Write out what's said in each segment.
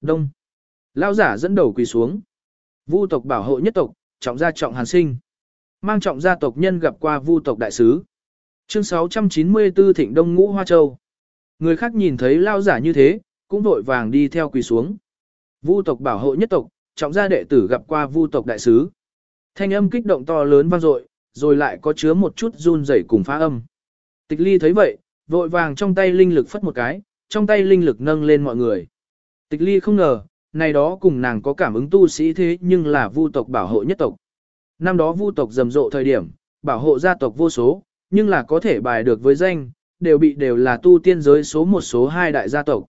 Đông. Lao giả dẫn đầu quỳ xuống. Vu tộc bảo hộ nhất tộc, trọng gia trọng hàn sinh. Mang trọng gia tộc nhân gặp qua vu tộc đại sứ. Chương 694 Thịnh Đông Ngũ Hoa Châu. Người khác nhìn thấy lao giả như thế, cũng vội vàng đi theo quỳ xuống. Vu tộc bảo hộ nhất tộc, trọng gia đệ tử gặp qua vu tộc đại sứ. Thanh âm kích động to lớn vang dội, rồi lại có chứa một chút run rẩy cùng phá âm. Tịch ly thấy vậy, vội vàng trong tay linh lực phất một cái, trong tay linh lực nâng lên mọi người. Tịch ly không ngờ, này đó cùng nàng có cảm ứng tu sĩ thế nhưng là vu tộc bảo hộ nhất tộc. Năm đó vu tộc rầm rộ thời điểm, bảo hộ gia tộc vô số, nhưng là có thể bài được với danh, đều bị đều là tu tiên giới số một số hai đại gia tộc.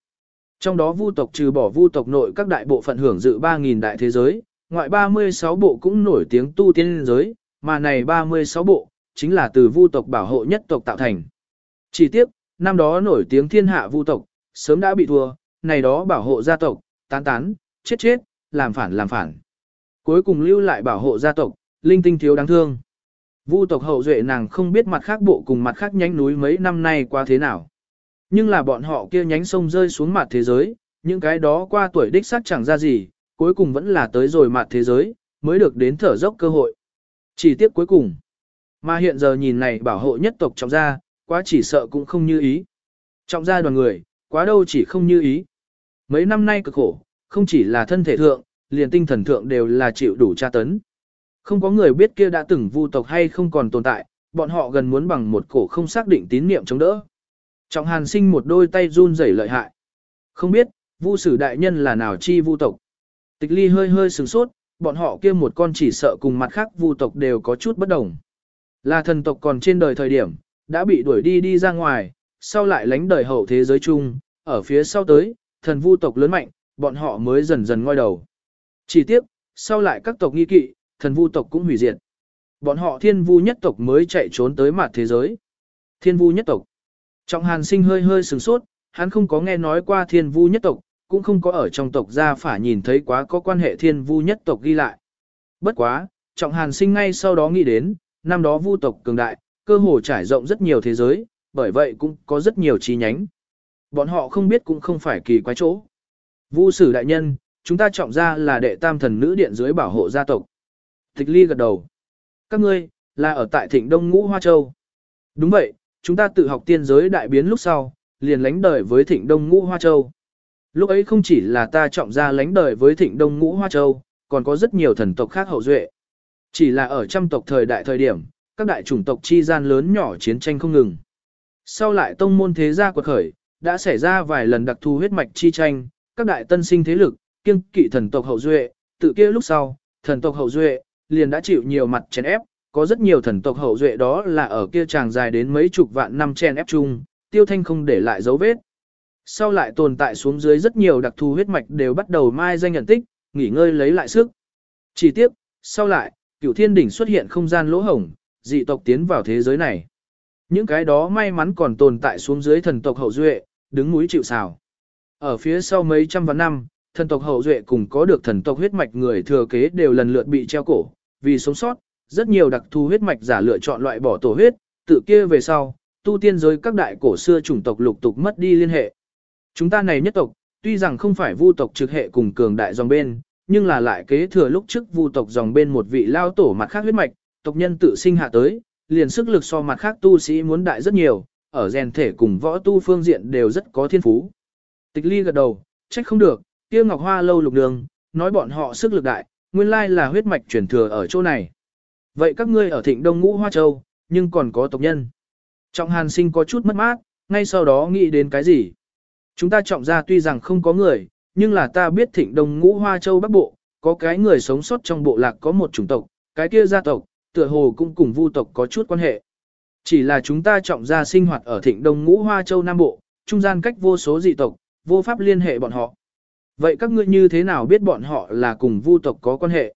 Trong đó vu tộc trừ bỏ vu tộc nội các đại bộ phận hưởng dự 3.000 đại thế giới, ngoại 36 bộ cũng nổi tiếng tu tiên giới, mà này 36 bộ, chính là từ vu tộc bảo hộ nhất tộc tạo thành. Chỉ tiếc, năm đó nổi tiếng thiên hạ vu tộc, sớm đã bị thua, này đó bảo hộ gia tộc, tán tán, chết chết, làm phản làm phản. Cuối cùng lưu lại bảo hộ gia tộc, linh tinh thiếu đáng thương. Vu tộc hậu duệ nàng không biết mặt khác bộ cùng mặt khác nhánh núi mấy năm nay qua thế nào. Nhưng là bọn họ kia nhánh sông rơi xuống mặt thế giới, những cái đó qua tuổi đích xác chẳng ra gì, cuối cùng vẫn là tới rồi mặt thế giới, mới được đến thở dốc cơ hội. Chỉ tiếc cuối cùng. Mà hiện giờ nhìn này bảo hộ nhất tộc trọng gia, quá chỉ sợ cũng không như ý. Trọng gia đoàn người, quá đâu chỉ không như ý. Mấy năm nay cực khổ, không chỉ là thân thể thượng, liền tinh thần thượng đều là chịu đủ tra tấn. Không có người biết kia đã từng vu tộc hay không còn tồn tại, bọn họ gần muốn bằng một cổ không xác định tín niệm chống đỡ. Trọng hàn sinh một đôi tay run rẩy lợi hại. Không biết, vu sử đại nhân là nào chi vu tộc. Tịch ly hơi hơi sừng sốt, bọn họ kia một con chỉ sợ cùng mặt khác vu tộc đều có chút bất đồng. Là thần tộc còn trên đời thời điểm, đã bị đuổi đi đi ra ngoài, sau lại lánh đời hậu thế giới chung, ở phía sau tới, thần vu tộc lớn mạnh, bọn họ mới dần dần ngoi đầu. Chỉ tiếp, sau lại các tộc nghi kỵ, thần vu tộc cũng hủy diệt. Bọn họ thiên vu nhất tộc mới chạy trốn tới mặt thế giới. Thiên vu nhất tộc. Trọng hàn sinh hơi hơi sừng sốt, hắn không có nghe nói qua thiên vu nhất tộc, cũng không có ở trong tộc gia phả nhìn thấy quá có quan hệ thiên vu nhất tộc ghi lại. Bất quá, trọng hàn sinh ngay sau đó nghĩ đến, năm đó vu tộc cường đại, cơ hồ trải rộng rất nhiều thế giới, bởi vậy cũng có rất nhiều chi nhánh. Bọn họ không biết cũng không phải kỳ quái chỗ. Vu sử đại nhân, chúng ta trọng ra là đệ tam thần nữ điện dưới bảo hộ gia tộc. Tịch ly gật đầu. Các ngươi, là ở tại thịnh Đông Ngũ Hoa Châu. Đúng vậy, chúng ta tự học tiên giới đại biến lúc sau, liền lánh đời với thịnh Đông Ngũ Hoa Châu. Lúc ấy không chỉ là ta trọng ra lánh đời với thịnh Đông Ngũ Hoa Châu, còn có rất nhiều thần tộc khác hậu duệ. Chỉ là ở trăm tộc thời đại thời điểm, các đại chủng tộc chi gian lớn nhỏ chiến tranh không ngừng. Sau lại tông môn thế gia quật khởi, đã xảy ra vài lần đặc thù huyết mạch chi tranh, các đại tân sinh thế lực, kiêng kỵ thần tộc hậu duệ, tự kia lúc sau, thần tộc hậu duệ, liền đã chịu nhiều mặt chèn ép, có rất nhiều thần tộc hậu duệ đó là ở kia chàng dài đến mấy chục vạn năm chèn ép chung, tiêu thanh không để lại dấu vết. Sau lại tồn tại xuống dưới rất nhiều đặc thù huyết mạch đều bắt đầu mai danh nhận tích, nghỉ ngơi lấy lại sức. Chỉ tiếp, sau lại, cửu thiên đỉnh xuất hiện không gian lỗ hổng, dị tộc tiến vào thế giới này. Những cái đó may mắn còn tồn tại xuống dưới thần tộc hậu duệ, đứng núi chịu sào. Ở phía sau mấy trăm vạn năm, thần tộc hậu duệ cùng có được thần tộc huyết mạch người thừa kế đều lần lượt bị treo cổ, vì sống sót, rất nhiều đặc thù huyết mạch giả lựa chọn loại bỏ tổ huyết, tự kia về sau, tu tiên giới các đại cổ xưa chủng tộc lục tục mất đi liên hệ. Chúng ta này nhất tộc, tuy rằng không phải vu tộc trực hệ cùng cường đại dòng bên, nhưng là lại kế thừa lúc trước vu tộc dòng bên một vị lao tổ mặt khác huyết mạch, tộc nhân tự sinh hạ tới, liền sức lực so mặt khác tu sĩ muốn đại rất nhiều, ở rèn thể cùng võ tu phương diện đều rất có thiên phú. Tịch ly gật đầu, trách không được, kia ngọc hoa lâu lục đường, nói bọn họ sức lực đại, nguyên lai là huyết mạch truyền thừa ở chỗ này. Vậy các ngươi ở thịnh đông ngũ hoa châu, nhưng còn có tộc nhân. Trọng hàn sinh có chút mất mát, ngay sau đó nghĩ đến cái gì. Chúng ta trọng ra tuy rằng không có người, nhưng là ta biết thịnh đông ngũ hoa châu bắc bộ, có cái người sống sót trong bộ lạc có một chủng tộc, cái kia gia tộc, tựa hồ cũng cùng vu tộc có chút quan hệ. Chỉ là chúng ta trọng ra sinh hoạt ở thịnh đông ngũ hoa châu Nam Bộ, trung gian cách vô số dị tộc, vô pháp liên hệ bọn họ. Vậy các ngươi như thế nào biết bọn họ là cùng vu tộc có quan hệ?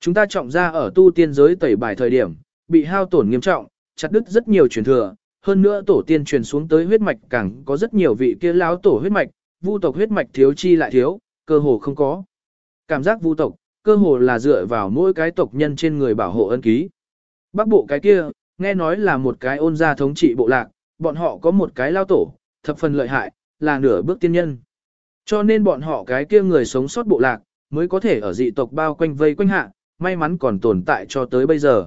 Chúng ta trọng ra ở tu tiên giới tẩy bài thời điểm, bị hao tổn nghiêm trọng, chặt đứt rất nhiều truyền thừa, hơn nữa tổ tiên truyền xuống tới huyết mạch càng có rất nhiều vị kia lão tổ huyết mạch, vu tộc huyết mạch thiếu chi lại thiếu, cơ hồ không có. Cảm giác vu tộc, cơ hồ là dựa vào mỗi cái tộc nhân trên người bảo hộ ân ký. Bắc bộ cái kia, nghe nói là một cái ôn gia thống trị bộ lạc, bọn họ có một cái lao tổ, thập phần lợi hại, là nửa bước tiên nhân. Cho nên bọn họ cái kia người sống sót bộ lạc, mới có thể ở dị tộc bao quanh vây quanh hạ, may mắn còn tồn tại cho tới bây giờ.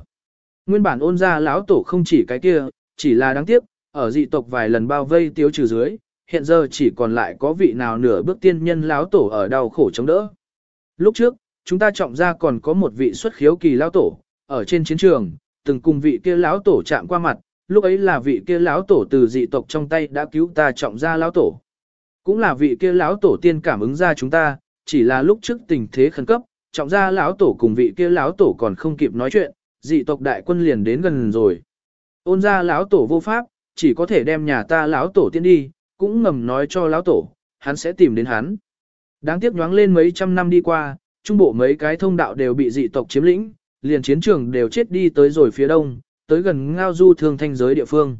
Nguyên bản ôn gia lão tổ không chỉ cái kia, chỉ là đáng tiếc, ở dị tộc vài lần bao vây tiêu trừ dưới, hiện giờ chỉ còn lại có vị nào nửa bước tiên nhân lão tổ ở đau khổ chống đỡ. Lúc trước, chúng ta trọng ra còn có một vị xuất khiếu kỳ lão tổ, ở trên chiến trường, từng cùng vị kia lão tổ chạm qua mặt, lúc ấy là vị kia lão tổ từ dị tộc trong tay đã cứu ta trọng ra lão tổ. Cũng là vị kia lão tổ tiên cảm ứng ra chúng ta, chỉ là lúc trước tình thế khẩn cấp, trọng ra lão tổ cùng vị kia lão tổ còn không kịp nói chuyện, dị tộc đại quân liền đến gần rồi. Ôn ra lão tổ vô pháp, chỉ có thể đem nhà ta lão tổ tiên đi, cũng ngầm nói cho lão tổ, hắn sẽ tìm đến hắn. Đáng tiếc nhoáng lên mấy trăm năm đi qua, trung bộ mấy cái thông đạo đều bị dị tộc chiếm lĩnh, liền chiến trường đều chết đi tới rồi phía đông, tới gần ngao du thương thanh giới địa phương.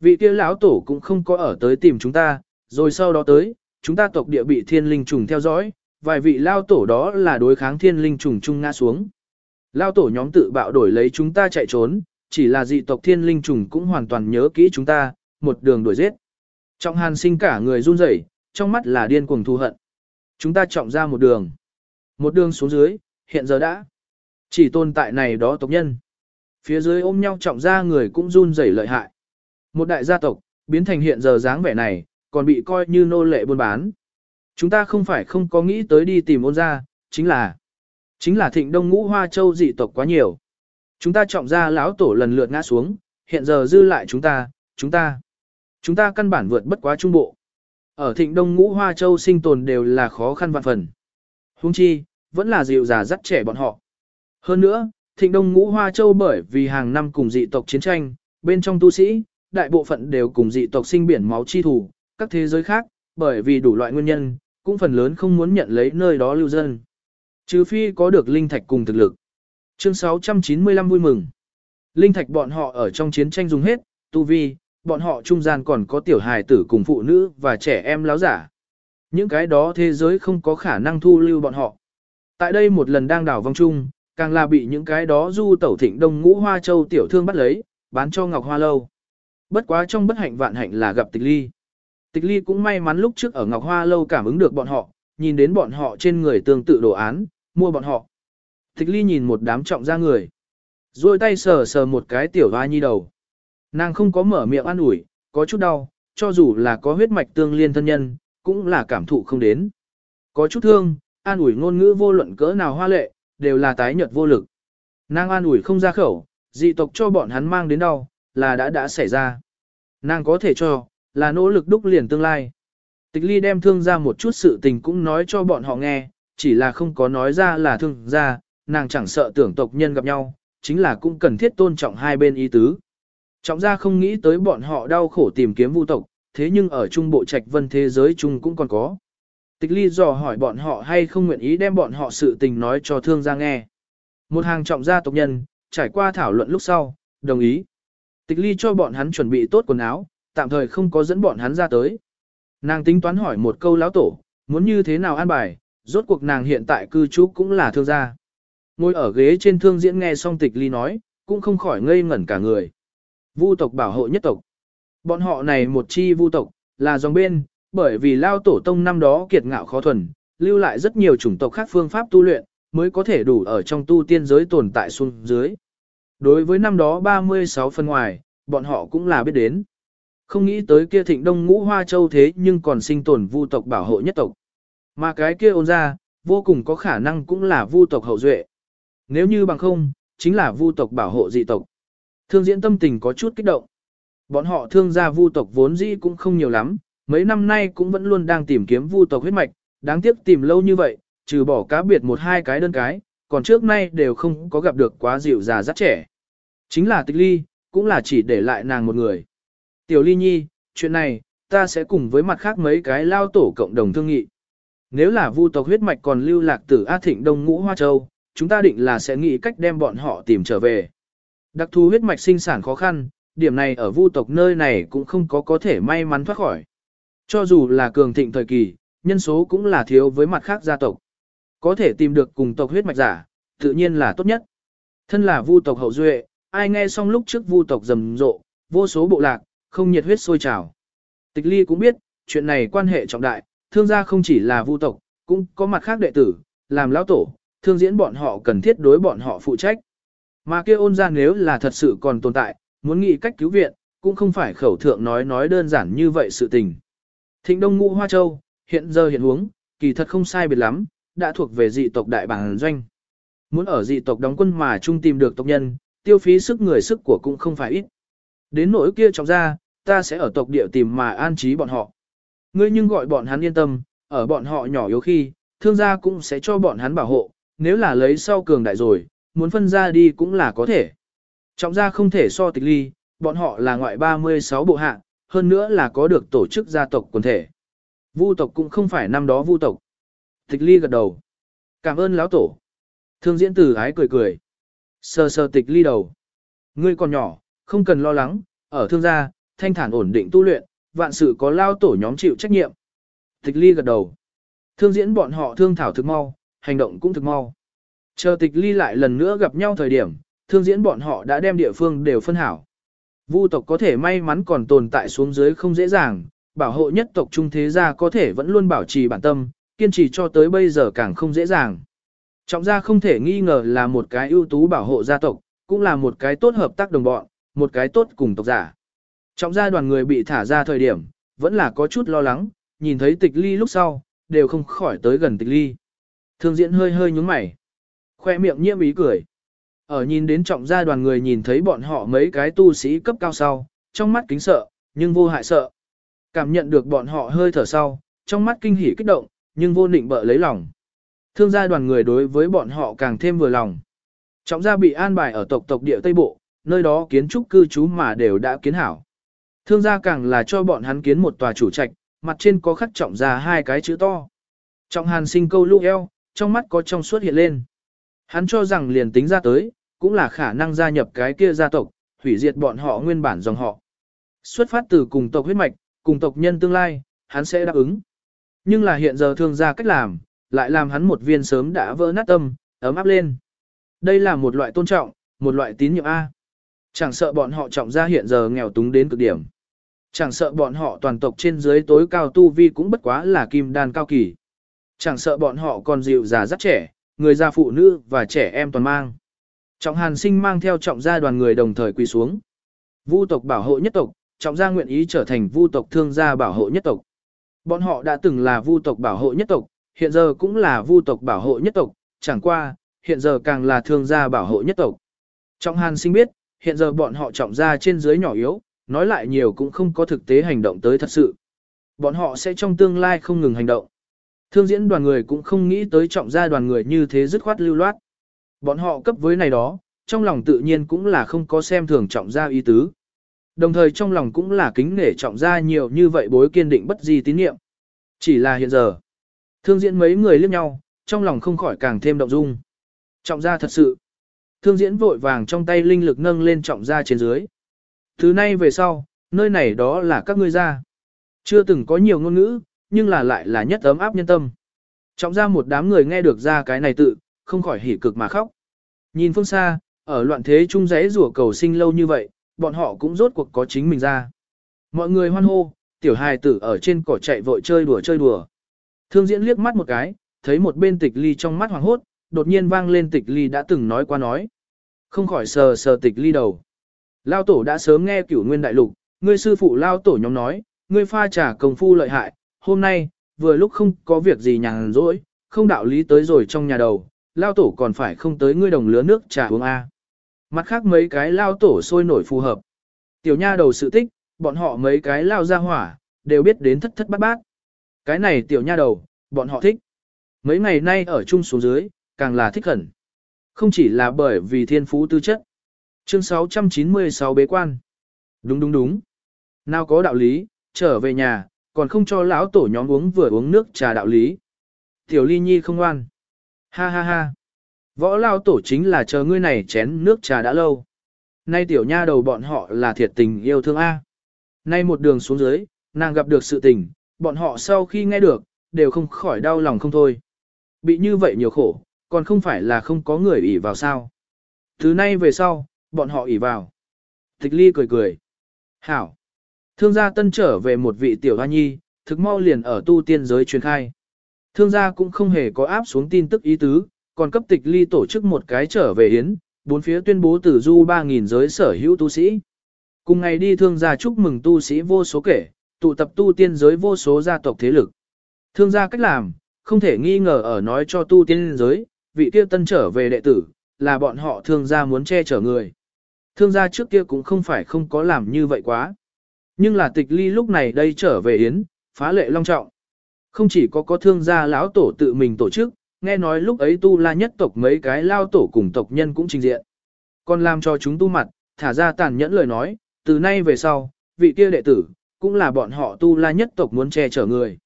Vị kia lão tổ cũng không có ở tới tìm chúng ta, rồi sau đó tới, chúng ta tộc địa bị thiên linh trùng theo dõi, vài vị lao tổ đó là đối kháng thiên linh trùng chung ngã xuống. Lao tổ nhóm tự bạo đổi lấy chúng ta chạy trốn, chỉ là dị tộc thiên linh trùng cũng hoàn toàn nhớ kỹ chúng ta, một đường đuổi giết. Trọng hàn sinh cả người run rẩy, trong mắt là điên cuồng thù hận. Chúng ta trọng ra một đường. Một đường xuống dưới, hiện giờ đã. Chỉ tồn tại này đó tộc nhân. Phía dưới ôm nhau trọng ra người cũng run rẩy lợi hại. Một đại gia tộc, biến thành hiện giờ dáng vẻ này, còn bị coi như nô lệ buôn bán. Chúng ta không phải không có nghĩ tới đi tìm ôn ra, chính là chính là thịnh đông ngũ hoa châu dị tộc quá nhiều. Chúng ta trọng ra lão tổ lần lượt ngã xuống, hiện giờ dư lại chúng ta, chúng ta. Chúng ta căn bản vượt bất quá trung bộ. Ở thịnh đông ngũ hoa châu sinh tồn đều là khó khăn vạn phần. Hung chi, vẫn là dịu già dắt trẻ bọn họ. Hơn nữa, thịnh đông ngũ hoa châu bởi vì hàng năm cùng dị tộc chiến tranh, bên trong tu sĩ, đại bộ phận đều cùng dị tộc sinh biển máu chi thủ, các thế giới khác, bởi vì đủ loại nguyên nhân, cũng phần lớn không muốn nhận lấy nơi đó lưu dân. Trừ phi có được linh thạch cùng thực lực. Chương 695 vui mừng. Linh thạch bọn họ ở trong chiến tranh dùng hết, tu vi, bọn họ trung gian còn có tiểu hài tử cùng phụ nữ và trẻ em láo giả. Những cái đó thế giới không có khả năng thu lưu bọn họ. Tại đây một lần đang đảo vong chung, càng là bị những cái đó du tẩu thịnh đông ngũ hoa châu tiểu thương bắt lấy, bán cho ngọc hoa lâu. Bất quá trong bất hạnh vạn hạnh là gặp tịch ly. Tịch ly cũng may mắn lúc trước ở ngọc hoa lâu cảm ứng được bọn họ, nhìn đến bọn họ trên người tương tự đồ án, mua bọn họ. Tịch ly nhìn một đám trọng ra người. rồi tay sờ sờ một cái tiểu hoa nhi đầu. Nàng không có mở miệng ăn ủi, có chút đau, cho dù là có huyết mạch tương liên thân nhân, cũng là cảm thụ không đến. Có chút thương, an ủi ngôn ngữ vô luận cỡ nào hoa lệ, đều là tái nhợt vô lực. Nàng an ủi không ra khẩu, dị tộc cho bọn hắn mang đến đau, là đã đã xảy ra. Nàng có thể cho, là nỗ lực đúc liền tương lai. Tịch ly đem thương ra một chút sự tình cũng nói cho bọn họ nghe, chỉ là không có nói ra là thương ra, nàng chẳng sợ tưởng tộc nhân gặp nhau, chính là cũng cần thiết tôn trọng hai bên ý tứ. Trọng ra không nghĩ tới bọn họ đau khổ tìm kiếm vu tộc, thế nhưng ở trung bộ trạch vân thế giới chung cũng còn có. Tịch ly dò hỏi bọn họ hay không nguyện ý đem bọn họ sự tình nói cho thương gia nghe. Một hàng trọng gia tộc nhân, trải qua thảo luận lúc sau, đồng ý. Tịch ly cho bọn hắn chuẩn bị tốt quần áo, tạm thời không có dẫn bọn hắn ra tới. Nàng tính toán hỏi một câu lão tổ, muốn như thế nào an bài, rốt cuộc nàng hiện tại cư trú cũng là thương gia. Ngồi ở ghế trên thương diễn nghe xong tịch ly nói, cũng không khỏi ngây ngẩn cả người. Vu tộc bảo hộ nhất tộc. Bọn họ này một chi vu tộc, là dòng bên, bởi vì lao tổ tông năm đó kiệt ngạo khó thuần, lưu lại rất nhiều chủng tộc khác phương pháp tu luyện, mới có thể đủ ở trong tu tiên giới tồn tại xuống dưới. Đối với năm đó 36 phần ngoài, bọn họ cũng là biết đến. Không nghĩ tới kia thịnh đông ngũ hoa châu thế nhưng còn sinh tồn vu tộc bảo hộ nhất tộc. Mà cái kia ôn ra, vô cùng có khả năng cũng là vu tộc hậu duệ. Nếu như bằng không, chính là vu tộc bảo hộ dị tộc. Thương diễn tâm tình có chút kích động. Bọn họ thương gia vu tộc vốn dĩ cũng không nhiều lắm, mấy năm nay cũng vẫn luôn đang tìm kiếm vu tộc huyết mạch, đáng tiếc tìm lâu như vậy, trừ bỏ cá biệt một hai cái đơn cái, còn trước nay đều không có gặp được quá dịu già rất trẻ. Chính là tịch ly, cũng là chỉ để lại nàng một người. Tiểu ly nhi, chuyện này, ta sẽ cùng với mặt khác mấy cái lao tổ cộng đồng thương nghị. Nếu là vu tộc huyết mạch còn lưu lạc từ A Thịnh Đông Ngũ Hoa Châu, chúng ta định là sẽ nghĩ cách đem bọn họ tìm trở về. Đặc thù huyết mạch sinh sản khó khăn, điểm này ở vu tộc nơi này cũng không có có thể may mắn thoát khỏi. Cho dù là cường thịnh thời kỳ, nhân số cũng là thiếu với mặt khác gia tộc. Có thể tìm được cùng tộc huyết mạch giả, tự nhiên là tốt nhất. Thân là vu tộc hậu duệ, ai nghe xong lúc trước vu tộc rầm rộ, vô số bộ lạc, không nhiệt huyết sôi trào. Tịch ly cũng biết, chuyện này quan hệ trọng đại, thương gia không chỉ là vu tộc, cũng có mặt khác đệ tử, làm lão tổ, thương diễn bọn họ cần thiết đối bọn họ phụ trách. Mà kia ôn ra nếu là thật sự còn tồn tại, muốn nghĩ cách cứu viện, cũng không phải khẩu thượng nói nói đơn giản như vậy sự tình. Thịnh Đông Ngũ Hoa Châu, hiện giờ hiện huống, kỳ thật không sai biệt lắm, đã thuộc về dị tộc đại bản doanh. Muốn ở dị tộc đóng quân mà chung tìm được tộc nhân, tiêu phí sức người sức của cũng không phải ít. Đến nỗi kia trọng ra, ta sẽ ở tộc địa tìm mà an trí bọn họ. Ngươi nhưng gọi bọn hắn yên tâm, ở bọn họ nhỏ yếu khi, thương gia cũng sẽ cho bọn hắn bảo hộ, nếu là lấy sau cường đại rồi, muốn phân ra đi cũng là có thể. Trọng gia không thể so tịch ly, bọn họ là ngoại 36 bộ hạ, hơn nữa là có được tổ chức gia tộc quần thể. Vu tộc cũng không phải năm đó vu tộc. Tịch ly gật đầu. Cảm ơn lão tổ. Thương diễn tử ái cười cười. Sờ sờ tịch ly đầu. Ngươi còn nhỏ, không cần lo lắng, ở thương gia, thanh thản ổn định tu luyện, vạn sự có lao tổ nhóm chịu trách nhiệm. Tịch ly gật đầu. Thương diễn bọn họ thương thảo thực mau, hành động cũng thực mau. Chờ tịch ly lại lần nữa gặp nhau thời điểm, thương diễn bọn họ đã đem địa phương đều phân hảo. Vu tộc có thể may mắn còn tồn tại xuống dưới không dễ dàng, bảo hộ nhất tộc trung thế gia có thể vẫn luôn bảo trì bản tâm, kiên trì cho tới bây giờ càng không dễ dàng. Trọng gia không thể nghi ngờ là một cái ưu tú bảo hộ gia tộc, cũng là một cái tốt hợp tác đồng bọn, một cái tốt cùng tộc giả. Trọng gia đoàn người bị thả ra thời điểm, vẫn là có chút lo lắng, nhìn thấy tịch ly lúc sau, đều không khỏi tới gần tịch ly. Thương diễn hơi hơi nhúng mày, khoe miệng nhiễm ý cười. Ở nhìn đến trọng gia đoàn người nhìn thấy bọn họ mấy cái tu sĩ cấp cao sau, trong mắt kính sợ, nhưng vô hại sợ. Cảm nhận được bọn họ hơi thở sau, trong mắt kinh hỉ kích động, nhưng vô nịnh bợ lấy lòng. Thương gia đoàn người đối với bọn họ càng thêm vừa lòng. Trọng gia bị an bài ở tộc tộc địa Tây Bộ, nơi đó kiến trúc cư trú mà đều đã kiến hảo. Thương gia càng là cho bọn hắn kiến một tòa chủ trạch, mặt trên có khắc trọng gia hai cái chữ to. Trọng hàn sinh câu lũ eo, trong mắt có trong suốt hiện lên. Hắn cho rằng liền tính ra tới, cũng là khả năng gia nhập cái kia gia tộc, hủy diệt bọn họ nguyên bản dòng họ. Xuất phát từ cùng tộc huyết mạch, cùng tộc nhân tương lai, hắn sẽ đáp ứng. Nhưng là hiện giờ thương gia cách làm, lại làm hắn một viên sớm đã vỡ nát tâm, ấm áp lên. Đây là một loại tôn trọng, một loại tín nhiệm A. Chẳng sợ bọn họ trọng gia hiện giờ nghèo túng đến cực điểm. Chẳng sợ bọn họ toàn tộc trên dưới tối cao tu vi cũng bất quá là kim đan cao kỳ. Chẳng sợ bọn họ còn dịu già rất trẻ, người già phụ nữ và trẻ em toàn mang. Trọng hàn sinh mang theo trọng gia đoàn người đồng thời quỳ xuống. Vu tộc bảo hộ nhất tộc, trọng gia nguyện ý trở thành vu tộc thương gia bảo hộ nhất tộc. Bọn họ đã từng là vu tộc bảo hộ nhất tộc, hiện giờ cũng là vu tộc bảo hộ nhất tộc, chẳng qua, hiện giờ càng là thương gia bảo hộ nhất tộc. Trọng hàn sinh biết, hiện giờ bọn họ trọng gia trên dưới nhỏ yếu, nói lại nhiều cũng không có thực tế hành động tới thật sự. Bọn họ sẽ trong tương lai không ngừng hành động. Thương diễn đoàn người cũng không nghĩ tới trọng gia đoàn người như thế dứt khoát lưu loát. Bọn họ cấp với này đó, trong lòng tự nhiên cũng là không có xem thường trọng gia ý tứ. Đồng thời trong lòng cũng là kính nể trọng gia nhiều như vậy bối kiên định bất di tín nhiệm. Chỉ là hiện giờ, thương diễn mấy người liếc nhau, trong lòng không khỏi càng thêm động dung. Trọng gia thật sự. Thương diễn vội vàng trong tay linh lực nâng lên trọng gia trên dưới. Thứ nay về sau, nơi này đó là các ngươi gia. Chưa từng có nhiều ngôn ngữ, nhưng là lại là nhất ấm áp nhân tâm. Trọng ra một đám người nghe được ra cái này tự, không khỏi hỉ cực mà khóc. Nhìn phương xa, ở loạn thế trung giấy rủa cầu sinh lâu như vậy, bọn họ cũng rốt cuộc có chính mình ra. Mọi người hoan hô, tiểu hài tử ở trên cỏ chạy vội chơi đùa chơi đùa. Thương diễn liếc mắt một cái, thấy một bên tịch ly trong mắt hoàng hốt, đột nhiên vang lên tịch ly đã từng nói qua nói. Không khỏi sờ sờ tịch ly đầu. Lao tổ đã sớm nghe cửu nguyên đại lục, ngươi sư phụ Lao tổ nhóm nói, ngươi pha trà công phu lợi hại, hôm nay, vừa lúc không có việc gì nhàn rỗi, không đạo lý tới rồi trong nhà đầu, lao tổ còn phải không tới ngươi đồng lứa nước trà uống A. Mặt khác mấy cái lao tổ sôi nổi phù hợp. Tiểu nha đầu sự tích, bọn họ mấy cái lao ra hỏa, đều biết đến thất thất bát bát. Cái này tiểu nha đầu, bọn họ thích. Mấy ngày nay ở chung xuống dưới, càng là thích hẳn. Không chỉ là bởi vì thiên phú tư chất. Chương 696 bế quan. Đúng đúng đúng. Nào có đạo lý, trở về nhà, còn không cho lão tổ nhóm uống vừa uống nước trà đạo lý. Tiểu ly nhi không ngoan. Ha ha ha. Võ lao tổ chính là chờ ngươi này chén nước trà đã lâu. Nay tiểu nha đầu bọn họ là thiệt tình yêu thương A. Nay một đường xuống dưới, nàng gặp được sự tình, bọn họ sau khi nghe được, đều không khỏi đau lòng không thôi. Bị như vậy nhiều khổ, còn không phải là không có người ỉ vào sao. Thứ nay về sau, bọn họ ỉ vào. Tịch ly cười cười. Hảo. Thương gia tân trở về một vị tiểu hoa nhi, thực mau liền ở tu tiên giới truyền khai. Thương gia cũng không hề có áp xuống tin tức ý tứ, còn cấp tịch ly tổ chức một cái trở về yến, bốn phía tuyên bố tử du 3.000 giới sở hữu tu sĩ. Cùng ngày đi thương gia chúc mừng tu sĩ vô số kể, tụ tập tu tiên giới vô số gia tộc thế lực. Thương gia cách làm, không thể nghi ngờ ở nói cho tu tiên giới, vị kia tân trở về đệ tử, là bọn họ thương gia muốn che chở người. Thương gia trước kia cũng không phải không có làm như vậy quá. Nhưng là tịch ly lúc này đây trở về yến, phá lệ long trọng. Không chỉ có có thương gia lão tổ tự mình tổ chức, nghe nói lúc ấy tu la nhất tộc mấy cái lao tổ cùng tộc nhân cũng trình diện. Còn làm cho chúng tu mặt, thả ra tàn nhẫn lời nói, từ nay về sau, vị kia đệ tử, cũng là bọn họ tu la nhất tộc muốn che chở người.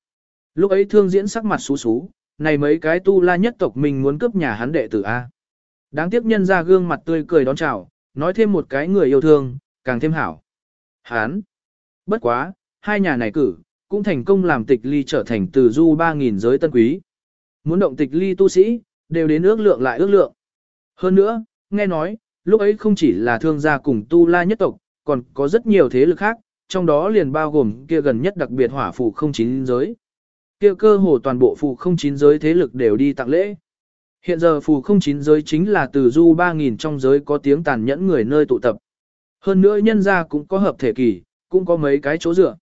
Lúc ấy thương diễn sắc mặt xú xú, này mấy cái tu la nhất tộc mình muốn cướp nhà hắn đệ tử A. Đáng tiếc nhân ra gương mặt tươi cười đón chào, nói thêm một cái người yêu thương, càng thêm hảo. Hán. Bất quá, hai nhà này cử, cũng thành công làm tịch ly trở thành từ du 3.000 giới tân quý. Muốn động tịch ly tu sĩ, đều đến ước lượng lại ước lượng. Hơn nữa, nghe nói, lúc ấy không chỉ là thương gia cùng tu la nhất tộc, còn có rất nhiều thế lực khác, trong đó liền bao gồm kia gần nhất đặc biệt hỏa phụ không chín giới. Kia cơ hồ toàn bộ phù không chín giới thế lực đều đi tặng lễ. Hiện giờ phù không chín giới chính là từ du 3.000 trong giới có tiếng tàn nhẫn người nơi tụ tập. Hơn nữa nhân gia cũng có hợp thể kỳ, cũng có mấy cái chỗ dựa.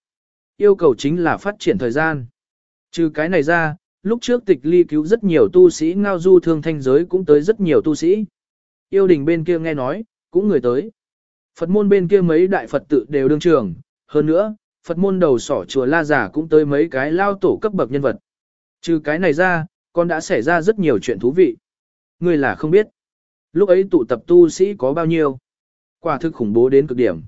Yêu cầu chính là phát triển thời gian. Trừ cái này ra, lúc trước tịch ly cứu rất nhiều tu sĩ ngao du thương thanh giới cũng tới rất nhiều tu sĩ. Yêu đình bên kia nghe nói, cũng người tới. Phật môn bên kia mấy đại Phật tự đều đương trường, hơn nữa, Phật môn đầu sỏ chùa La Giả cũng tới mấy cái lao tổ cấp bậc nhân vật. Trừ cái này ra, còn đã xảy ra rất nhiều chuyện thú vị. Người là không biết. Lúc ấy tụ tập tu sĩ có bao nhiêu. Quả thực khủng bố đến cực điểm.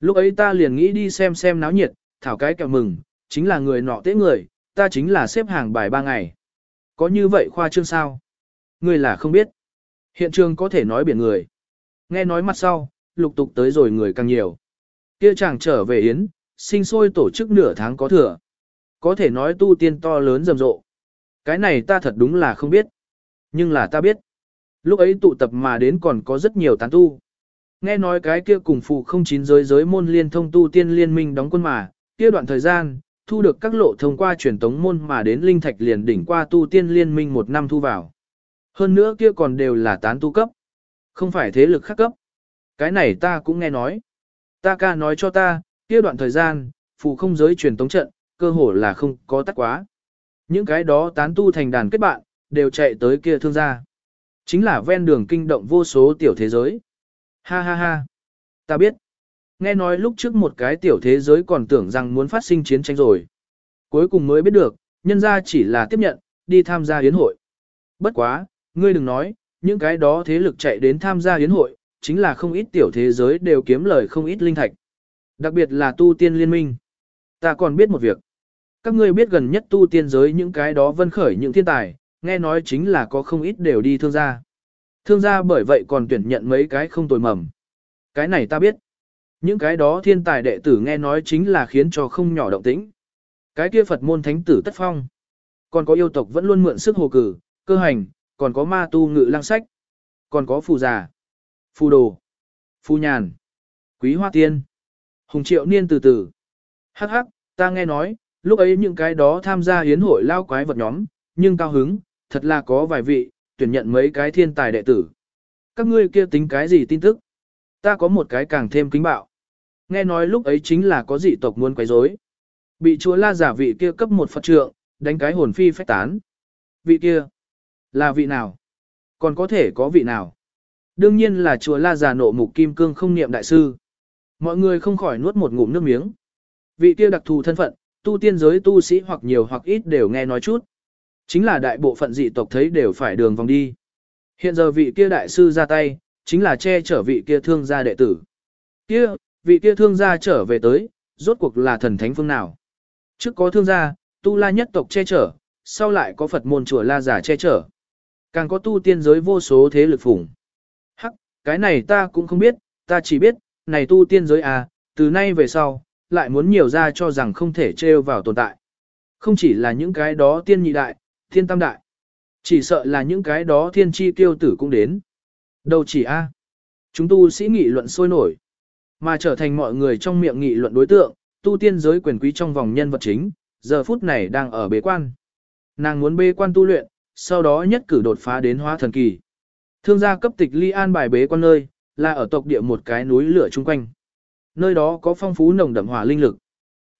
Lúc ấy ta liền nghĩ đi xem xem náo nhiệt, thảo cái kẹo mừng, chính là người nọ tế người, ta chính là xếp hàng bài ba ngày. Có như vậy khoa trương sao? Người là không biết. Hiện trường có thể nói biển người. Nghe nói mặt sau, lục tục tới rồi người càng nhiều. Kia chàng trở về Yến, sinh sôi tổ chức nửa tháng có thừa. Có thể nói tu tiên to lớn rầm rộ. Cái này ta thật đúng là không biết. Nhưng là ta biết. Lúc ấy tụ tập mà đến còn có rất nhiều tán tu. Nghe nói cái kia cùng phụ không chín giới giới môn liên thông tu tiên liên minh đóng quân mà, kia đoạn thời gian, thu được các lộ thông qua truyền tống môn mà đến linh thạch liền đỉnh qua tu tiên liên minh một năm thu vào. Hơn nữa kia còn đều là tán tu cấp. Không phải thế lực khác cấp. Cái này ta cũng nghe nói. Ta ca nói cho ta, kia đoạn thời gian, phụ không giới truyền tống trận, cơ hồ là không có tắt quá. Những cái đó tán tu thành đàn kết bạn, đều chạy tới kia thương gia. Chính là ven đường kinh động vô số tiểu thế giới. Ha ha ha. Ta biết. Nghe nói lúc trước một cái tiểu thế giới còn tưởng rằng muốn phát sinh chiến tranh rồi. Cuối cùng mới biết được, nhân ra chỉ là tiếp nhận, đi tham gia hiến hội. Bất quá, ngươi đừng nói, những cái đó thế lực chạy đến tham gia hiến hội, chính là không ít tiểu thế giới đều kiếm lời không ít linh thạch. Đặc biệt là tu tiên liên minh. Ta còn biết một việc. Các ngươi biết gần nhất tu tiên giới những cái đó vân khởi những thiên tài, nghe nói chính là có không ít đều đi thương gia. Thương gia bởi vậy còn tuyển nhận mấy cái không tồi mầm. Cái này ta biết. Những cái đó thiên tài đệ tử nghe nói chính là khiến cho không nhỏ động tĩnh. Cái kia Phật môn thánh tử tất phong. Còn có yêu tộc vẫn luôn mượn sức hồ cử, cơ hành, còn có ma tu ngự lang sách. Còn có phù già, phù đồ, phù nhàn, quý hoa tiên, hùng triệu niên từ từ. Hắc hắc, ta nghe nói, lúc ấy những cái đó tham gia hiến hội lao quái vật nhóm, nhưng cao hứng, thật là có vài vị, tuyển nhận mấy cái thiên tài đệ tử. Các ngươi kia tính cái gì tin tức? Ta có một cái càng thêm kính bạo. Nghe nói lúc ấy chính là có dị tộc muốn quấy rối, Bị chúa la giả vị kia cấp một Phật trượng, đánh cái hồn phi phách tán. Vị kia, là vị nào? Còn có thể có vị nào? Đương nhiên là chùa La Giả nộ mục kim cương không niệm đại sư. Mọi người không khỏi nuốt một ngụm nước miếng. Vị kia đặc thù thân phận, tu tiên giới tu sĩ hoặc nhiều hoặc ít đều nghe nói chút. Chính là đại bộ phận dị tộc thấy đều phải đường vòng đi. Hiện giờ vị kia đại sư ra tay, chính là che chở vị kia thương gia đệ tử. Kia, vị kia thương gia trở về tới, rốt cuộc là thần thánh phương nào. Trước có thương gia, tu la nhất tộc che chở, sau lại có Phật môn chùa la giả che chở. Càng có tu tiên giới vô số thế lực phủng. Hắc, cái này ta cũng không biết, ta chỉ biết, này tu tiên giới à, từ nay về sau, lại muốn nhiều ra cho rằng không thể trêu vào tồn tại. Không chỉ là những cái đó tiên nhị đại, thiên tam đại. Chỉ sợ là những cái đó thiên chi tiêu tử cũng đến. Đâu chỉ a Chúng tu sĩ nghị luận sôi nổi. Mà trở thành mọi người trong miệng nghị luận đối tượng, tu tiên giới quyền quý trong vòng nhân vật chính, giờ phút này đang ở bế quan. Nàng muốn bế quan tu luyện, sau đó nhất cử đột phá đến hóa thần kỳ. Thương gia cấp tịch ly an bài bế quan nơi, là ở tộc địa một cái núi lửa chung quanh. Nơi đó có phong phú nồng đậm hỏa linh lực.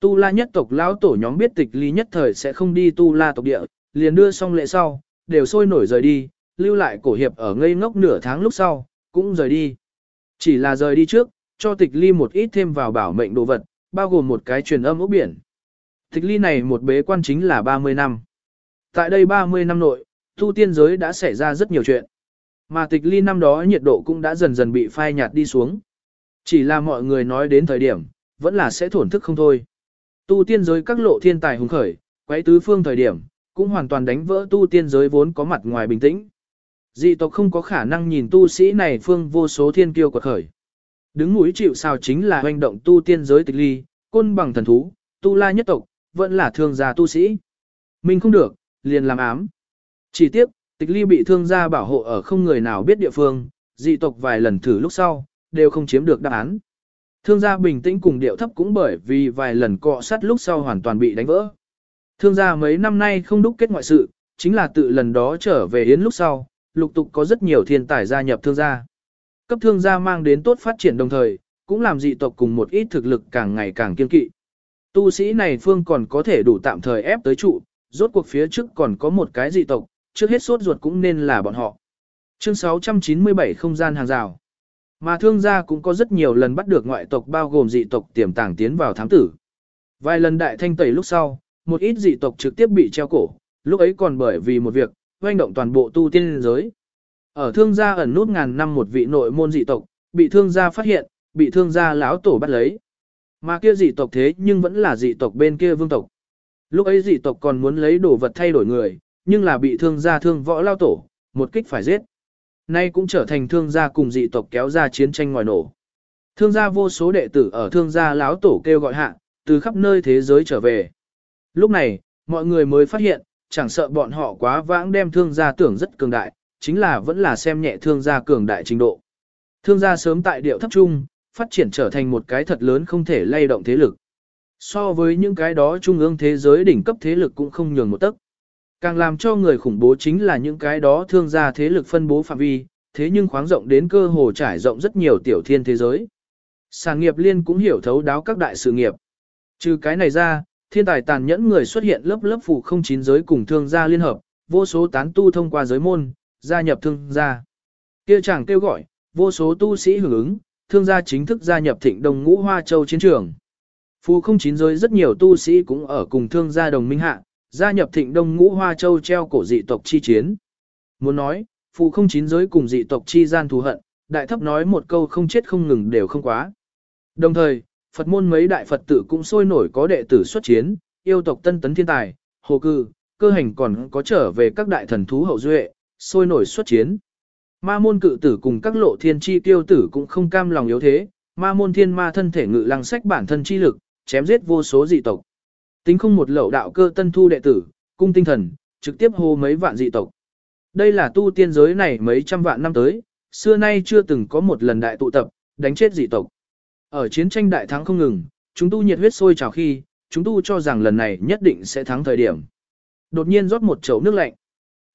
Tu la nhất tộc lão tổ nhóm biết tịch ly nhất thời sẽ không đi tu la tộc địa, liền đưa xong lễ sau, đều sôi nổi rời đi, lưu lại cổ hiệp ở ngây ngốc nửa tháng lúc sau, cũng rời đi. Chỉ là rời đi trước, cho tịch ly một ít thêm vào bảo mệnh đồ vật, bao gồm một cái truyền âm ốc biển. Tịch ly này một bế quan chính là 30 năm. Tại đây 30 năm nội, tu tiên giới đã xảy ra rất nhiều chuyện. Mà tịch ly năm đó nhiệt độ cũng đã dần dần bị phai nhạt đi xuống. Chỉ là mọi người nói đến thời điểm, vẫn là sẽ thổn thức không thôi. Tu tiên giới các lộ thiên tài hùng khởi, quấy tứ phương thời điểm, cũng hoàn toàn đánh vỡ tu tiên giới vốn có mặt ngoài bình tĩnh. Dị tộc không có khả năng nhìn tu sĩ này phương vô số thiên kiêu quật khởi. Đứng mũi chịu sao chính là hoành động tu tiên giới tịch ly, côn bằng thần thú, tu la nhất tộc, vẫn là thương gia tu sĩ. Mình không được, liền làm ám. Chỉ tiếp, tịch ly bị thương gia bảo hộ ở không người nào biết địa phương, dị tộc vài lần thử lúc sau, đều không chiếm được đáp án. Thương gia bình tĩnh cùng điệu thấp cũng bởi vì vài lần cọ sát lúc sau hoàn toàn bị đánh vỡ. Thương gia mấy năm nay không đúc kết ngoại sự, chính là tự lần đó trở về yến lúc sau, lục tục có rất nhiều thiên tài gia nhập thương gia. Cấp thương gia mang đến tốt phát triển đồng thời, cũng làm dị tộc cùng một ít thực lực càng ngày càng kiên kỵ. Tu sĩ này phương còn có thể đủ tạm thời ép tới trụ, rốt cuộc phía trước còn có một cái dị tộc, trước hết sốt ruột cũng nên là bọn họ. Chương 697 không gian hàng rào. Mà thương gia cũng có rất nhiều lần bắt được ngoại tộc bao gồm dị tộc tiềm tàng tiến vào thám tử. Vài lần đại thanh tẩy lúc sau, một ít dị tộc trực tiếp bị treo cổ, lúc ấy còn bởi vì một việc, doanh động toàn bộ tu tiên giới. Ở thương gia ẩn nút ngàn năm một vị nội môn dị tộc, bị thương gia phát hiện, bị thương gia lão tổ bắt lấy. Mà kia dị tộc thế nhưng vẫn là dị tộc bên kia vương tộc. Lúc ấy dị tộc còn muốn lấy đồ vật thay đổi người, nhưng là bị thương gia thương võ lao tổ, một kích phải giết. Nay cũng trở thành thương gia cùng dị tộc kéo ra chiến tranh ngoài nổ. Thương gia vô số đệ tử ở thương gia lão tổ kêu gọi hạ, từ khắp nơi thế giới trở về. Lúc này, mọi người mới phát hiện, chẳng sợ bọn họ quá vãng đem thương gia tưởng rất cường đại, chính là vẫn là xem nhẹ thương gia cường đại trình độ. Thương gia sớm tại điệu thấp trung, phát triển trở thành một cái thật lớn không thể lay động thế lực. So với những cái đó trung ương thế giới đỉnh cấp thế lực cũng không nhường một tấc. Càng làm cho người khủng bố chính là những cái đó thương gia thế lực phân bố phạm vi, thế nhưng khoáng rộng đến cơ hồ trải rộng rất nhiều tiểu thiên thế giới. Sản nghiệp liên cũng hiểu thấu đáo các đại sự nghiệp. Trừ cái này ra, thiên tài tàn nhẫn người xuất hiện lớp lớp phủ không chín giới cùng thương gia liên hợp, vô số tán tu thông qua giới môn, gia nhập thương gia. Kia chẳng kêu gọi, vô số tu sĩ hưởng ứng, thương gia chính thức gia nhập thịnh đồng ngũ hoa châu chiến trường. Phù không chín giới rất nhiều tu sĩ cũng ở cùng thương gia đồng minh hạ, gia nhập thịnh đông ngũ hoa châu treo cổ dị tộc chi chiến. Muốn nói, phù không chín giới cùng dị tộc chi gian thù hận, đại thấp nói một câu không chết không ngừng đều không quá. Đồng thời, Phật môn mấy đại Phật tử cũng sôi nổi có đệ tử xuất chiến, yêu tộc tân tấn thiên tài, hồ cư, cơ hành còn có trở về các đại thần thú hậu duệ, sôi nổi xuất chiến. Ma môn cự tử cùng các lộ thiên chi tiêu tử cũng không cam lòng yếu thế, ma môn thiên ma thân thể ngự lăng sách bản thân chi lực, chém giết vô số dị tộc. Tính không một lậu đạo cơ tân thu đệ tử, cung tinh thần, trực tiếp hô mấy vạn dị tộc. Đây là tu tiên giới này mấy trăm vạn năm tới, xưa nay chưa từng có một lần đại tụ tập, đánh chết dị tộc. Ở chiến tranh đại thắng không ngừng, chúng tu nhiệt huyết sôi trào khi, chúng tu cho rằng lần này nhất định sẽ thắng thời điểm. Đột nhiên rót một chậu nước lạnh.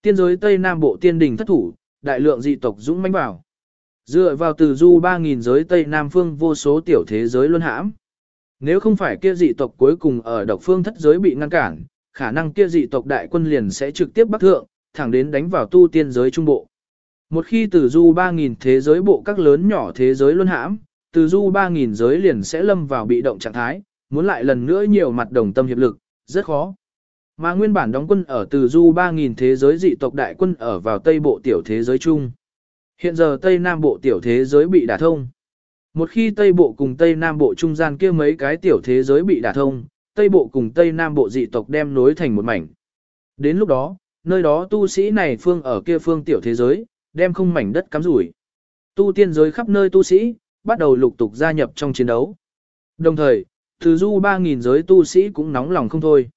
Tiên giới Tây Nam Bộ tiên đình thất thủ, đại lượng dị tộc dũng mãnh vào. Dựa vào từ du 3.000 giới Tây Nam phương vô số tiểu thế giới luân hãm. Nếu không phải kia dị tộc cuối cùng ở độc phương thất giới bị ngăn cản, khả năng kia dị tộc đại quân liền sẽ trực tiếp bắc thượng, thẳng đến đánh vào tu tiên giới trung bộ. Một khi từ du 3.000 thế giới bộ các lớn nhỏ thế giới luân hãm, từ du 3.000 giới liền sẽ lâm vào bị động trạng thái, muốn lại lần nữa nhiều mặt đồng tâm hiệp lực, rất khó. Mà nguyên bản đóng quân ở từ du 3.000 thế giới dị tộc đại quân ở vào Tây Bộ tiểu thế giới chung. Hiện giờ Tây Nam Bộ tiểu thế giới bị đả thông. Một khi Tây Bộ cùng Tây Nam Bộ trung gian kia mấy cái tiểu thế giới bị đả thông, Tây Bộ cùng Tây Nam Bộ dị tộc đem nối thành một mảnh. Đến lúc đó, nơi đó tu sĩ này phương ở kia phương tiểu thế giới, đem không mảnh đất cắm rủi. Tu tiên giới khắp nơi tu sĩ, bắt đầu lục tục gia nhập trong chiến đấu. Đồng thời, từ du 3.000 giới tu sĩ cũng nóng lòng không thôi.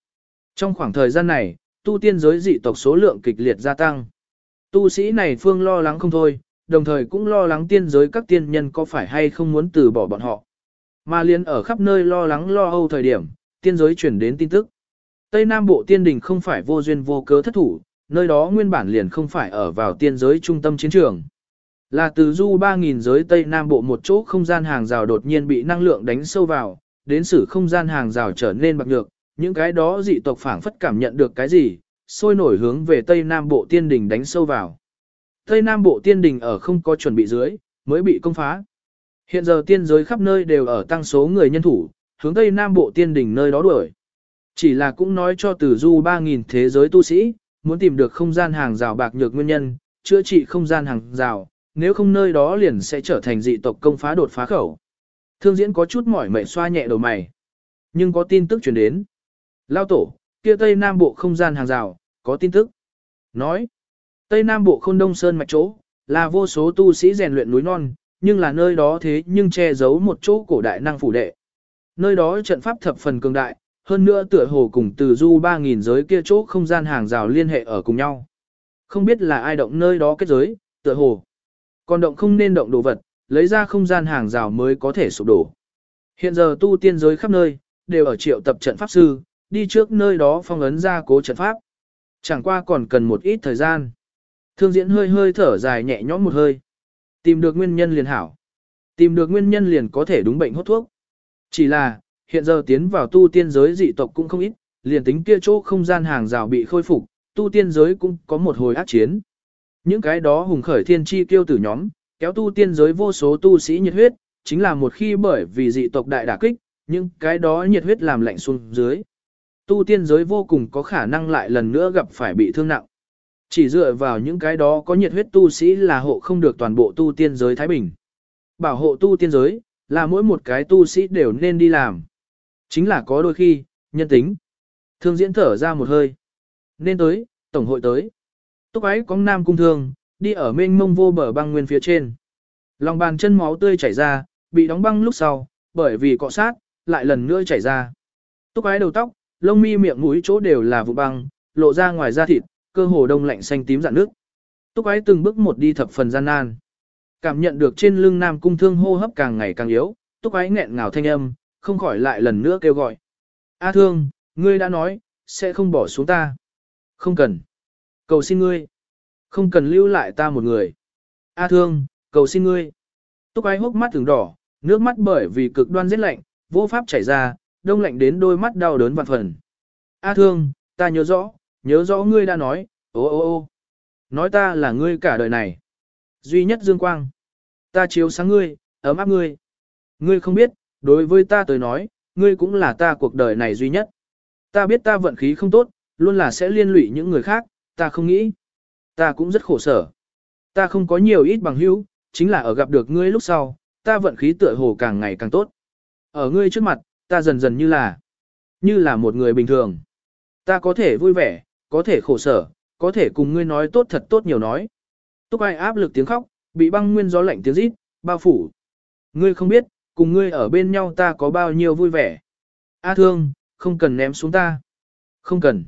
Trong khoảng thời gian này, tu tiên giới dị tộc số lượng kịch liệt gia tăng. Tu sĩ này phương lo lắng không thôi, đồng thời cũng lo lắng tiên giới các tiên nhân có phải hay không muốn từ bỏ bọn họ. Mà liên ở khắp nơi lo lắng lo âu thời điểm, tiên giới chuyển đến tin tức. Tây Nam Bộ tiên đình không phải vô duyên vô cớ thất thủ, nơi đó nguyên bản liền không phải ở vào tiên giới trung tâm chiến trường. Là từ du 3.000 giới Tây Nam Bộ một chỗ không gian hàng rào đột nhiên bị năng lượng đánh sâu vào, đến sử không gian hàng rào trở nên bạc nhược, những cái đó dị tộc phảng phất cảm nhận được cái gì, sôi nổi hướng về Tây Nam Bộ tiên đình đánh sâu vào. Tây Nam Bộ tiên đình ở không có chuẩn bị dưới, mới bị công phá. Hiện giờ tiên giới khắp nơi đều ở tăng số người nhân thủ, hướng Tây Nam Bộ tiên đình nơi đó đuổi. Chỉ là cũng nói cho từ du 3.000 thế giới tu sĩ, muốn tìm được không gian hàng rào bạc nhược nguyên nhân, chữa trị không gian hàng rào, nếu không nơi đó liền sẽ trở thành dị tộc công phá đột phá khẩu. Thương diễn có chút mỏi mệt xoa nhẹ đầu mày. Nhưng có tin tức truyền đến. Lao tổ, kia Tây Nam Bộ không gian hàng rào, có tin tức. Nói, Tây Nam Bộ khôn đông sơn mạch chỗ, là vô số tu sĩ rèn luyện núi non, nhưng là nơi đó thế nhưng che giấu một chỗ cổ đại năng phủ đệ. Nơi đó trận pháp thập phần cường đại, hơn nữa tựa hồ cùng từ du 3.000 giới kia chỗ không gian hàng rào liên hệ ở cùng nhau. Không biết là ai động nơi đó kết giới, tựa hồ. Còn động không nên động đồ vật, lấy ra không gian hàng rào mới có thể sụp đổ. Hiện giờ tu tiên giới khắp nơi, đều ở triệu tập trận pháp sư, đi trước nơi đó phong ấn ra cố trận pháp. Chẳng qua còn cần một ít thời gian. Thương diễn hơi hơi thở dài nhẹ nhõm một hơi. Tìm được nguyên nhân liền hảo. Tìm được nguyên nhân liền có thể đúng bệnh hốt thuốc. Chỉ là, hiện giờ tiến vào tu tiên giới dị tộc cũng không ít, liền tính kia chỗ không gian hàng rào bị khôi phục, tu tiên giới cũng có một hồi ác chiến. Những cái đó hùng khởi thiên chi kiêu tử nhóm, kéo tu tiên giới vô số tu sĩ nhiệt huyết, chính là một khi bởi vì dị tộc đại đả kích, những cái đó nhiệt huyết làm lạnh xuống dưới. Tu tiên giới vô cùng có khả năng lại lần nữa gặp phải bị thương nặng. Chỉ dựa vào những cái đó có nhiệt huyết tu sĩ là hộ không được toàn bộ tu tiên giới Thái Bình. Bảo hộ tu tiên giới, là mỗi một cái tu sĩ đều nên đi làm. Chính là có đôi khi, nhân tính. Thương diễn thở ra một hơi. Nên tới, tổng hội tới. Túc ấy có nam cung thương, đi ở mênh mông vô bờ băng nguyên phía trên. Lòng bàn chân máu tươi chảy ra, bị đóng băng lúc sau, bởi vì cọ sát, lại lần nữa chảy ra. Túc ái đầu tóc, lông mi miệng mũi chỗ đều là vụ băng, lộ ra ngoài da thịt, cơ hồ đông lạnh xanh tím dạn nước. Túc ái từng bước một đi thập phần gian nan. Cảm nhận được trên lưng nam cung thương hô hấp càng ngày càng yếu, túc ái nghẹn ngào thanh âm, không khỏi lại lần nữa kêu gọi. A thương, ngươi đã nói, sẽ không bỏ xuống ta. Không cần. Cầu xin ngươi. Không cần lưu lại ta một người. A thương, cầu xin ngươi. Túc ái hốc mắt từng đỏ, nước mắt bởi vì cực đoan rét lạnh, vô pháp chảy ra, đông lạnh đến đôi mắt đau đớn vạn phần. A thương, ta nhớ rõ, nhớ rõ ngươi đã nói, ô ô ô. Nói ta là ngươi cả đời này. Duy nhất dương quang. Ta chiếu sáng ngươi, ấm áp ngươi. Ngươi không biết, đối với ta tới nói, ngươi cũng là ta cuộc đời này duy nhất. Ta biết ta vận khí không tốt, luôn là sẽ liên lụy những người khác, ta không nghĩ. Ta cũng rất khổ sở. Ta không có nhiều ít bằng hữu, chính là ở gặp được ngươi lúc sau, ta vận khí tựa hồ càng ngày càng tốt. Ở ngươi trước mặt, ta dần dần như là, như là một người bình thường. Ta có thể vui vẻ, có thể khổ sở, có thể cùng ngươi nói tốt thật tốt nhiều nói. Túc ai áp lực tiếng khóc, bị băng nguyên gió lạnh tiếng rít, bao phủ. Ngươi không biết, cùng ngươi ở bên nhau ta có bao nhiêu vui vẻ. A thương, không cần ném xuống ta. Không cần.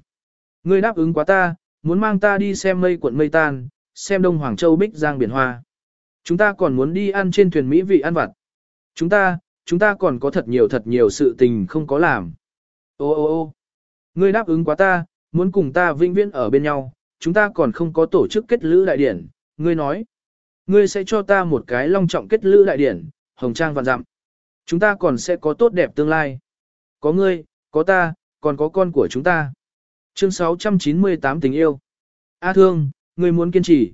Ngươi đáp ứng quá ta, muốn mang ta đi xem mây cuộn mây tan, xem đông Hoàng Châu Bích Giang biển hoa. Chúng ta còn muốn đi ăn trên thuyền Mỹ vị ăn vặt. Chúng ta, chúng ta còn có thật nhiều thật nhiều sự tình không có làm. Ô ô ô ngươi đáp ứng quá ta, muốn cùng ta vĩnh viễn ở bên nhau, chúng ta còn không có tổ chức kết lữ đại điển, ngươi nói. Ngươi sẽ cho ta một cái long trọng kết lữ đại điển, hồng trang vạn dặm. Chúng ta còn sẽ có tốt đẹp tương lai. Có ngươi, có ta, còn có con của chúng ta. Chương 698 tình yêu. A thương, ngươi muốn kiên trì.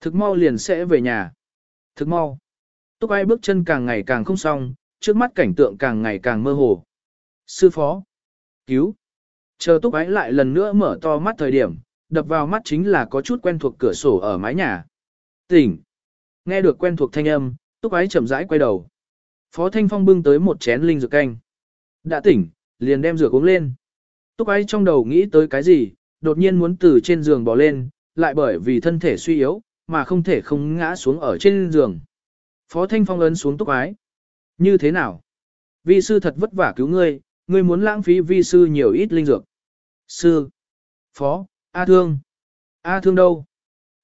Thực mau liền sẽ về nhà. Thực mau. Túc ai bước chân càng ngày càng không xong, trước mắt cảnh tượng càng ngày càng mơ hồ. Sư phó. Cứu. Chờ túc ái lại lần nữa mở to mắt thời điểm, đập vào mắt chính là có chút quen thuộc cửa sổ ở mái nhà. Tỉnh. Nghe được quen thuộc thanh âm, túc ái chậm rãi quay đầu. Phó Thanh Phong bưng tới một chén linh dược canh. Đã tỉnh, liền đem dược uống lên. Túc ái trong đầu nghĩ tới cái gì, đột nhiên muốn từ trên giường bỏ lên, lại bởi vì thân thể suy yếu, mà không thể không ngã xuống ở trên giường. Phó Thanh Phong ấn xuống túc ái. Như thế nào? Vi sư thật vất vả cứu ngươi, ngươi muốn lãng phí vi sư nhiều ít linh dược. Sư. Phó. A thương. A thương đâu?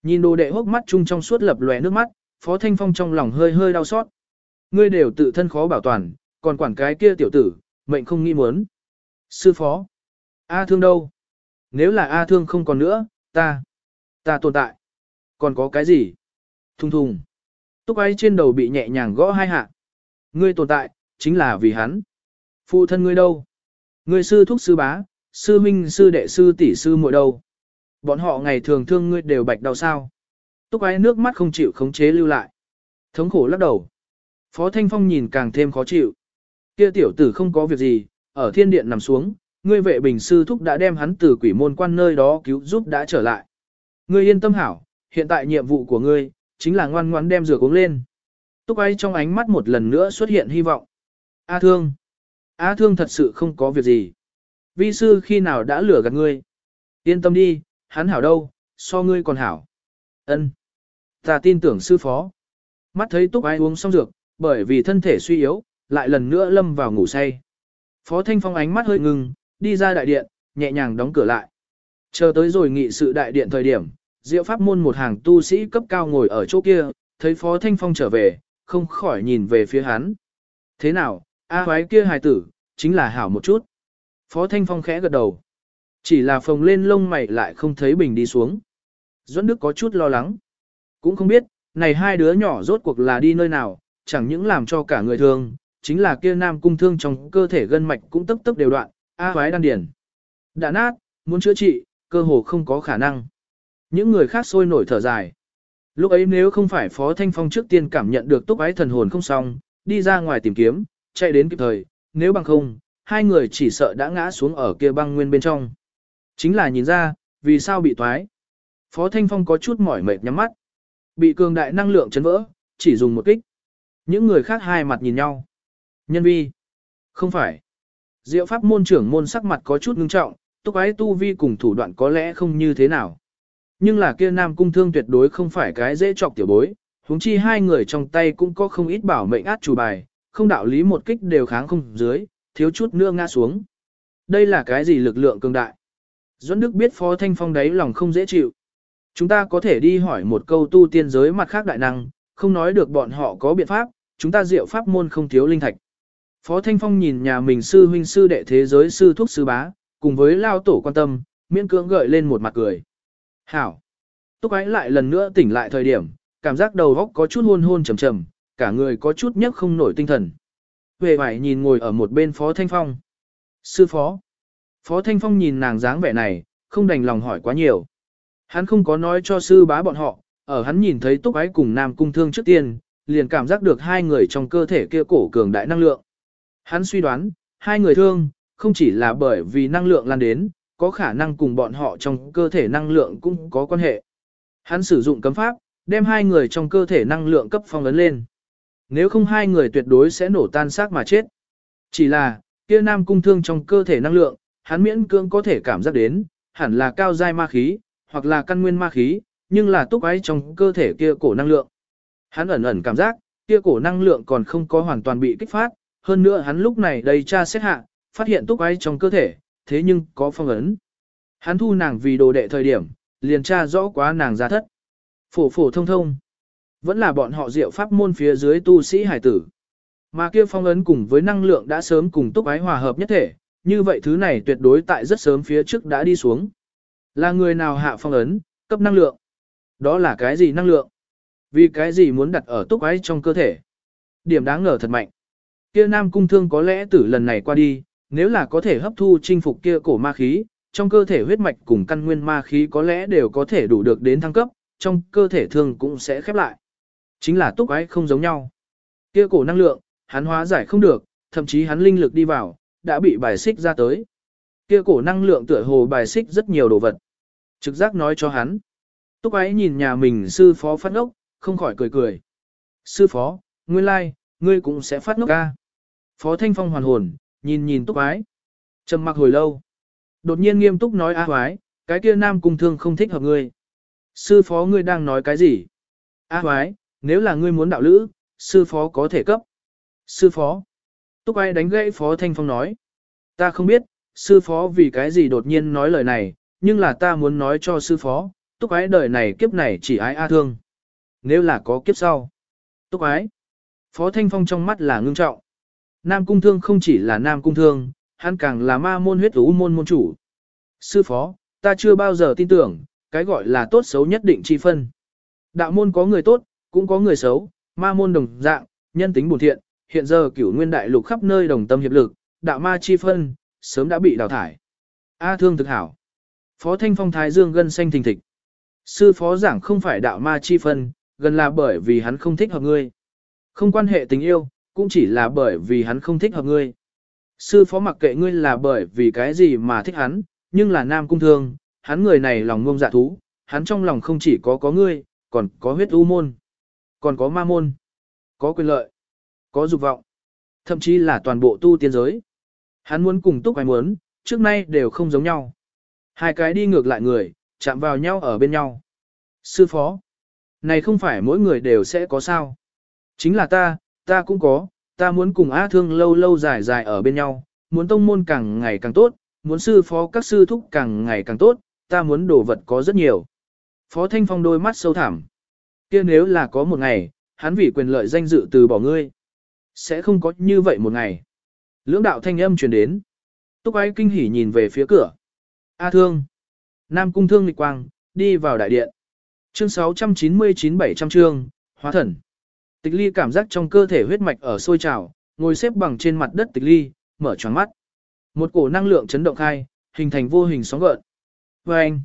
Nhìn đồ đệ hốc mắt chung trong suốt lập lòe nước mắt, Phó Thanh Phong trong lòng hơi hơi đau xót. Ngươi đều tự thân khó bảo toàn, còn quản cái kia tiểu tử, mệnh không nghi muốn. Sư phó. A thương đâu? Nếu là A thương không còn nữa, ta, ta tồn tại. Còn có cái gì? Thùng thùng. Túc ấy trên đầu bị nhẹ nhàng gõ hai hạ. Ngươi tồn tại, chính là vì hắn. Phụ thân ngươi đâu? Ngươi sư thúc sư bá, sư minh sư đệ sư tỷ sư muội đâu? Bọn họ ngày thường thương ngươi đều bạch đau sao? Túc ấy nước mắt không chịu khống chế lưu lại. Thống khổ lắc đầu. Phó Thanh Phong nhìn càng thêm khó chịu. Kia tiểu tử không có việc gì, ở thiên điện nằm xuống, ngươi vệ bình sư thúc đã đem hắn từ quỷ môn quan nơi đó cứu giúp đã trở lại. Ngươi yên tâm hảo, hiện tại nhiệm vụ của ngươi, chính là ngoan ngoãn đem rửa uống lên. Túc ấy trong ánh mắt một lần nữa xuất hiện hy vọng. A thương. A thương thật sự không có việc gì. Vi sư khi nào đã lừa gạt ngươi. Yên tâm đi, hắn hảo đâu, so ngươi còn hảo. Ân, Ta tin tưởng sư phó. Mắt thấy túc ái uống xong dược, bởi vì thân thể suy yếu, lại lần nữa lâm vào ngủ say. Phó Thanh Phong ánh mắt hơi ngưng, đi ra đại điện, nhẹ nhàng đóng cửa lại. Chờ tới rồi nghị sự đại điện thời điểm, Diệu Pháp môn một hàng tu sĩ cấp cao ngồi ở chỗ kia, thấy Phó Thanh Phong trở về, không khỏi nhìn về phía hắn. Thế nào, A à, kia hài tử, chính là hảo một chút. Phó Thanh Phong khẽ gật đầu. Chỉ là phồng lên lông mày lại không thấy bình đi xuống. Duẫn Đức có chút lo lắng. Cũng không biết, này hai đứa nhỏ rốt cuộc là đi nơi nào, chẳng những làm cho cả người thương, chính là kia nam cung thương trong cơ thể gân mạch cũng tức tức đều đoạn, a hoái đan điển. Đã nát, muốn chữa trị, cơ hồ không có khả năng. Những người khác sôi nổi thở dài. Lúc ấy nếu không phải Phó Thanh Phong trước tiên cảm nhận được túc ái thần hồn không xong, đi ra ngoài tìm kiếm, chạy đến kịp thời, nếu bằng không, hai người chỉ sợ đã ngã xuống ở kia băng nguyên bên trong. Chính là nhìn ra, vì sao bị toái. Phó Thanh Phong có chút mỏi mệt nhắm mắt. Bị cường đại năng lượng chấn vỡ, chỉ dùng một kích. Những người khác hai mặt nhìn nhau. Nhân vi. Không phải. Diệu pháp môn trưởng môn sắc mặt có chút ngưng trọng, túc ái tu vi cùng thủ đoạn có lẽ không như thế nào. Nhưng là kia nam cung thương tuyệt đối không phải cái dễ chọc tiểu bối, huống chi hai người trong tay cũng có không ít bảo mệnh át chủ bài, không đạo lý một kích đều kháng không dưới, thiếu chút nữa ngã xuống. Đây là cái gì lực lượng cường đại? Duẫn Đức biết Phó Thanh Phong đấy lòng không dễ chịu. Chúng ta có thể đi hỏi một câu tu tiên giới mặt khác đại năng, không nói được bọn họ có biện pháp, chúng ta diệu pháp môn không thiếu linh thạch. Phó Thanh Phong nhìn nhà mình sư huynh sư đệ thế giới sư thuốc sư bá, cùng với lao tổ quan tâm, miễn cưỡng gợi lên một mặt cười. Hảo! Túc ái lại lần nữa tỉnh lại thời điểm, cảm giác đầu óc có chút hôn hôn trầm trầm, cả người có chút nhấc không nổi tinh thần. Về vải nhìn ngồi ở một bên Phó Thanh Phong. Sư Phó! Phó Thanh Phong nhìn nàng dáng vẻ này, không đành lòng hỏi quá nhiều. Hắn không có nói cho sư bá bọn họ, ở hắn nhìn thấy Túc ái cùng Nam Cung Thương trước tiên, liền cảm giác được hai người trong cơ thể kia cổ cường đại năng lượng. Hắn suy đoán, hai người thương, không chỉ là bởi vì năng lượng lan đến, có khả năng cùng bọn họ trong cơ thể năng lượng cũng có quan hệ. Hắn sử dụng cấm pháp, đem hai người trong cơ thể năng lượng cấp phong ấn lên. Nếu không hai người tuyệt đối sẽ nổ tan xác mà chết. Chỉ là, kia nam cung thương trong cơ thể năng lượng, hắn miễn cưỡng có thể cảm giác đến, hẳn là cao giai ma khí, hoặc là căn nguyên ma khí, nhưng là túc ái trong cơ thể kia cổ năng lượng. Hắn ẩn ẩn cảm giác, kia cổ năng lượng còn không có hoàn toàn bị kích phát, hơn nữa hắn lúc này đầy tra xét hạ, phát hiện túc ái trong cơ thể, thế nhưng có phong ấn. Hắn thu nàng vì đồ đệ thời điểm, liền tra rõ quá nàng ra thất. Phổ phổ thông thông. Vẫn là bọn họ diệu pháp môn phía dưới tu sĩ hải tử. Mà kia phong ấn cùng với năng lượng đã sớm cùng túc ái hòa hợp nhất thể, như vậy thứ này tuyệt đối tại rất sớm phía trước đã đi xuống. Là người nào hạ phong ấn, cấp năng lượng. Đó là cái gì năng lượng? Vì cái gì muốn đặt ở túc ái trong cơ thể? Điểm đáng ngờ thật mạnh. Kia nam cung thương có lẽ tử lần này qua đi, nếu là có thể hấp thu chinh phục kia cổ ma khí, trong cơ thể huyết mạch cùng căn nguyên ma khí có lẽ đều có thể đủ được đến thăng cấp, trong cơ thể thương cũng sẽ khép lại. Chính là túc ái không giống nhau. Kia cổ năng lượng, hắn hóa giải không được, thậm chí hắn linh lực đi vào, đã bị bài xích ra tới. Kia cổ năng lượng tựa hồ bài xích rất nhiều đồ vật. Trực giác nói cho hắn. Túc ái nhìn nhà mình sư phó phát ốc, không khỏi cười cười. Sư phó, nguyên lai, ngươi cũng sẽ phát ngốc ca. Phó Thanh Phong hoàn hồn, nhìn nhìn Túc ái. trầm mặc hồi lâu. Đột nhiên nghiêm túc nói A hoái, cái kia nam cung thương không thích hợp ngươi. Sư phó ngươi đang nói cái gì? A hoái, nếu là ngươi muốn đạo lữ, sư phó có thể cấp. Sư phó. Túc Ái đánh gãy phó thanh phong nói. Ta không biết, sư phó vì cái gì đột nhiên nói lời này, nhưng là ta muốn nói cho sư phó, túc ái đời này kiếp này chỉ ái A thương. Nếu là có kiếp sau. Túc ái. Phó thanh phong trong mắt là ngưng trọng. Nam cung thương không chỉ là nam cung thương, hắn càng là ma môn huyết ú môn môn chủ. Sư phó, ta chưa bao giờ tin tưởng, cái gọi là tốt xấu nhất định chi phân. Đạo môn có người tốt, cũng có người xấu, ma môn đồng dạng, nhân tính bổn thiện, hiện giờ cửu nguyên đại lục khắp nơi đồng tâm hiệp lực, đạo ma chi phân, sớm đã bị đào thải. A thương thực hảo. Phó Thanh Phong Thái Dương gân xanh thình thịch. Sư phó giảng không phải đạo ma chi phân, gần là bởi vì hắn không thích hợp ngươi. Không quan hệ tình yêu, cũng chỉ là bởi vì hắn không thích hợp ngươi. Sư phó mặc kệ ngươi là bởi vì cái gì mà thích hắn, nhưng là nam cung thương, hắn người này lòng ngông dạ thú, hắn trong lòng không chỉ có có ngươi, còn có huyết u môn, còn có ma môn, có quyền lợi, có dục vọng, thậm chí là toàn bộ tu tiên giới. Hắn muốn cùng túc ai muốn, trước nay đều không giống nhau. Hai cái đi ngược lại người, chạm vào nhau ở bên nhau. Sư phó, này không phải mỗi người đều sẽ có sao. Chính là ta, ta cũng có, ta muốn cùng A Thương lâu lâu dài dài ở bên nhau, muốn tông môn càng ngày càng tốt, muốn sư phó các sư thúc càng ngày càng tốt, ta muốn đồ vật có rất nhiều. Phó Thanh Phong đôi mắt sâu thẳm. kia nếu là có một ngày, hắn vì quyền lợi danh dự từ bỏ ngươi. Sẽ không có như vậy một ngày. Lưỡng đạo thanh âm truyền đến. Túc ái kinh hỉ nhìn về phía cửa. A thương. Nam cung thương lịch quang, đi vào đại điện. Chương 699-700 chương, hóa thần. Tịch ly cảm giác trong cơ thể huyết mạch ở sôi trào, ngồi xếp bằng trên mặt đất tịch ly, mở tròn mắt. Một cổ năng lượng chấn động khai, hình thành vô hình sóng gợn. Và anh,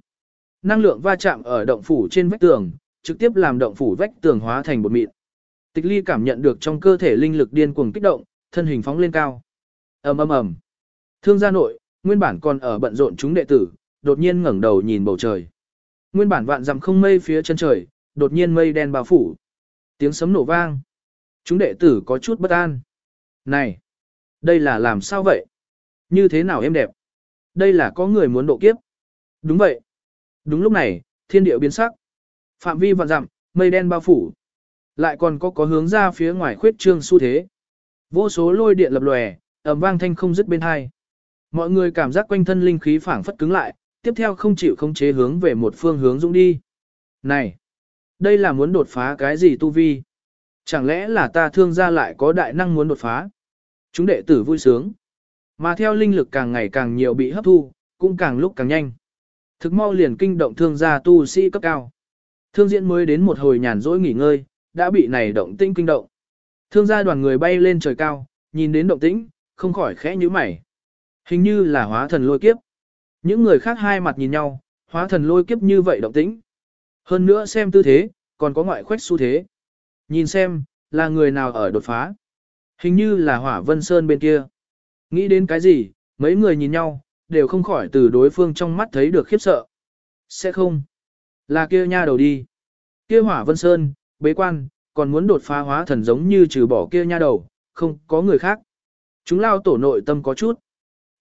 năng lượng va chạm ở động phủ trên vách tường, trực tiếp làm động phủ vách tường hóa thành bột mịn. Tịch ly cảm nhận được trong cơ thể linh lực điên cuồng kích động, thân hình phóng lên cao. ầm ầm ầm. Thương gia nội, nguyên bản còn ở bận rộn chúng đệ tử, đột nhiên ngẩng đầu nhìn bầu trời. Nguyên bản vạn dặm không mây phía chân trời, đột nhiên mây đen bao phủ. Tiếng sấm nổ vang. Chúng đệ tử có chút bất an. Này, đây là làm sao vậy? Như thế nào em đẹp? Đây là có người muốn độ kiếp. Đúng vậy. Đúng lúc này, thiên địa biến sắc. Phạm vi vạn dặm, mây đen bao phủ. Lại còn có có hướng ra phía ngoài khuyết trương xu thế. Vô số lôi điện lập lòe, ầm vang thanh không dứt bên hai. Mọi người cảm giác quanh thân linh khí phảng phất cứng lại, tiếp theo không chịu không chế hướng về một phương hướng dũng đi. Này, đây là muốn đột phá cái gì tu vi? Chẳng lẽ là ta thương gia lại có đại năng muốn đột phá? Chúng đệ tử vui sướng. Mà theo linh lực càng ngày càng nhiều bị hấp thu, cũng càng lúc càng nhanh. Thực mau liền kinh động thương gia tu sĩ cấp cao. Thương diễn mới đến một hồi nhàn rỗi nghỉ ngơi, đã bị này động tĩnh kinh động. Thương gia đoàn người bay lên trời cao, nhìn đến động tĩnh, không khỏi khẽ nhíu mày. Hình như là hóa thần lôi kiếp. Những người khác hai mặt nhìn nhau, hóa thần lôi kiếp như vậy động tĩnh. Hơn nữa xem tư thế, còn có ngoại khuếch xu thế. Nhìn xem, là người nào ở đột phá. Hình như là hỏa vân sơn bên kia. Nghĩ đến cái gì, mấy người nhìn nhau, đều không khỏi từ đối phương trong mắt thấy được khiếp sợ. Sẽ không. Là kia nha đầu đi. Kia hỏa vân sơn, bế quan, còn muốn đột phá hóa thần giống như trừ bỏ kia nha đầu, không có người khác. Chúng lao tổ nội tâm có chút.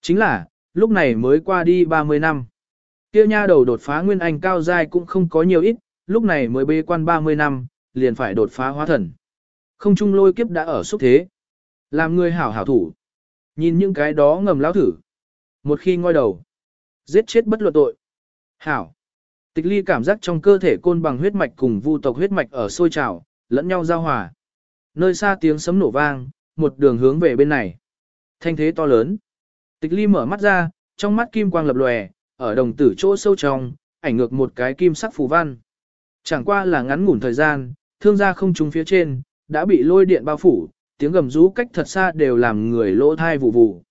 Chính là, lúc này mới qua đi 30 năm. Kia nha đầu đột phá nguyên anh cao giai cũng không có nhiều ít, lúc này mới bê quan 30 năm, liền phải đột phá hóa thần. Không trung lôi kiếp đã ở xúc thế. Làm người hảo hảo thủ. Nhìn những cái đó ngầm lão thử. Một khi ngoi đầu, giết chết bất luận tội. Hảo. Tịch ly cảm giác trong cơ thể côn bằng huyết mạch cùng vu tộc huyết mạch ở sôi trào, lẫn nhau giao hòa. Nơi xa tiếng sấm nổ vang, một đường hướng về bên này. Thanh thế to lớn. Tịch ly mở mắt ra, trong mắt kim quang lập lòe, ở đồng tử chỗ sâu trong, ảnh ngược một cái kim sắc phù văn. Chẳng qua là ngắn ngủn thời gian, thương gia không trúng phía trên, đã bị lôi điện bao phủ, tiếng gầm rú cách thật xa đều làm người lỗ thai vụ vụ.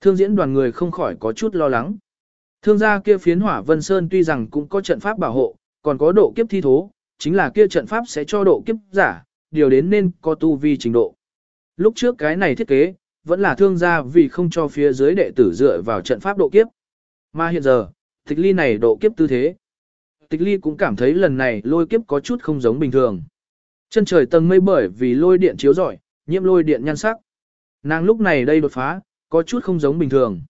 Thương diễn đoàn người không khỏi có chút lo lắng. Thương gia kia phiến hỏa vân sơn tuy rằng cũng có trận pháp bảo hộ, còn có độ kiếp thi thố, chính là kia trận pháp sẽ cho độ kiếp giả, điều đến nên có tu vi trình độ. Lúc trước cái này thiết kế, vẫn là thương gia vì không cho phía dưới đệ tử dựa vào trận pháp độ kiếp. Mà hiện giờ, tịch ly này độ kiếp tư thế. Tịch ly cũng cảm thấy lần này lôi kiếp có chút không giống bình thường. Chân trời tầng mây bởi vì lôi điện chiếu rọi, nhiễm lôi điện nhan sắc. Nàng lúc này đây đột phá, có chút không giống bình thường.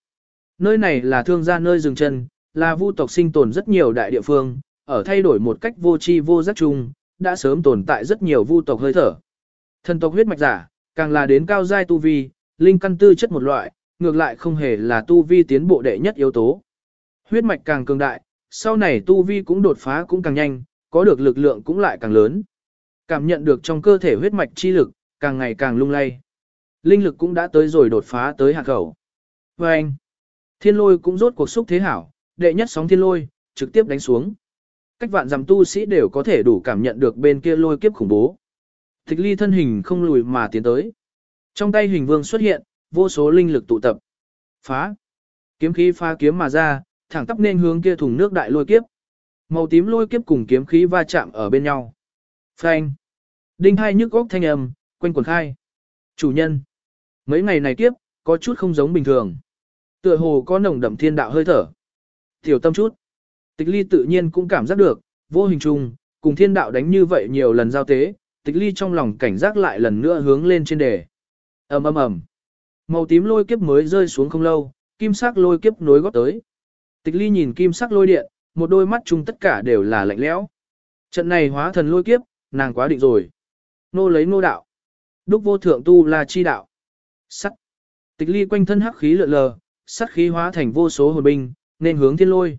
Nơi này là thương gia nơi dừng chân, là vu tộc sinh tồn rất nhiều đại địa phương, ở thay đổi một cách vô tri vô giác chung, đã sớm tồn tại rất nhiều vu tộc hơi thở. Thần tộc huyết mạch giả, càng là đến cao giai tu vi, linh căn tư chất một loại, ngược lại không hề là tu vi tiến bộ đệ nhất yếu tố. Huyết mạch càng cường đại, sau này tu vi cũng đột phá cũng càng nhanh, có được lực lượng cũng lại càng lớn. Cảm nhận được trong cơ thể huyết mạch chi lực, càng ngày càng lung lay. Linh lực cũng đã tới rồi đột phá tới hạ khẩu. Và anh, thiên lôi cũng rốt cuộc xúc thế hảo, đệ nhất sóng thiên lôi, trực tiếp đánh xuống. Cách vạn dặm tu sĩ đều có thể đủ cảm nhận được bên kia lôi kiếp khủng bố. Tịch ly thân hình không lùi mà tiến tới. Trong tay hình vương xuất hiện, vô số linh lực tụ tập. Phá. Kiếm khí phá kiếm mà ra, thẳng tắp nên hướng kia thùng nước đại lôi kiếp. Màu tím lôi kiếp cùng kiếm khí va chạm ở bên nhau. Phanh. Đinh hai nhức góc thanh âm, quanh quần khai. Chủ nhân. Mấy ngày này kiếp, có chút không giống bình thường. Tựa hồ có nồng đậm thiên đạo hơi thở. Tiểu tâm chút. Tịch ly tự nhiên cũng cảm giác được, vô hình chung, cùng thiên đạo đánh như vậy nhiều lần giao tế, tịch ly trong lòng cảnh giác lại lần nữa hướng lên trên đề. ầm ầm ầm Màu tím lôi kiếp mới rơi xuống không lâu, kim sắc lôi kiếp nối góp tới. Tịch ly nhìn kim sắc lôi điện, một đôi mắt chung tất cả đều là lạnh lẽo. Trận này hóa thần lôi kiếp, nàng quá định rồi. Nô lấy nô đạo. Đúc vô thượng tu là chi đạo. Sắt. Tịch ly quanh thân hắc khí lượn lờ, sắt khí hóa thành vô số hồn binh, nên hướng thiên lôi.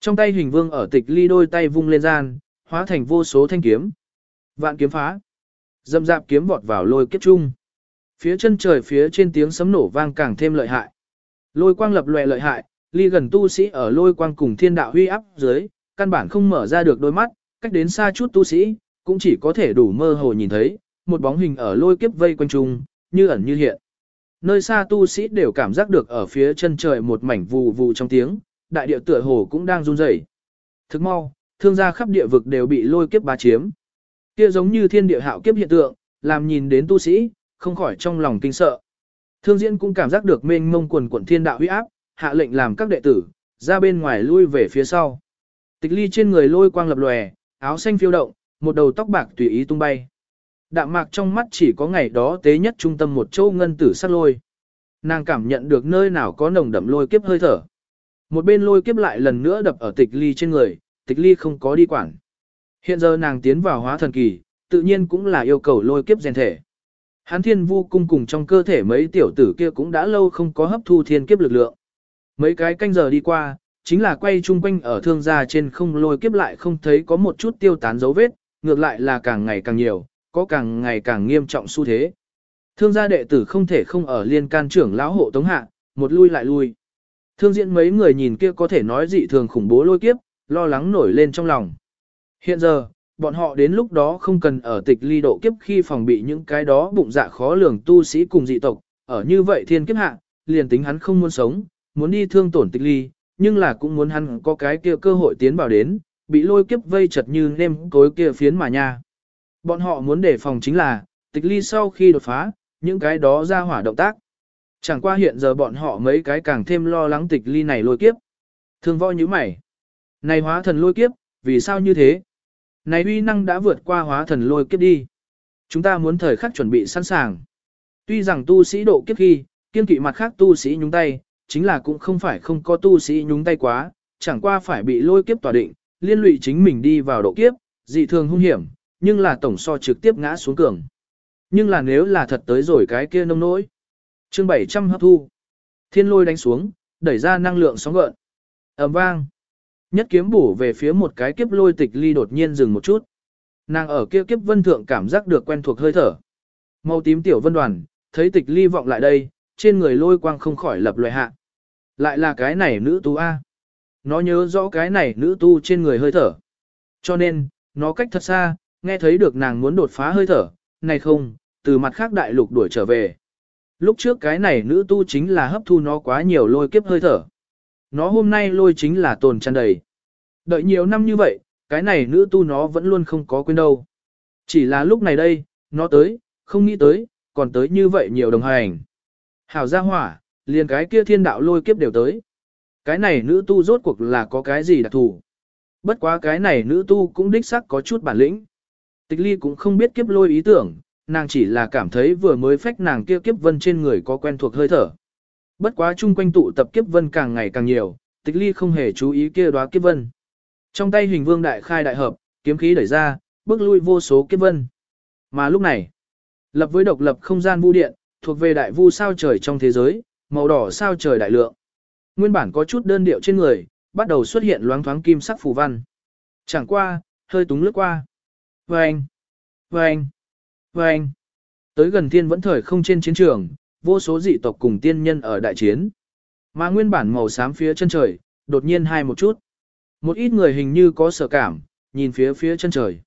Trong tay hình vương ở tịch ly đôi tay vung lên gian, hóa thành vô số thanh kiếm. Vạn kiếm phá. Dâm dạp kiếm vọt vào lôi kiếp chung. Phía chân trời phía trên tiếng sấm nổ vang càng thêm lợi hại. Lôi quang lập lòe lợi hại, ly gần tu sĩ ở lôi quang cùng thiên đạo huy áp dưới, căn bản không mở ra được đôi mắt, cách đến xa chút tu sĩ, cũng chỉ có thể đủ mơ hồ nhìn thấy, một bóng hình ở lôi kiếp vây quanh chung, như ẩn như hiện. Nơi xa tu sĩ đều cảm giác được ở phía chân trời một mảnh vù vù trong tiếng, đại địa tựa hồ cũng đang run rẩy. Thức mau, thương gia khắp địa vực đều bị lôi kiếp bá chiếm. Kia giống như thiên địa hạo kiếp hiện tượng, làm nhìn đến tu sĩ, không khỏi trong lòng kinh sợ. Thương diễn cũng cảm giác được mênh mông quần quần thiên đạo huy áp, hạ lệnh làm các đệ tử, ra bên ngoài lui về phía sau. Tịch ly trên người lôi quang lập lòe, áo xanh phiêu động, một đầu tóc bạc tùy ý tung bay. Đạm mạc trong mắt chỉ có ngày đó tế nhất trung tâm một châu ngân tử sắc lôi. Nàng cảm nhận được nơi nào có nồng đậm lôi kiếp hơi thở. Một bên lôi kiếp lại lần nữa đập ở tịch ly trên người, tịch ly không có đi quản. Hiện giờ nàng tiến vào hóa thần kỳ, tự nhiên cũng là yêu cầu lôi kiếp rèn thể. Hán thiên vu cung cùng trong cơ thể mấy tiểu tử kia cũng đã lâu không có hấp thu thiên kiếp lực lượng. Mấy cái canh giờ đi qua, chính là quay chung quanh ở thương gia trên không lôi kiếp lại không thấy có một chút tiêu tán dấu vết, ngược lại là càng ngày càng nhiều, có càng ngày càng nghiêm trọng xu thế. Thương gia đệ tử không thể không ở liên can trưởng lão hộ tống hạ, một lui lại lui. Thương diễn mấy người nhìn kia có thể nói dị thường khủng bố lôi kiếp, lo lắng nổi lên trong lòng. Hiện giờ, bọn họ đến lúc đó không cần ở tịch ly độ kiếp khi phòng bị những cái đó bụng dạ khó lường tu sĩ cùng dị tộc, ở như vậy thiên kiếp hạ, liền tính hắn không muốn sống, muốn đi thương tổn tịch ly, nhưng là cũng muốn hắn có cái kia cơ hội tiến vào đến, bị lôi kiếp vây chật như nêm cối kia phiến mà nha. Bọn họ muốn đề phòng chính là, tịch ly sau khi đột phá, những cái đó ra hỏa động tác. Chẳng qua hiện giờ bọn họ mấy cái càng thêm lo lắng tịch ly này lôi kiếp. Thương võ như mày. Này hóa thần lôi kiếp, vì sao như thế? Này uy năng đã vượt qua hóa thần lôi kiếp đi. Chúng ta muốn thời khắc chuẩn bị sẵn sàng. Tuy rằng tu sĩ độ kiếp khi, kiên kỵ mặt khác tu sĩ nhúng tay, chính là cũng không phải không có tu sĩ nhúng tay quá, chẳng qua phải bị lôi kiếp tỏa định, liên lụy chính mình đi vào độ kiếp, dị thường hung hiểm, nhưng là tổng so trực tiếp ngã xuống cường. Nhưng là nếu là thật tới rồi cái kia nông nỗi. Chương 700 hấp thu. Thiên lôi đánh xuống, đẩy ra năng lượng sóng gợn. ầm vang. Nhất kiếm bổ về phía một cái kiếp lôi tịch ly đột nhiên dừng một chút. Nàng ở kia kiếp vân thượng cảm giác được quen thuộc hơi thở. Màu tím tiểu vân đoàn, thấy tịch ly vọng lại đây, trên người lôi quang không khỏi lập loại hạ. Lại là cái này nữ tu A. Nó nhớ rõ cái này nữ tu trên người hơi thở. Cho nên, nó cách thật xa, nghe thấy được nàng muốn đột phá hơi thở, này không, từ mặt khác đại lục đuổi trở về. Lúc trước cái này nữ tu chính là hấp thu nó quá nhiều lôi kiếp hơi thở. Nó hôm nay lôi chính là tồn tràn đầy. Đợi nhiều năm như vậy, cái này nữ tu nó vẫn luôn không có quên đâu. Chỉ là lúc này đây, nó tới, không nghĩ tới, còn tới như vậy nhiều đồng hành. Hảo gia hỏa, liền cái kia thiên đạo lôi kiếp đều tới. Cái này nữ tu rốt cuộc là có cái gì đặc thù. Bất quá cái này nữ tu cũng đích sắc có chút bản lĩnh. Tịch ly cũng không biết kiếp lôi ý tưởng, nàng chỉ là cảm thấy vừa mới phách nàng kia kiếp vân trên người có quen thuộc hơi thở. Bất quá chung quanh tụ tập kiếp vân càng ngày càng nhiều, tịch ly không hề chú ý kia đóa kiếp vân. Trong tay hình vương đại khai đại hợp, kiếm khí đẩy ra, bước lui vô số kiếp vân. Mà lúc này, lập với độc lập không gian vu điện, thuộc về đại vu sao trời trong thế giới, màu đỏ sao trời đại lượng. Nguyên bản có chút đơn điệu trên người, bắt đầu xuất hiện loáng thoáng kim sắc phù văn. Chẳng qua, hơi túng lướt qua. Vâng! Vâng! Vâng! Tới gần thiên vẫn thời không trên chiến trường, vô số dị tộc cùng tiên nhân ở đại chiến. Mà nguyên bản màu xám phía chân trời, đột nhiên hai một chút. Một ít người hình như có sở cảm, nhìn phía phía chân trời.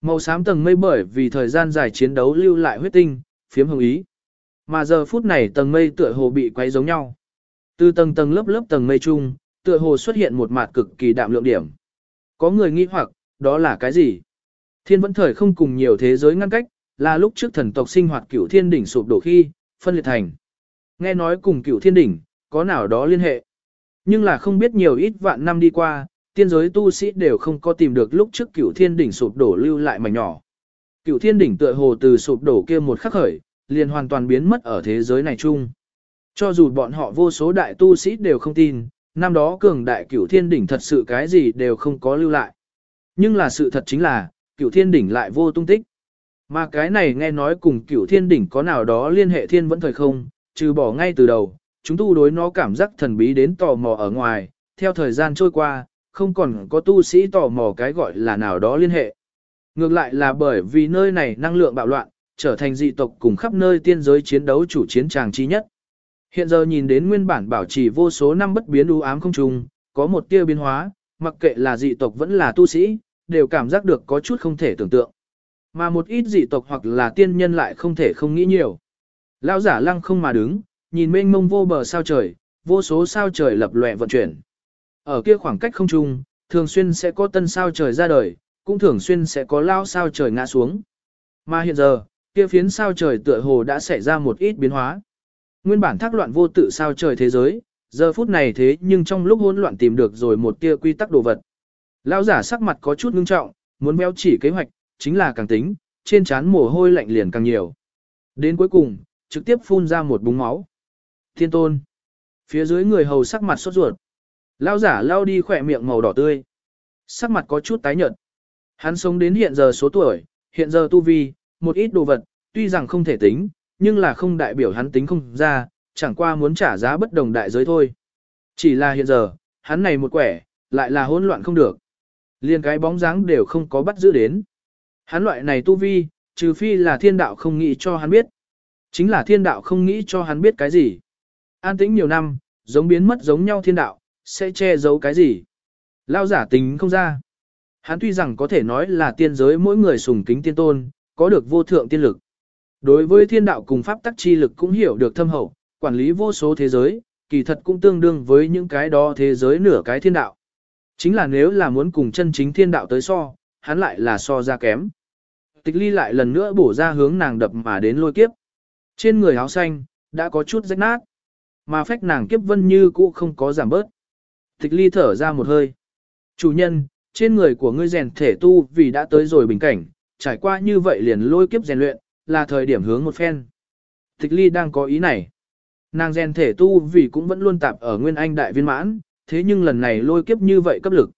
Màu xám tầng mây bởi vì thời gian dài chiến đấu lưu lại huyết tinh, phiếm hồng ý. Mà giờ phút này tầng mây tựa hồ bị quấy giống nhau. Từ tầng tầng lớp lớp tầng mây chung, tựa hồ xuất hiện một mặt cực kỳ đạm lượng điểm. Có người nghi hoặc, đó là cái gì? Thiên vẫn thời không cùng nhiều thế giới ngăn cách, là lúc trước thần tộc sinh hoạt cửu thiên đỉnh sụp đổ khi, phân liệt thành. Nghe nói cùng cửu thiên đỉnh, có nào đó liên hệ. Nhưng là không biết nhiều ít vạn năm đi qua, tiên giới tu sĩ đều không có tìm được lúc trước cửu thiên đỉnh sụp đổ lưu lại mảnh nhỏ. Cửu thiên đỉnh tựa hồ từ sụp đổ kia một khắc khởi, liền hoàn toàn biến mất ở thế giới này chung. Cho dù bọn họ vô số đại tu sĩ đều không tin, năm đó cường đại cửu thiên đỉnh thật sự cái gì đều không có lưu lại. Nhưng là sự thật chính là, cửu thiên đỉnh lại vô tung tích. Mà cái này nghe nói cùng cửu thiên đỉnh có nào đó liên hệ thiên vẫn thời không, trừ bỏ ngay từ đầu, chúng tu đối nó cảm giác thần bí đến tò mò ở ngoài, theo thời gian trôi qua, không còn có tu sĩ tò mò cái gọi là nào đó liên hệ. Ngược lại là bởi vì nơi này năng lượng bạo loạn, trở thành dị tộc cùng khắp nơi tiên giới chiến đấu chủ chiến tràng chi nhất. Hiện giờ nhìn đến nguyên bản bảo trì vô số năm bất biến u ám không trùng, có một tia biến hóa, mặc kệ là dị tộc vẫn là tu sĩ, đều cảm giác được có chút không thể tưởng tượng. Mà một ít dị tộc hoặc là tiên nhân lại không thể không nghĩ nhiều. Lão giả lăng không mà đứng, nhìn mênh mông vô bờ sao trời, vô số sao trời lập lòe vận chuyển. Ở kia khoảng cách không trung, thường xuyên sẽ có tân sao trời ra đời, cũng thường xuyên sẽ có lao sao trời ngã xuống. Mà hiện giờ, kia phiến sao trời tựa hồ đã xảy ra một ít biến hóa. Nguyên bản thác loạn vô tự sao trời thế giới, giờ phút này thế nhưng trong lúc hỗn loạn tìm được rồi một tia quy tắc đồ vật. Lão giả sắc mặt có chút ngưng trọng, muốn béo chỉ kế hoạch, chính là càng tính, trên trán mồ hôi lạnh liền càng nhiều. Đến cuối cùng, trực tiếp phun ra một búng máu. Thiên tôn. Phía dưới người hầu sắc mặt sốt ruột. Lão giả lao đi khỏe miệng màu đỏ tươi. Sắc mặt có chút tái nhợt. Hắn sống đến hiện giờ số tuổi, hiện giờ tu vi, một ít đồ vật, tuy rằng không thể tính, nhưng là không đại biểu hắn tính không ra, chẳng qua muốn trả giá bất đồng đại giới thôi. Chỉ là hiện giờ, hắn này một quẻ, lại là hỗn loạn không được. Liên cái bóng dáng đều không có bắt giữ đến. Hắn loại này tu vi, trừ phi là thiên đạo không nghĩ cho hắn biết. Chính là thiên đạo không nghĩ cho hắn biết cái gì. An tĩnh nhiều năm, giống biến mất giống nhau thiên đạo, sẽ che giấu cái gì. Lao giả tính không ra. Hắn tuy rằng có thể nói là tiên giới mỗi người sùng kính tiên tôn, có được vô thượng tiên lực. Đối với thiên đạo cùng pháp tắc chi lực cũng hiểu được thâm hậu, quản lý vô số thế giới, kỳ thật cũng tương đương với những cái đó thế giới nửa cái thiên đạo. Chính là nếu là muốn cùng chân chính thiên đạo tới so, hắn lại là so ra kém. Tịch ly lại lần nữa bổ ra hướng nàng đập mà đến lôi kiếp. Trên người áo xanh, đã có chút rách nát. Mà phách nàng kiếp vân như cũ không có giảm bớt. Tịch ly thở ra một hơi. Chủ nhân, trên người của ngươi rèn thể tu vì đã tới rồi bình cảnh, trải qua như vậy liền lôi kiếp rèn luyện, là thời điểm hướng một phen. Tịch ly đang có ý này. Nàng rèn thể tu vì cũng vẫn luôn tạp ở nguyên anh đại viên mãn, thế nhưng lần này lôi kiếp như vậy cấp lực.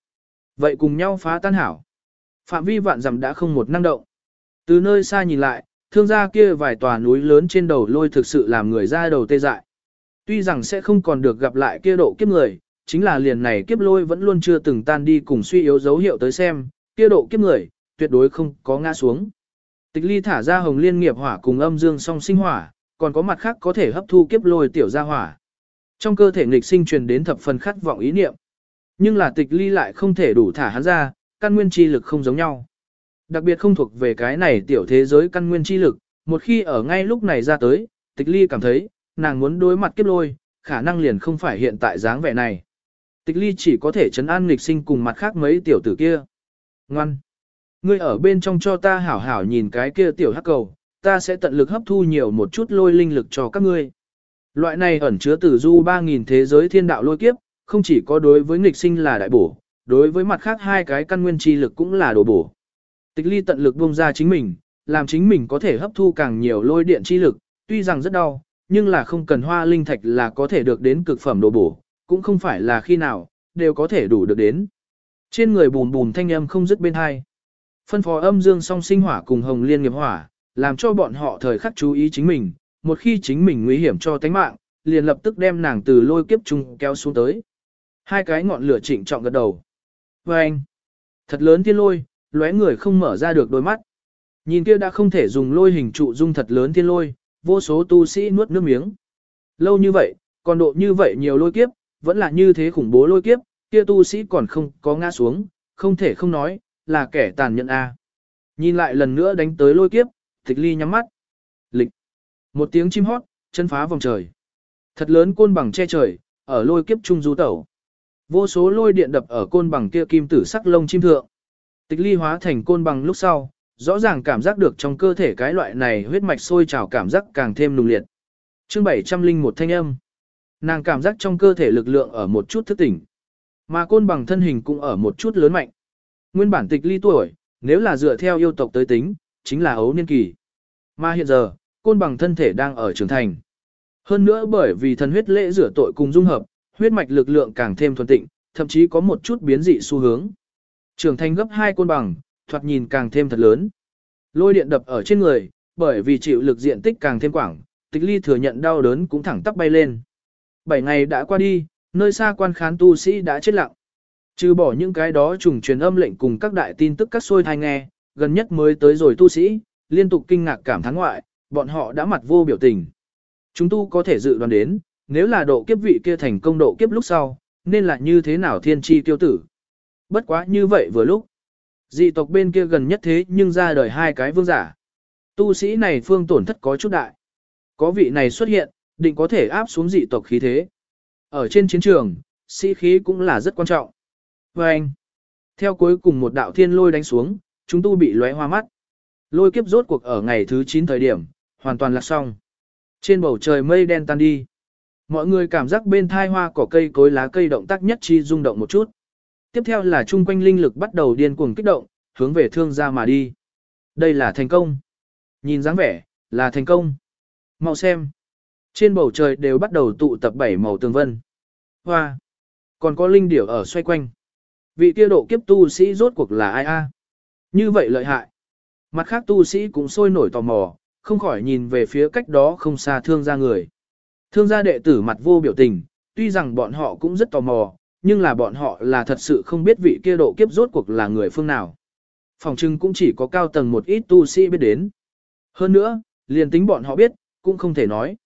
Vậy cùng nhau phá tan hảo. Phạm vi vạn dặm đã không một năng động. Từ nơi xa nhìn lại, thương gia kia vài tòa núi lớn trên đầu lôi thực sự làm người ra đầu tê dại. Tuy rằng sẽ không còn được gặp lại kia độ kiếp người, chính là liền này kiếp lôi vẫn luôn chưa từng tan đi cùng suy yếu dấu hiệu tới xem, kia độ kiếp người, tuyệt đối không có ngã xuống. Tịch ly thả ra hồng liên nghiệp hỏa cùng âm dương song sinh hỏa, còn có mặt khác có thể hấp thu kiếp lôi tiểu gia hỏa. Trong cơ thể nghịch sinh truyền đến thập phần khát vọng ý niệm. Nhưng là tịch ly lại không thể đủ thả hắn ra, căn nguyên chi lực không giống nhau. Đặc biệt không thuộc về cái này tiểu thế giới căn nguyên chi lực, một khi ở ngay lúc này ra tới, tịch ly cảm thấy, nàng muốn đối mặt kiếp lôi, khả năng liền không phải hiện tại dáng vẻ này. Tịch ly chỉ có thể chấn an nghịch sinh cùng mặt khác mấy tiểu tử kia. Ngoan! Ngươi ở bên trong cho ta hảo hảo nhìn cái kia tiểu hắc cầu, ta sẽ tận lực hấp thu nhiều một chút lôi linh lực cho các ngươi. Loại này ẩn chứa tử du 3.000 thế giới thiên đạo lôi kiếp, không chỉ có đối với nghịch sinh là đại bổ, đối với mặt khác hai cái căn nguyên chi lực cũng là đồ bổ. Tịch ly tận lực buông ra chính mình, làm chính mình có thể hấp thu càng nhiều lôi điện chi lực, tuy rằng rất đau, nhưng là không cần hoa linh thạch là có thể được đến cực phẩm đồ bổ, cũng không phải là khi nào, đều có thể đủ được đến. Trên người bùn bùn thanh âm không dứt bên hai. Phân phó âm dương song sinh hỏa cùng hồng liên nghiệp hỏa, làm cho bọn họ thời khắc chú ý chính mình, một khi chính mình nguy hiểm cho tánh mạng, liền lập tức đem nàng từ lôi kiếp chung kéo xuống tới. Hai cái ngọn lửa chỉnh trọng gật đầu. Và anh, thật lớn thiên lôi, lóe người không mở ra được đôi mắt. Nhìn kia đã không thể dùng lôi hình trụ dung thật lớn thiên lôi, vô số tu sĩ nuốt nước miếng. Lâu như vậy, còn độ như vậy nhiều lôi kiếp, vẫn là như thế khủng bố lôi kiếp, kia tu sĩ còn không có ngã xuống, không thể không nói, là kẻ tàn nhẫn a. Nhìn lại lần nữa đánh tới lôi kiếp, tịch ly nhắm mắt. Lịch. Một tiếng chim hót, chân phá vòng trời. Thật lớn côn bằng che trời, ở lôi kiếp trung du tẩu. Vô số lôi điện đập ở côn bằng kia kim tử sắc lông chim thượng. Tịch ly hóa thành côn bằng lúc sau, rõ ràng cảm giác được trong cơ thể cái loại này huyết mạch sôi trào cảm giác càng thêm nùng liệt. Chương 701 thanh âm. Nàng cảm giác trong cơ thể lực lượng ở một chút thức tỉnh. Mà côn bằng thân hình cũng ở một chút lớn mạnh. Nguyên bản tịch ly tuổi, nếu là dựa theo yêu tộc tới tính, chính là ấu niên kỳ. Mà hiện giờ, côn bằng thân thể đang ở trưởng thành. Hơn nữa bởi vì thần huyết lễ rửa tội cùng dung hợp, huyết mạch lực lượng càng thêm thuần tịnh, thậm chí có một chút biến dị xu hướng. Trưởng thành gấp hai côn bằng, thoạt nhìn càng thêm thật lớn. Lôi điện đập ở trên người, bởi vì chịu lực diện tích càng thêm quảng, tịch ly thừa nhận đau đớn cũng thẳng tắp bay lên. Bảy ngày đã qua đi, nơi xa quan khán tu sĩ đã chết lặng. Trừ bỏ những cái đó trùng truyền âm lệnh cùng các đại tin tức các xôi thai nghe, gần nhất mới tới rồi tu sĩ, liên tục kinh ngạc cảm thán ngoại, bọn họ đã mặt vô biểu tình. Chúng tu có thể dự đoán đến, nếu là độ kiếp vị kia thành công độ kiếp lúc sau, nên là như thế nào thiên tri tiêu tử. Bất quá như vậy vừa lúc. Dị tộc bên kia gần nhất thế nhưng ra đời hai cái vương giả. Tu sĩ này phương tổn thất có chút đại. Có vị này xuất hiện, định có thể áp xuống dị tộc khí thế. Ở trên chiến trường, sĩ khí cũng là rất quan trọng. Và anh, theo cuối cùng một đạo thiên lôi đánh xuống, chúng tu bị lóe hoa mắt. Lôi kiếp rốt cuộc ở ngày thứ 9 thời điểm, hoàn toàn lạc xong. Trên bầu trời mây đen tan đi. Mọi người cảm giác bên thai hoa cỏ cây cối lá cây động tác nhất chi rung động một chút. Tiếp theo là chung quanh linh lực bắt đầu điên cuồng kích động, hướng về thương gia mà đi. Đây là thành công. Nhìn dáng vẻ, là thành công. Mau xem. Trên bầu trời đều bắt đầu tụ tập bảy màu tường vân. Hoa. Còn có linh điểu ở xoay quanh. Vị kia độ kiếp tu sĩ rốt cuộc là ai a? Như vậy lợi hại. Mặt khác tu sĩ cũng sôi nổi tò mò, không khỏi nhìn về phía cách đó không xa thương gia người. Thương gia đệ tử mặt vô biểu tình, tuy rằng bọn họ cũng rất tò mò, nhưng là bọn họ là thật sự không biết vị kia độ kiếp rốt cuộc là người phương nào. Phòng trưng cũng chỉ có cao tầng một ít tu sĩ biết đến. Hơn nữa, liền tính bọn họ biết, cũng không thể nói.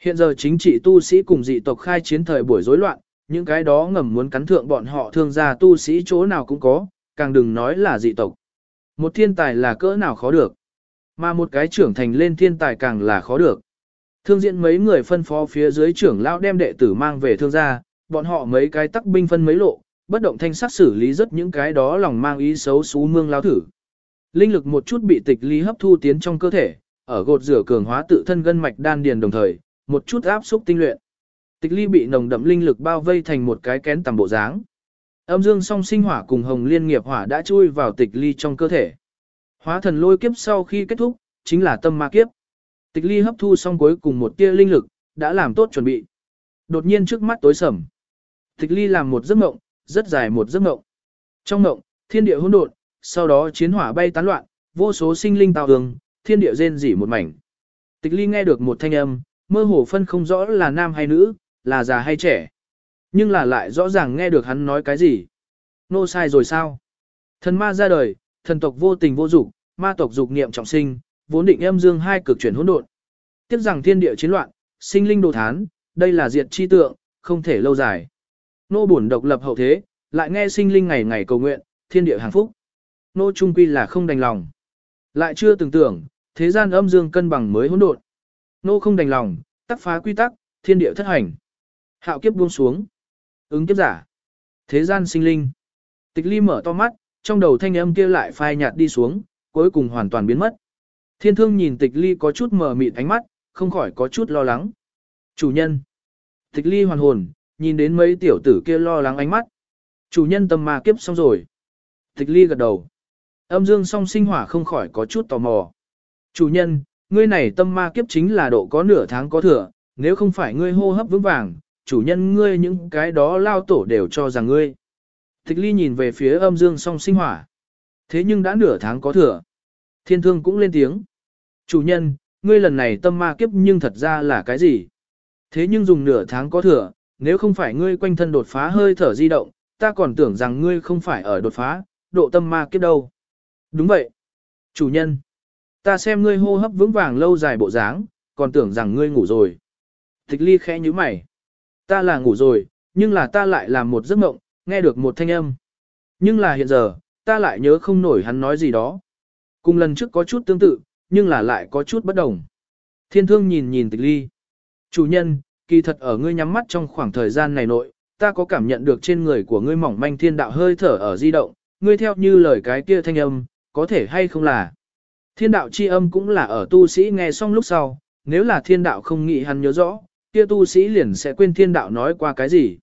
Hiện giờ chính trị tu sĩ cùng dị tộc khai chiến thời buổi rối loạn, những cái đó ngầm muốn cắn thượng bọn họ thương gia tu sĩ chỗ nào cũng có, càng đừng nói là dị tộc. Một thiên tài là cỡ nào khó được, mà một cái trưởng thành lên thiên tài càng là khó được. Thương diện mấy người phân phó phía dưới trưởng lão đem đệ tử mang về thương gia, bọn họ mấy cái tắc binh phân mấy lộ, bất động thanh sắc xử lý rất những cái đó lòng mang ý xấu xú mương lao thử. Linh lực một chút bị tịch ly hấp thu tiến trong cơ thể, ở gột rửa cường hóa tự thân gân mạch đan điền đồng thời, một chút áp xúc tinh luyện. Tịch ly bị nồng đậm linh lực bao vây thành một cái kén tầm bộ dáng. Âm dương song sinh hỏa cùng hồng liên nghiệp hỏa đã chui vào tịch ly trong cơ thể. Hóa thần lôi kiếp sau khi kết thúc, chính là tâm ma kiếp. Tịch ly hấp thu xong cuối cùng một tia linh lực, đã làm tốt chuẩn bị. Đột nhiên trước mắt tối sầm. Tịch ly làm một giấc mộng, rất dài một giấc mộng. Trong mộng, thiên địa hỗn độn, sau đó chiến hỏa bay tán loạn, vô số sinh linh tào đường, thiên địa rên rỉ một mảnh. Tịch ly nghe được một thanh âm, mơ hồ phân không rõ là nam hay nữ, là già hay trẻ. Nhưng là lại rõ ràng nghe được hắn nói cái gì. Nô sai rồi sao? Thần ma ra đời, thần tộc vô tình vô dục, ma tộc dục niệm trọng sinh, vốn định âm dương hai cực chuyển hỗn độn. Tiếp rằng thiên địa chiến loạn, sinh linh đồ thán, đây là diệt chi tượng, không thể lâu dài. Nô buồn độc lập hậu thế, lại nghe sinh linh ngày ngày cầu nguyện, thiên địa hạnh phúc. Nô trung quy là không đành lòng. Lại chưa từng tưởng, thế gian âm dương cân bằng mới hỗn độn. Nô không đành lòng, tắc phá quy tắc, thiên địa thất hành. Hạo kiếp buông xuống. Ứng kiếp giả. Thế gian sinh linh. Tịch ly mở to mắt, trong đầu thanh âm kia lại phai nhạt đi xuống, cuối cùng hoàn toàn biến mất. Thiên thương nhìn tịch ly có chút mờ mịt ánh mắt, không khỏi có chút lo lắng. Chủ nhân. Tịch ly hoàn hồn, nhìn đến mấy tiểu tử kia lo lắng ánh mắt. Chủ nhân tâm ma kiếp xong rồi. Tịch ly gật đầu. Âm dương song sinh hỏa không khỏi có chút tò mò. Chủ nhân, ngươi này tâm ma kiếp chính là độ có nửa tháng có thừa, nếu không phải ngươi hô hấp vững vàng, chủ nhân ngươi những cái đó lao tổ đều cho rằng ngươi. Tịch ly nhìn về phía âm dương song sinh hỏa. Thế nhưng đã nửa tháng có thừa. Thiên thương cũng lên tiếng. Chủ nhân, ngươi lần này tâm ma kiếp nhưng thật ra là cái gì? Thế nhưng dùng nửa tháng có thừa, nếu không phải ngươi quanh thân đột phá hơi thở di động, ta còn tưởng rằng ngươi không phải ở đột phá, độ tâm ma kiếp đâu. Đúng vậy. Chủ nhân, ta xem ngươi hô hấp vững vàng lâu dài bộ dáng, còn tưởng rằng ngươi ngủ rồi. Tịch ly khẽ như mày. Ta là ngủ rồi, nhưng là ta lại làm một giấc mộng, nghe được một thanh âm. Nhưng là hiện giờ, ta lại nhớ không nổi hắn nói gì đó. Cùng lần trước có chút tương tự, nhưng là lại có chút bất đồng. Thiên thương nhìn nhìn tịch ly. Chủ nhân, kỳ thật ở ngươi nhắm mắt trong khoảng thời gian này nội, ta có cảm nhận được trên người của ngươi mỏng manh thiên đạo hơi thở ở di động, ngươi theo như lời cái kia thanh âm, có thể hay không là. Thiên đạo chi âm cũng là ở tu sĩ nghe xong lúc sau, nếu là thiên đạo không nghĩ hắn nhớ rõ, kia tu sĩ liền sẽ quên thiên đạo nói qua cái gì.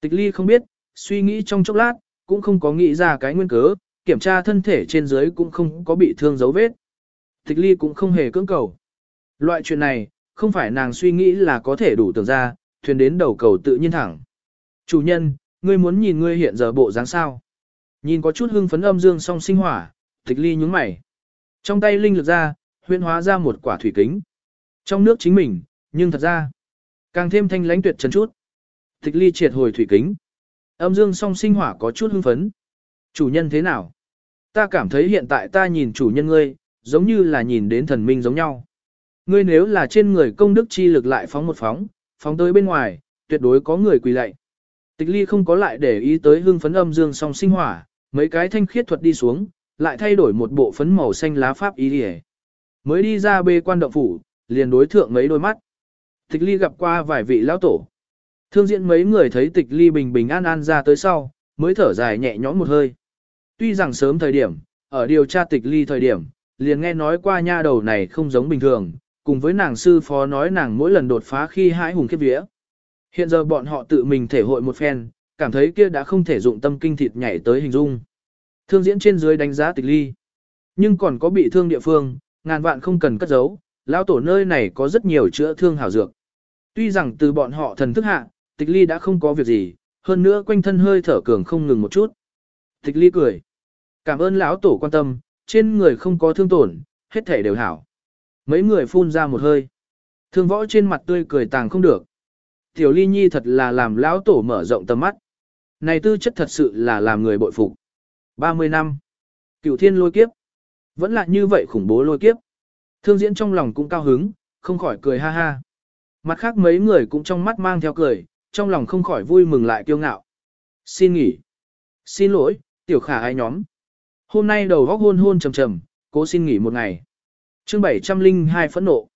Tịch ly không biết, suy nghĩ trong chốc lát, cũng không có nghĩ ra cái nguyên cớ, kiểm tra thân thể trên dưới cũng không có bị thương dấu vết. Tịch ly cũng không hề cưỡng cầu. Loại chuyện này, không phải nàng suy nghĩ là có thể đủ tưởng ra, thuyền đến đầu cầu tự nhiên thẳng. Chủ nhân, ngươi muốn nhìn ngươi hiện giờ bộ dáng sao? Nhìn có chút hưng phấn âm dương song sinh hỏa, tịch ly nhúng mày. Trong tay linh lực ra, huyên hóa ra một quả thủy kính. Trong nước chính mình, nhưng thật ra, càng thêm thanh lãnh tuyệt trần chút. Tịch ly triệt hồi thủy kính. Âm dương song sinh hỏa có chút hưng phấn. Chủ nhân thế nào? Ta cảm thấy hiện tại ta nhìn chủ nhân ngươi, giống như là nhìn đến thần minh giống nhau. Ngươi nếu là trên người công đức chi lực lại phóng một phóng, phóng tới bên ngoài, tuyệt đối có người quỳ lạy. Tịch ly không có lại để ý tới hương phấn âm dương song sinh hỏa, mấy cái thanh khiết thuật đi xuống, lại thay đổi một bộ phấn màu xanh lá pháp ý hề. Mới đi ra bê quan động phủ, liền đối thượng mấy đôi mắt. Tịch ly gặp qua vài vị lão tổ. Thương diễn mấy người thấy tịch ly bình bình an an ra tới sau, mới thở dài nhẹ nhõm một hơi. Tuy rằng sớm thời điểm, ở điều tra tịch ly thời điểm, liền nghe nói qua nha đầu này không giống bình thường, cùng với nàng sư phó nói nàng mỗi lần đột phá khi hãi hùng khiếp vía. Hiện giờ bọn họ tự mình thể hội một phen, cảm thấy kia đã không thể dụng tâm kinh thịt nhảy tới hình dung. Thương diễn trên dưới đánh giá tịch ly. Nhưng còn có bị thương địa phương, ngàn vạn không cần cất giấu, lão tổ nơi này có rất nhiều chữa thương hảo dược. Tuy rằng từ bọn họ thần thức hạ, tịch ly đã không có việc gì, hơn nữa quanh thân hơi thở cường không ngừng một chút. Tịch ly cười. Cảm ơn lão tổ quan tâm, trên người không có thương tổn, hết thể đều hảo. Mấy người phun ra một hơi. Thương võ trên mặt tươi cười tàng không được. Tiểu ly nhi thật là làm lão tổ mở rộng tầm mắt. Này tư chất thật sự là làm người bội phục. 30 năm. Cựu thiên lôi kiếp. Vẫn là như vậy khủng bố lôi kiếp. Thương diễn trong lòng cũng cao hứng, không khỏi cười ha ha. Mặt khác mấy người cũng trong mắt mang theo cười, trong lòng không khỏi vui mừng lại kiêu ngạo. Xin nghỉ. Xin lỗi, tiểu khả ai nhóm. Hôm nay đầu góc hôn hôn trầm trầm, cố xin nghỉ một ngày. chương 702 phẫn nộ.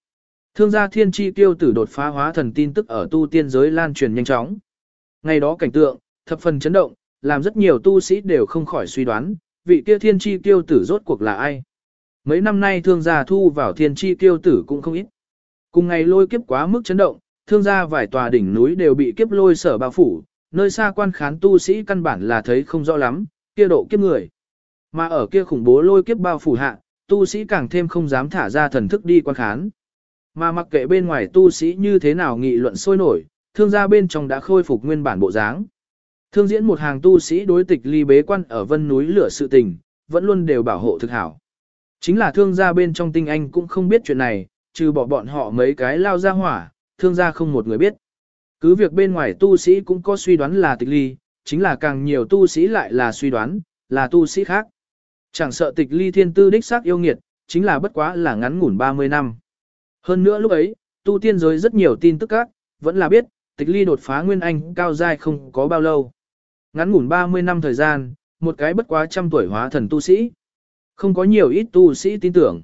Thương gia thiên chi tiêu tử đột phá hóa thần tin tức ở tu tiên giới lan truyền nhanh chóng. Ngày đó cảnh tượng, thập phần chấn động, làm rất nhiều tu sĩ đều không khỏi suy đoán, vị kia thiên chi tiêu tử rốt cuộc là ai. Mấy năm nay thương gia thu vào thiên chi tiêu tử cũng không ít. Cùng ngày lôi kiếp quá mức chấn động, thương gia vài tòa đỉnh núi đều bị kiếp lôi sở bao phủ, nơi xa quan khán tu sĩ căn bản là thấy không rõ lắm, kia độ kiếp người. Mà ở kia khủng bố lôi kiếp bao phủ hạ, tu sĩ càng thêm không dám thả ra thần thức đi quan khán. Mà mặc kệ bên ngoài tu sĩ như thế nào nghị luận sôi nổi, thương gia bên trong đã khôi phục nguyên bản bộ dáng. Thương diễn một hàng tu sĩ đối tịch ly bế quan ở vân núi lửa sự tình, vẫn luôn đều bảo hộ thực hảo. Chính là thương gia bên trong tinh anh cũng không biết chuyện này, trừ bỏ bọn họ mấy cái lao ra hỏa, thương gia không một người biết. Cứ việc bên ngoài tu sĩ cũng có suy đoán là tịch ly, chính là càng nhiều tu sĩ lại là suy đoán, là tu sĩ khác. Chẳng sợ tịch ly thiên tư đích xác yêu nghiệt, chính là bất quá là ngắn ngủn 30 năm. Hơn nữa lúc ấy, tu tiên giới rất nhiều tin tức các, vẫn là biết, tịch ly đột phá nguyên anh cao dai không có bao lâu. Ngắn ngủn 30 năm thời gian, một cái bất quá trăm tuổi hóa thần tu sĩ. Không có nhiều ít tu sĩ tin tưởng.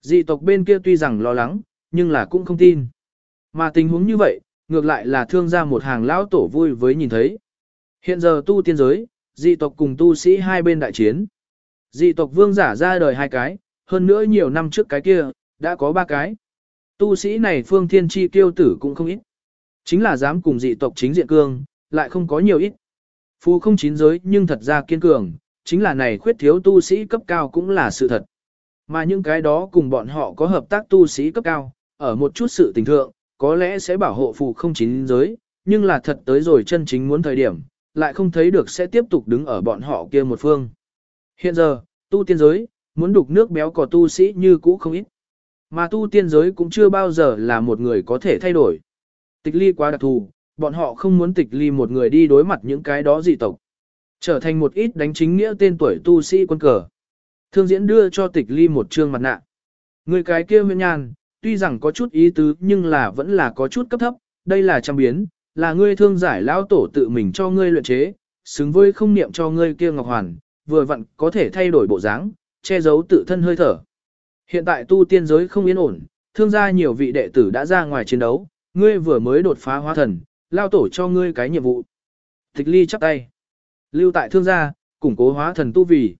Dị tộc bên kia tuy rằng lo lắng, nhưng là cũng không tin. Mà tình huống như vậy, ngược lại là thương ra một hàng lão tổ vui với nhìn thấy. Hiện giờ tu tiên giới, dị tộc cùng tu sĩ hai bên đại chiến. Dị tộc vương giả ra đời hai cái, hơn nữa nhiều năm trước cái kia, đã có ba cái. Tu sĩ này phương thiên chi tiêu tử cũng không ít. Chính là dám cùng dị tộc chính diện cương, lại không có nhiều ít. Phù không chín giới nhưng thật ra kiên cường, chính là này khuyết thiếu tu sĩ cấp cao cũng là sự thật. Mà những cái đó cùng bọn họ có hợp tác tu sĩ cấp cao, ở một chút sự tình thượng, có lẽ sẽ bảo hộ phù không chính giới, nhưng là thật tới rồi chân chính muốn thời điểm, lại không thấy được sẽ tiếp tục đứng ở bọn họ kia một phương. Hiện giờ, tu tiên giới, muốn đục nước béo cò tu sĩ như cũ không ít. Mà tu tiên giới cũng chưa bao giờ là một người có thể thay đổi. Tịch ly quá đặc thù, bọn họ không muốn tịch ly một người đi đối mặt những cái đó dị tộc. Trở thành một ít đánh chính nghĩa tên tuổi tu sĩ quân cờ. Thương diễn đưa cho tịch ly một trương mặt nạ. Người cái kia huyện nhàn, tuy rằng có chút ý tứ nhưng là vẫn là có chút cấp thấp, đây là trăm biến, là ngươi thương giải lão tổ tự mình cho ngươi luyện chế, xứng với không niệm cho ngươi kia ngọc hoàn, vừa vặn có thể thay đổi bộ dáng, che giấu tự thân hơi thở. Hiện tại tu tiên giới không yên ổn, thương gia nhiều vị đệ tử đã ra ngoài chiến đấu, ngươi vừa mới đột phá hóa thần, lao tổ cho ngươi cái nhiệm vụ. Tịch ly chắp tay. Lưu tại thương gia, củng cố hóa thần tu vì.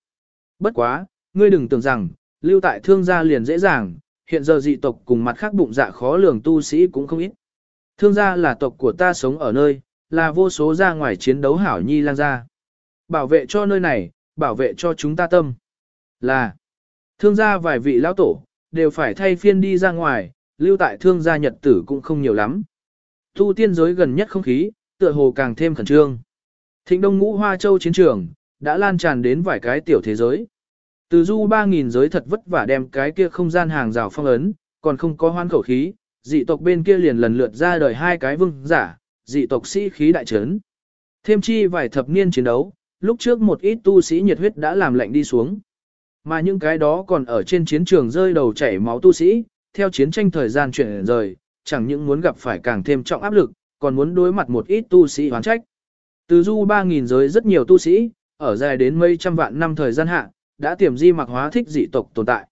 Bất quá, ngươi đừng tưởng rằng, lưu tại thương gia liền dễ dàng, hiện giờ dị tộc cùng mặt khác bụng dạ khó lường tu sĩ cũng không ít. Thương gia là tộc của ta sống ở nơi, là vô số ra ngoài chiến đấu hảo nhi lang gia. Bảo vệ cho nơi này, bảo vệ cho chúng ta tâm. Là, thương gia vài vị lão tổ, đều phải thay phiên đi ra ngoài, lưu tại thương gia nhật tử cũng không nhiều lắm. Tu tiên giới gần nhất không khí, tựa hồ càng thêm khẩn trương. Thịnh đông ngũ hoa châu chiến trường, đã lan tràn đến vài cái tiểu thế giới. Từ du 3.000 giới thật vất vả đem cái kia không gian hàng rào phong ấn, còn không có hoan khẩu khí, dị tộc bên kia liền lần lượt ra đời hai cái vương giả, dị tộc sĩ khí đại trấn. Thêm chi vài thập niên chiến đấu, lúc trước một ít tu sĩ nhiệt huyết đã làm lệnh đi xuống. Mà những cái đó còn ở trên chiến trường rơi đầu chảy máu tu sĩ, theo chiến tranh thời gian chuyển rời, chẳng những muốn gặp phải càng thêm trọng áp lực, còn muốn đối mặt một ít tu sĩ hoán trách. Từ du 3.000 giới rất nhiều tu sĩ, ở dài đến mấy trăm vạn năm thời gian hạ, đã tiềm di mặc hóa thích dị tộc tồn tại.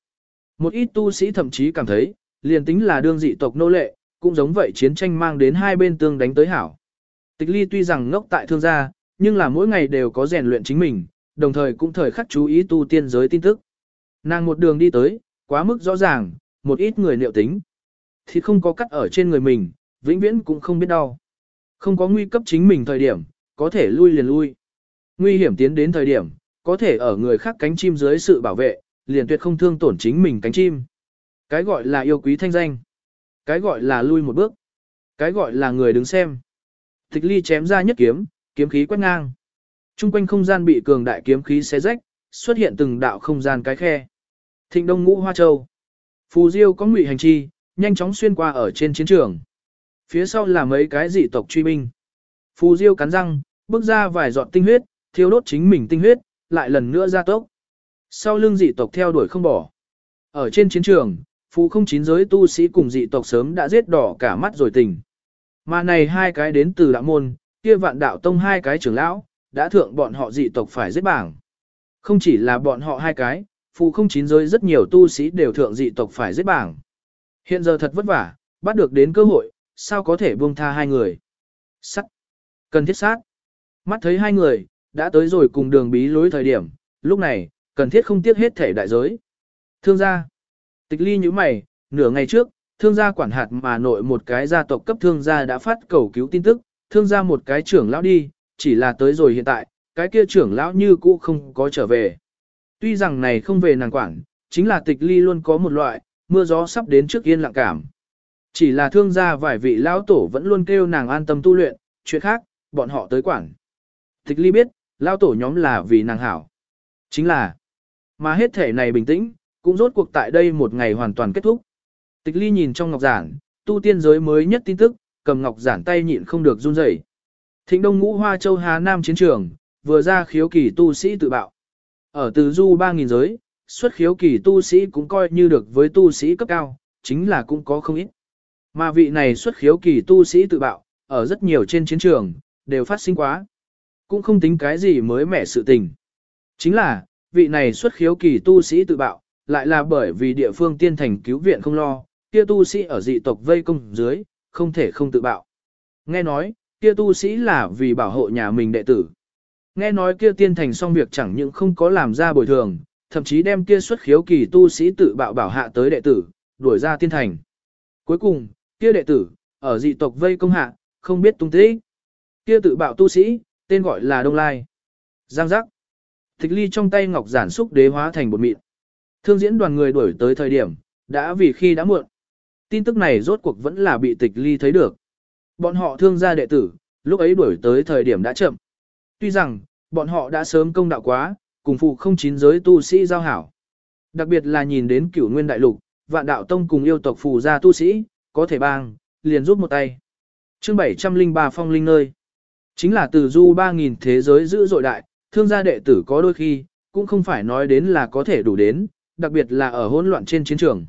Một ít tu sĩ thậm chí cảm thấy, liền tính là đương dị tộc nô lệ, cũng giống vậy chiến tranh mang đến hai bên tương đánh tới hảo. Tịch ly tuy rằng ngốc tại thương gia, nhưng là mỗi ngày đều có rèn luyện chính mình, đồng thời cũng thời khắc chú ý tu tiên giới tin tức. Nàng một đường đi tới, quá mức rõ ràng, một ít người liệu tính. Thì không có cắt ở trên người mình, vĩnh viễn cũng không biết đau. Không có nguy cấp chính mình thời điểm, có thể lui liền lui. Nguy hiểm tiến đến thời điểm, có thể ở người khác cánh chim dưới sự bảo vệ, liền tuyệt không thương tổn chính mình cánh chim. Cái gọi là yêu quý thanh danh. Cái gọi là lui một bước. Cái gọi là người đứng xem. Tịch ly chém ra nhất kiếm, kiếm khí quét ngang. Trung quanh không gian bị cường đại kiếm khí xé rách, xuất hiện từng đạo không gian cái khe. Thịnh Đông Ngũ Hoa Châu. Phù Diêu có ngụy hành chi, nhanh chóng xuyên qua ở trên chiến trường. Phía sau là mấy cái dị tộc truy binh. Phù Diêu cắn răng, bước ra vài giọt tinh huyết, thiêu đốt chính mình tinh huyết, lại lần nữa ra tốc. Sau lưng dị tộc theo đuổi không bỏ. Ở trên chiến trường, phù không chín giới tu sĩ cùng dị tộc sớm đã giết đỏ cả mắt rồi tình. Mà này hai cái đến từ đạo môn, kia vạn đạo tông hai cái trưởng lão, đã thượng bọn họ dị tộc phải giết bảng. Không chỉ là bọn họ hai cái, phù không chín giới rất nhiều tu sĩ đều thượng dị tộc phải giết bảng. Hiện giờ thật vất vả, bắt được đến cơ hội, sao có thể buông tha hai người. Sắt. Cần thiết sát. Mắt thấy hai người, đã tới rồi cùng đường bí lối thời điểm, lúc này, cần thiết không tiếc hết thể đại giới. Thương gia. Tịch ly như mày, nửa ngày trước, thương gia quản hạt mà nội một cái gia tộc cấp thương gia đã phát cầu cứu tin tức, thương gia một cái trưởng lão đi, chỉ là tới rồi hiện tại, cái kia trưởng lão như cũ không có trở về. Tuy rằng này không về nàng quản, chính là tịch ly luôn có một loại, mưa gió sắp đến trước yên lặng cảm. Chỉ là thương gia vài vị lão tổ vẫn luôn kêu nàng an tâm tu luyện, chuyện khác, bọn họ tới quản. Tịch ly biết, Lao tổ nhóm là vì nàng hảo. Chính là, mà hết thể này bình tĩnh, cũng rốt cuộc tại đây một ngày hoàn toàn kết thúc. Tịch ly nhìn trong ngọc giản, tu tiên giới mới nhất tin tức, cầm ngọc giản tay nhịn không được run rẩy. Thịnh Đông Ngũ Hoa Châu Hà Nam chiến trường, vừa ra khiếu kỳ tu sĩ tự bạo. Ở từ du 3.000 giới, xuất khiếu kỳ tu sĩ cũng coi như được với tu sĩ cấp cao, chính là cũng có không ít. Mà vị này xuất khiếu kỳ tu sĩ tự bạo, ở rất nhiều trên chiến trường, đều phát sinh quá. Cũng không tính cái gì mới mẻ sự tình. Chính là, vị này xuất khiếu kỳ tu sĩ tự bạo, lại là bởi vì địa phương tiên thành cứu viện không lo, kia tu sĩ ở dị tộc vây công dưới, không thể không tự bạo. Nghe nói, kia tu sĩ là vì bảo hộ nhà mình đệ tử. Nghe nói kia tiên thành xong việc chẳng những không có làm ra bồi thường, thậm chí đem kia xuất khiếu kỳ tu sĩ tự bạo bảo hạ tới đệ tử, đuổi ra tiên thành. Cuối cùng, kia đệ tử, ở dị tộc vây công hạ, không biết tung tích. Kia tự bạo tu sĩ, tên gọi là Đông Lai. Giang giác. Tịch ly trong tay ngọc giản xúc đế hóa thành bột mịn. Thương diễn đoàn người đuổi tới thời điểm, đã vì khi đã muộn. Tin tức này rốt cuộc vẫn là bị tịch ly thấy được. Bọn họ thương gia đệ tử, lúc ấy đuổi tới thời điểm đã chậm. Tuy rằng, bọn họ đã sớm công đạo quá, cùng phụ không chín giới tu sĩ giao hảo. Đặc biệt là nhìn đến cửu nguyên đại lục, vạn đạo tông cùng yêu tộc phù gia tu sĩ, có thể bang, liền rút một tay. chương 703 phong linh nơi. Chính là từ du 3.000 thế giới giữ dội đại, thương gia đệ tử có đôi khi, cũng không phải nói đến là có thể đủ đến, đặc biệt là ở hỗn loạn trên chiến trường.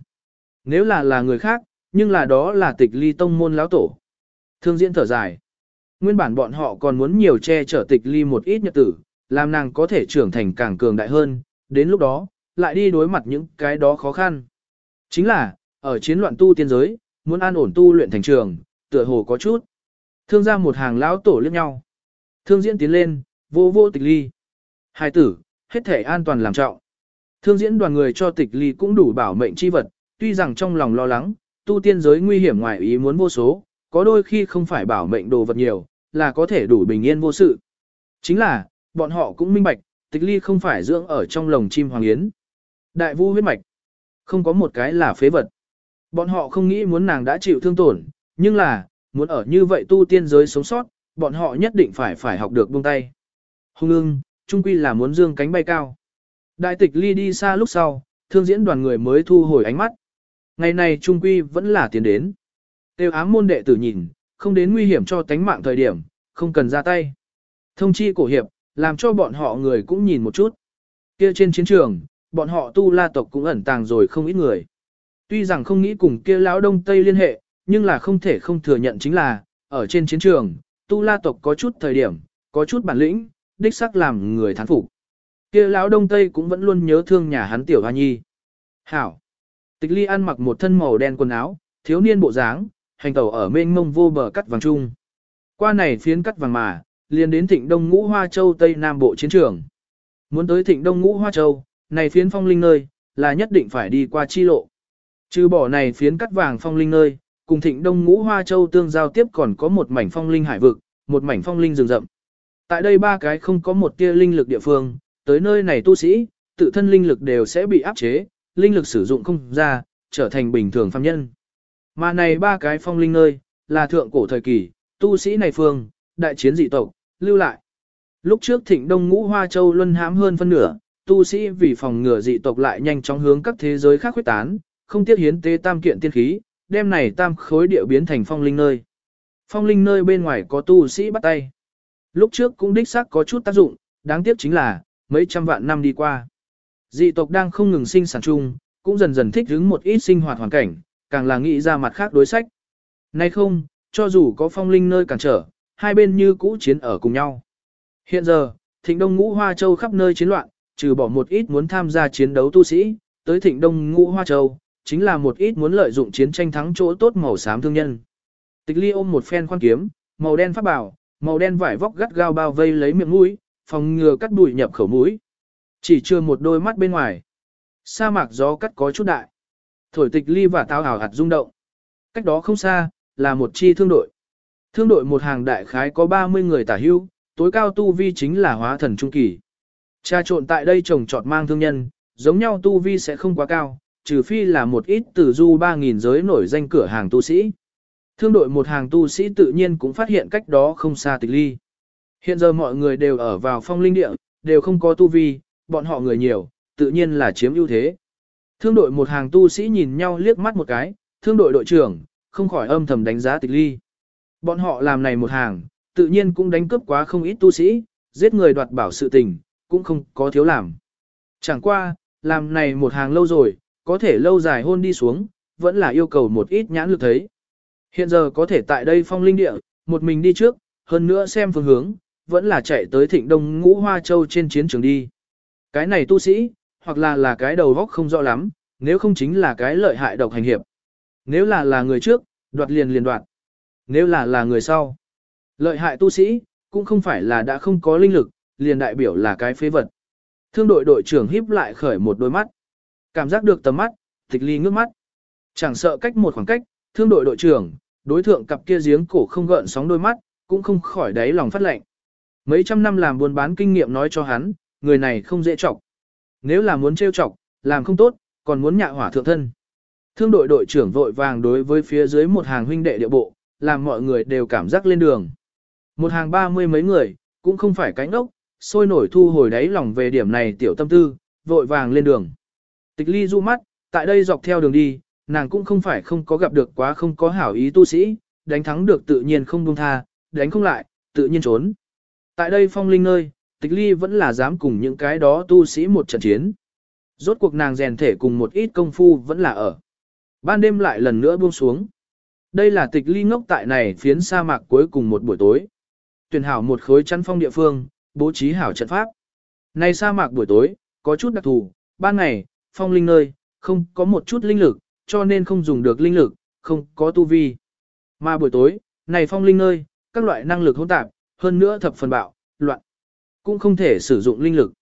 Nếu là là người khác, nhưng là đó là tịch ly tông môn lão tổ. Thương diễn thở dài. Nguyên bản bọn họ còn muốn nhiều che chở tịch ly một ít nhật tử, làm nàng có thể trưởng thành càng cường đại hơn, đến lúc đó, lại đi đối mặt những cái đó khó khăn. Chính là, ở chiến loạn tu tiên giới, muốn an ổn tu luyện thành trường, tựa hồ có chút. Thương ra một hàng lão tổ liếc nhau. Thương diễn tiến lên, vô vô tịch ly. Hai tử, hết thể an toàn làm trọng. Thương diễn đoàn người cho tịch ly cũng đủ bảo mệnh chi vật, tuy rằng trong lòng lo lắng, tu tiên giới nguy hiểm ngoài ý muốn vô số, có đôi khi không phải bảo mệnh đồ vật nhiều, là có thể đủ bình yên vô sự. Chính là, bọn họ cũng minh bạch, tịch ly không phải dưỡng ở trong lồng chim hoàng yến. Đại vu huyết mạch, không có một cái là phế vật. Bọn họ không nghĩ muốn nàng đã chịu thương tổn, nhưng là, muốn ở như vậy tu tiên giới sống sót, bọn họ nhất định phải phải học được buông tay. Hung ưng, trung quy là muốn dương cánh bay cao. Đại tịch ly đi xa lúc sau, thương diễn đoàn người mới thu hồi ánh mắt. Ngày này trung quy vẫn là tiến đến. Tiêu ám môn đệ tử nhìn, không đến nguy hiểm cho tánh mạng thời điểm, không cần ra tay. Thông chi cổ hiệp, làm cho bọn họ người cũng nhìn một chút. Kia trên chiến trường, bọn họ tu la tộc cũng ẩn tàng rồi không ít người. Tuy rằng không nghĩ cùng kia lão đông tây liên hệ, nhưng là không thể không thừa nhận chính là, ở trên chiến trường, tu la tộc có chút thời điểm, có chút bản lĩnh, đích sắc làm người thán phục. Kia lão đông tây cũng vẫn luôn nhớ thương nhà hắn tiểu hoa nhi. Hảo. Tịch ly ăn mặc một thân màu đen quần áo, thiếu niên bộ dáng, hành tẩu ở mênh mông vô bờ cắt vàng trung. Qua này phiến cắt vàng mà, liền đến thịnh đông ngũ hoa châu tây nam bộ chiến trường. Muốn tới thịnh đông ngũ hoa châu, này phiến phong linh nơi, là nhất định phải đi qua chi lộ. Trừ bỏ này phiến cắt vàng phong linh nơi, cùng thịnh đông ngũ hoa châu tương giao tiếp còn có một mảnh phong linh hải vực, một mảnh phong linh rừng rậm. Tại đây ba cái không có một tia linh lực địa phương, tới nơi này tu sĩ, tự thân linh lực đều sẽ bị áp chế, linh lực sử dụng không ra, trở thành bình thường phàm nhân. Mà này ba cái phong linh nơi, là thượng cổ thời kỳ, tu sĩ này phương, đại chiến dị tộc, lưu lại. Lúc trước thịnh đông ngũ hoa châu luân hãm hơn phân nửa, tu sĩ vì phòng ngừa dị tộc lại nhanh chóng hướng các thế giới khác khuyết tán, không tiếc hiến tế tam kiện tiên khí, đem này tam khối địa biến thành phong linh nơi. Phong linh nơi bên ngoài có tu sĩ bắt tay. Lúc trước cũng đích xác có chút tác dụng, đáng tiếc chính là, mấy trăm vạn năm đi qua. Dị tộc đang không ngừng sinh sản chung, cũng dần dần thích ứng một ít sinh hoạt hoàn cảnh, càng là nghĩ ra mặt khác đối sách. Nay không, cho dù có phong linh nơi cản trở, hai bên như cũ chiến ở cùng nhau. Hiện giờ, thịnh đông ngũ hoa châu khắp nơi chiến loạn, trừ bỏ một ít muốn tham gia chiến đấu tu sĩ, tới thịnh đông ngũ hoa châu, chính là một ít muốn lợi dụng chiến tranh thắng chỗ tốt màu xám thương nhân. Tịch ly ôm một phen khoan kiếm, màu đen pháp bảo, màu đen vải vóc gắt gao bao vây lấy miệng mũi, phòng ngừa cắt đùi nhập khẩu mũi. Chỉ chưa một đôi mắt bên ngoài. Sa mạc gió cắt có chút đại. Thổi tịch ly và tao hào hạt rung động. Cách đó không xa, là một chi thương đội. Thương đội một hàng đại khái có 30 người tả hưu, tối cao tu vi chính là hóa thần trung kỳ. Cha trộn tại đây trồng trọt mang thương nhân, giống nhau tu vi sẽ không quá cao, trừ phi là một ít từ du 3.000 giới nổi danh cửa hàng tu sĩ. Thương đội một hàng tu sĩ tự nhiên cũng phát hiện cách đó không xa tịch ly. Hiện giờ mọi người đều ở vào phong linh địa, đều không có tu vi, bọn họ người nhiều, tự nhiên là chiếm ưu thế. Thương đội một hàng tu sĩ nhìn nhau liếc mắt một cái, thương đội đội trưởng, không khỏi âm thầm đánh giá tịch ly. Bọn họ làm này một hàng, tự nhiên cũng đánh cướp quá không ít tu sĩ, giết người đoạt bảo sự tình, cũng không có thiếu làm. Chẳng qua, làm này một hàng lâu rồi, có thể lâu dài hôn đi xuống, vẫn là yêu cầu một ít nhãn lực thấy. Hiện giờ có thể tại đây phong linh địa, một mình đi trước, hơn nữa xem phương hướng, vẫn là chạy tới thịnh đông ngũ hoa châu trên chiến trường đi. Cái này tu sĩ, hoặc là là cái đầu góc không rõ lắm, nếu không chính là cái lợi hại độc hành hiệp. Nếu là là người trước, đoạt liền liền đoạt. Nếu là là người sau, lợi hại tu sĩ, cũng không phải là đã không có linh lực, liền đại biểu là cái phế vật. Thương đội đội trưởng híp lại khởi một đôi mắt. Cảm giác được tầm mắt, tịch ly ngước mắt. Chẳng sợ cách một khoảng cách, thương đội đội trưởng, đối thượng cặp kia giếng cổ không gợn sóng đôi mắt, cũng không khỏi đáy lòng phát lệnh. Mấy trăm năm làm buôn bán kinh nghiệm nói cho hắn, người này không dễ chọc. Nếu là muốn trêu chọc, làm không tốt, còn muốn nhạ hỏa thượng thân. Thương đội đội trưởng vội vàng đối với phía dưới một hàng huynh đệ địa bộ, làm mọi người đều cảm giác lên đường. Một hàng ba mươi mấy người, cũng không phải cánh ốc, sôi nổi thu hồi đáy lòng về điểm này tiểu tâm tư, vội vàng lên đường. Tịch ly du mắt, tại đây dọc theo đường đi, nàng cũng không phải không có gặp được quá không có hảo ý tu sĩ, đánh thắng được tự nhiên không buông tha, đánh không lại, tự nhiên trốn. Tại đây phong linh nơi, tịch ly vẫn là dám cùng những cái đó tu sĩ một trận chiến. Rốt cuộc nàng rèn thể cùng một ít công phu vẫn là ở. Ban đêm lại lần nữa buông xuống. Đây là tịch ly ngốc tại này phiến sa mạc cuối cùng một buổi tối. tuyển hảo một khối chăn phong địa phương, bố trí hảo trận pháp. Này sa mạc buổi tối, có chút đặc thù, ban ngày, phong linh nơi, không có một chút linh lực, cho nên không dùng được linh lực, không có tu vi. Mà buổi tối, này phong linh nơi, các loại năng lực hỗn tạp, hơn nữa thập phần bạo, loạn, cũng không thể sử dụng linh lực.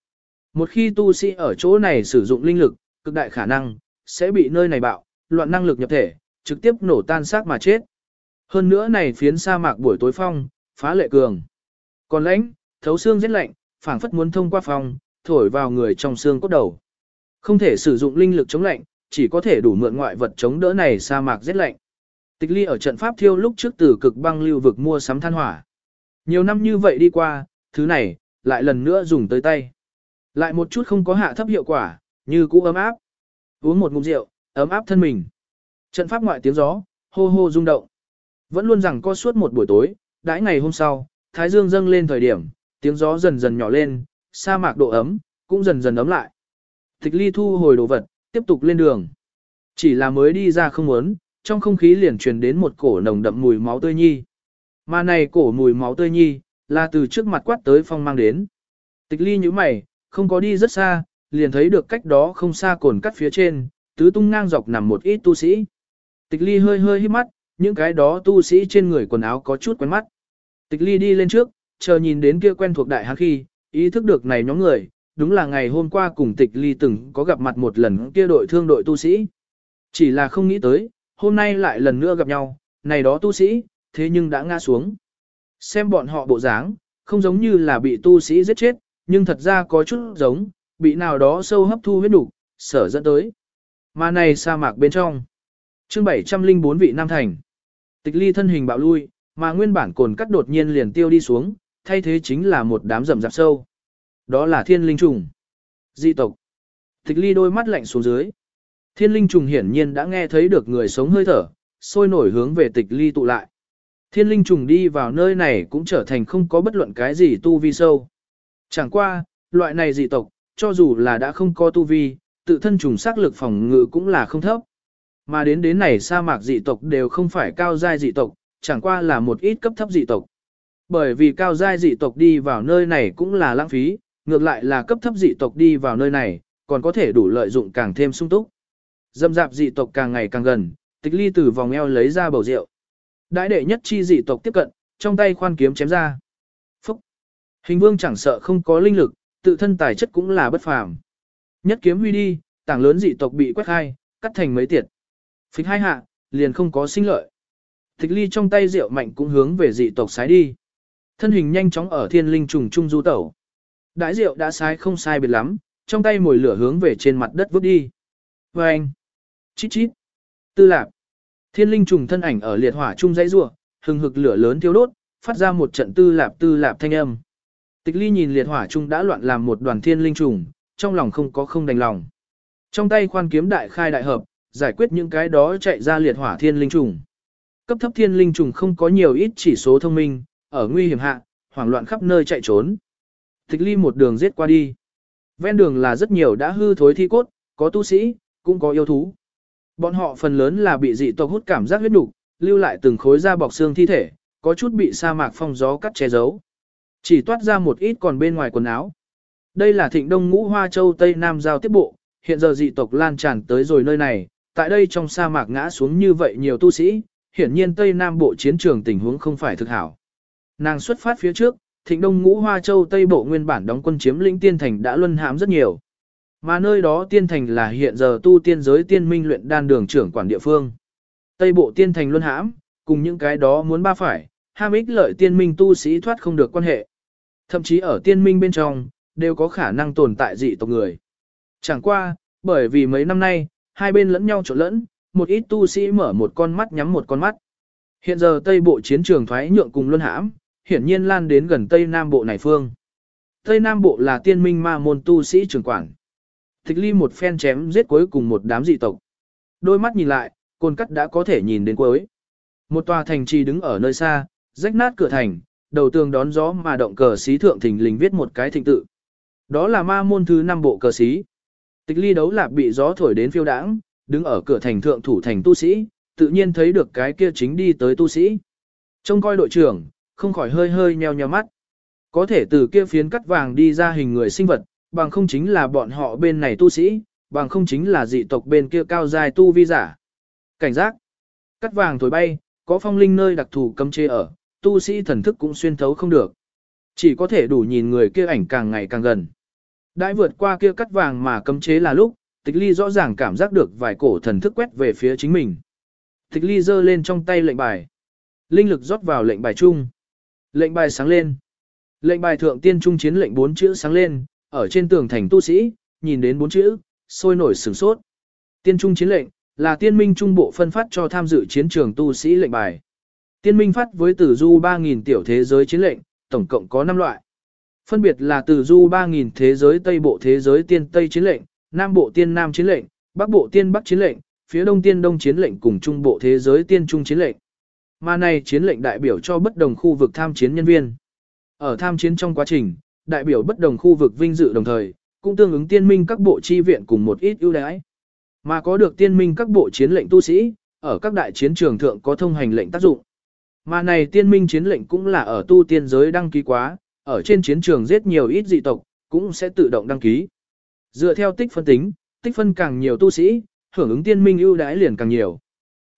Một khi tu sĩ ở chỗ này sử dụng linh lực, cực đại khả năng, sẽ bị nơi này bạo, loạn năng lực nhập thể, trực tiếp nổ tan xác mà chết. Hơn nữa này phiến sa mạc buổi tối phong, phá lệ cường. Còn lãnh, thấu xương rất lạnh, phảng phất muốn thông qua phong, thổi vào người trong xương cốt đầu. Không thể sử dụng linh lực chống lạnh, chỉ có thể đủ mượn ngoại vật chống đỡ này sa mạc rét lạnh. Tịch ly ở trận pháp thiêu lúc trước từ cực băng lưu vực mua sắm than hỏa. Nhiều năm như vậy đi qua, thứ này, lại lần nữa dùng tới tay. Lại một chút không có hạ thấp hiệu quả, như cũ ấm áp. Uống một ngụm rượu, ấm áp thân mình. Trận pháp ngoại tiếng gió, hô hô rung động. Vẫn luôn rằng có suốt một buổi tối, đãi ngày hôm sau, thái dương dâng lên thời điểm, tiếng gió dần dần nhỏ lên, sa mạc độ ấm, cũng dần dần ấm lại. Tịch ly thu hồi đồ vật, tiếp tục lên đường. Chỉ là mới đi ra không muốn, trong không khí liền truyền đến một cổ nồng đậm mùi máu tươi nhi. Mà này cổ mùi máu tươi nhi, là từ trước mặt quát tới phong mang đến. Tịch ly như mày, không có đi rất xa, liền thấy được cách đó không xa cồn cắt phía trên, tứ tung ngang dọc nằm một ít tu sĩ. Tịch ly hơi hơi hít mắt, những cái đó tu sĩ trên người quần áo có chút quen mắt. Tịch ly đi lên trước, chờ nhìn đến kia quen thuộc đại hán khi, ý thức được này nhóm người, đúng là ngày hôm qua cùng tịch ly từng có gặp mặt một lần kia đội thương đội tu sĩ. Chỉ là không nghĩ tới, hôm nay lại lần nữa gặp nhau, này đó tu sĩ, thế nhưng đã ngã xuống. Xem bọn họ bộ dáng, không giống như là bị tu sĩ giết chết, nhưng thật ra có chút giống, bị nào đó sâu hấp thu huyết đủ, sở dẫn tới. Mà này sa mạc bên trong. chương 704 vị Nam Thành. Tịch ly thân hình bạo lui, mà nguyên bản cồn cắt đột nhiên liền tiêu đi xuống, thay thế chính là một đám rầm rạp sâu. Đó là thiên linh trùng. Di tộc. Tịch ly đôi mắt lạnh xuống dưới. Thiên linh trùng hiển nhiên đã nghe thấy được người sống hơi thở, sôi nổi hướng về tịch ly tụ lại. Thiên linh trùng đi vào nơi này cũng trở thành không có bất luận cái gì tu vi sâu. Chẳng qua, loại này dị tộc, cho dù là đã không có tu vi, tự thân trùng sắc lực phòng ngự cũng là không thấp. Mà đến đến này sa mạc dị tộc đều không phải cao giai dị tộc, chẳng qua là một ít cấp thấp dị tộc. Bởi vì cao giai dị tộc đi vào nơi này cũng là lãng phí, ngược lại là cấp thấp dị tộc đi vào nơi này, còn có thể đủ lợi dụng càng thêm sung túc. Dâm dạp dị tộc càng ngày càng gần, tịch ly từ vòng eo lấy ra bầu rượu. Đại đệ nhất chi dị tộc tiếp cận, trong tay khoan kiếm chém ra. Phúc! Hình vương chẳng sợ không có linh lực, tự thân tài chất cũng là bất phàm. Nhất kiếm huy đi, tảng lớn dị tộc bị quét hai, cắt thành mấy tiệt. Phích hai hạ, liền không có sinh lợi. Tịch ly trong tay rượu mạnh cũng hướng về dị tộc sái đi. Thân hình nhanh chóng ở thiên linh trùng trung du tẩu. Đãi rượu đã sai không sai biệt lắm, trong tay mồi lửa hướng về trên mặt đất vứt đi. Và anh, chít chít, tư lạp. Thiên linh trùng thân ảnh ở liệt hỏa trung dãy rủa, hừng hực lửa lớn thiêu đốt, phát ra một trận tư lạp tư lạp thanh âm. Tịch ly nhìn liệt hỏa trung đã loạn làm một đoàn thiên linh trùng, trong lòng không có không đành lòng. Trong tay khoan kiếm đại khai đại hợp, giải quyết những cái đó chạy ra liệt hỏa thiên linh trùng. Cấp thấp thiên linh trùng không có nhiều ít chỉ số thông minh, ở nguy hiểm hạ, hoảng loạn khắp nơi chạy trốn. Tịch ly một đường giết qua đi. Ven đường là rất nhiều đã hư thối thi cốt, có tu sĩ, cũng có yêu thú. Bọn họ phần lớn là bị dị tộc hút cảm giác huyết nục, lưu lại từng khối da bọc xương thi thể, có chút bị sa mạc phong gió cắt che giấu. Chỉ toát ra một ít còn bên ngoài quần áo. Đây là thịnh đông ngũ hoa châu Tây Nam giao tiếp bộ, hiện giờ dị tộc lan tràn tới rồi nơi này, tại đây trong sa mạc ngã xuống như vậy nhiều tu sĩ, hiển nhiên Tây Nam bộ chiến trường tình huống không phải thực hảo. Nàng xuất phát phía trước, thịnh đông ngũ hoa châu Tây bộ nguyên bản đóng quân chiếm lĩnh tiên thành đã luân hãm rất nhiều. Mà nơi đó tiên thành là hiện giờ tu tiên giới tiên minh luyện đan đường trưởng quản địa phương. Tây bộ tiên thành luân hãm, cùng những cái đó muốn ba phải, ham ích lợi tiên minh tu sĩ thoát không được quan hệ. Thậm chí ở tiên minh bên trong, đều có khả năng tồn tại dị tộc người. Chẳng qua, bởi vì mấy năm nay, hai bên lẫn nhau trộn lẫn, một ít tu sĩ mở một con mắt nhắm một con mắt. Hiện giờ Tây Bộ chiến trường thoái nhượng cùng luân hãm, hiển nhiên lan đến gần Tây Nam Bộ này phương. Tây Nam Bộ là tiên minh ma môn tu sĩ trưởng quản. Thích ly một phen chém giết cuối cùng một đám dị tộc. Đôi mắt nhìn lại, côn cắt đã có thể nhìn đến cuối. Một tòa thành trì đứng ở nơi xa, rách nát cửa thành, đầu tường đón gió mà động cờ xí thượng thình lình viết một cái thịnh tự. Đó là ma môn thứ năm bộ cờ xí. Tịch ly đấu lạc bị gió thổi đến phiêu đãng, đứng ở cửa thành thượng thủ thành tu sĩ, tự nhiên thấy được cái kia chính đi tới tu sĩ. Trông coi đội trưởng, không khỏi hơi hơi nheo nheo mắt. Có thể từ kia phiến cắt vàng đi ra hình người sinh vật, bằng không chính là bọn họ bên này tu sĩ, bằng không chính là dị tộc bên kia cao dài tu vi giả. Cảnh giác, cắt vàng thổi bay, có phong linh nơi đặc thù cấm chế ở, tu sĩ thần thức cũng xuyên thấu không được. Chỉ có thể đủ nhìn người kia ảnh càng ngày càng gần. Đãi vượt qua kia cắt vàng mà cấm chế là lúc, tịch ly rõ ràng cảm giác được vài cổ thần thức quét về phía chính mình. Tịch ly giơ lên trong tay lệnh bài. Linh lực rót vào lệnh bài chung. Lệnh bài sáng lên. Lệnh bài thượng tiên trung chiến lệnh bốn chữ sáng lên, ở trên tường thành tu sĩ, nhìn đến bốn chữ, sôi nổi sửng sốt. Tiên trung chiến lệnh, là tiên minh trung bộ phân phát cho tham dự chiến trường tu sĩ lệnh bài. Tiên minh phát với tử du 3.000 tiểu thế giới chiến lệnh, tổng cộng có 5 loại. Phân biệt là tử du 3.000 thế giới Tây Bộ thế giới tiên Tây chiến lệnh, Nam Bộ tiên Nam chiến lệnh, Bắc Bộ tiên Bắc chiến lệnh, phía Đông tiên Đông chiến lệnh cùng Trung Bộ thế giới tiên Trung chiến lệnh. Mà này chiến lệnh đại biểu cho bất đồng khu vực tham chiến nhân viên. Ở tham chiến trong quá trình, đại biểu bất đồng khu vực vinh dự đồng thời, cũng tương ứng tiên minh các bộ chi viện cùng một ít ưu đãi. Mà có được tiên minh các bộ chiến lệnh tu sĩ, ở các đại chiến trường thượng có thông hành lệnh tác dụng. Mà này tiên minh chiến lệnh cũng là ở tu tiên giới đăng ký quá, ở trên chiến trường giết nhiều ít dị tộc, cũng sẽ tự động đăng ký. Dựa theo tích phân tính, tích phân càng nhiều tu sĩ, hưởng ứng tiên minh ưu đãi liền càng nhiều.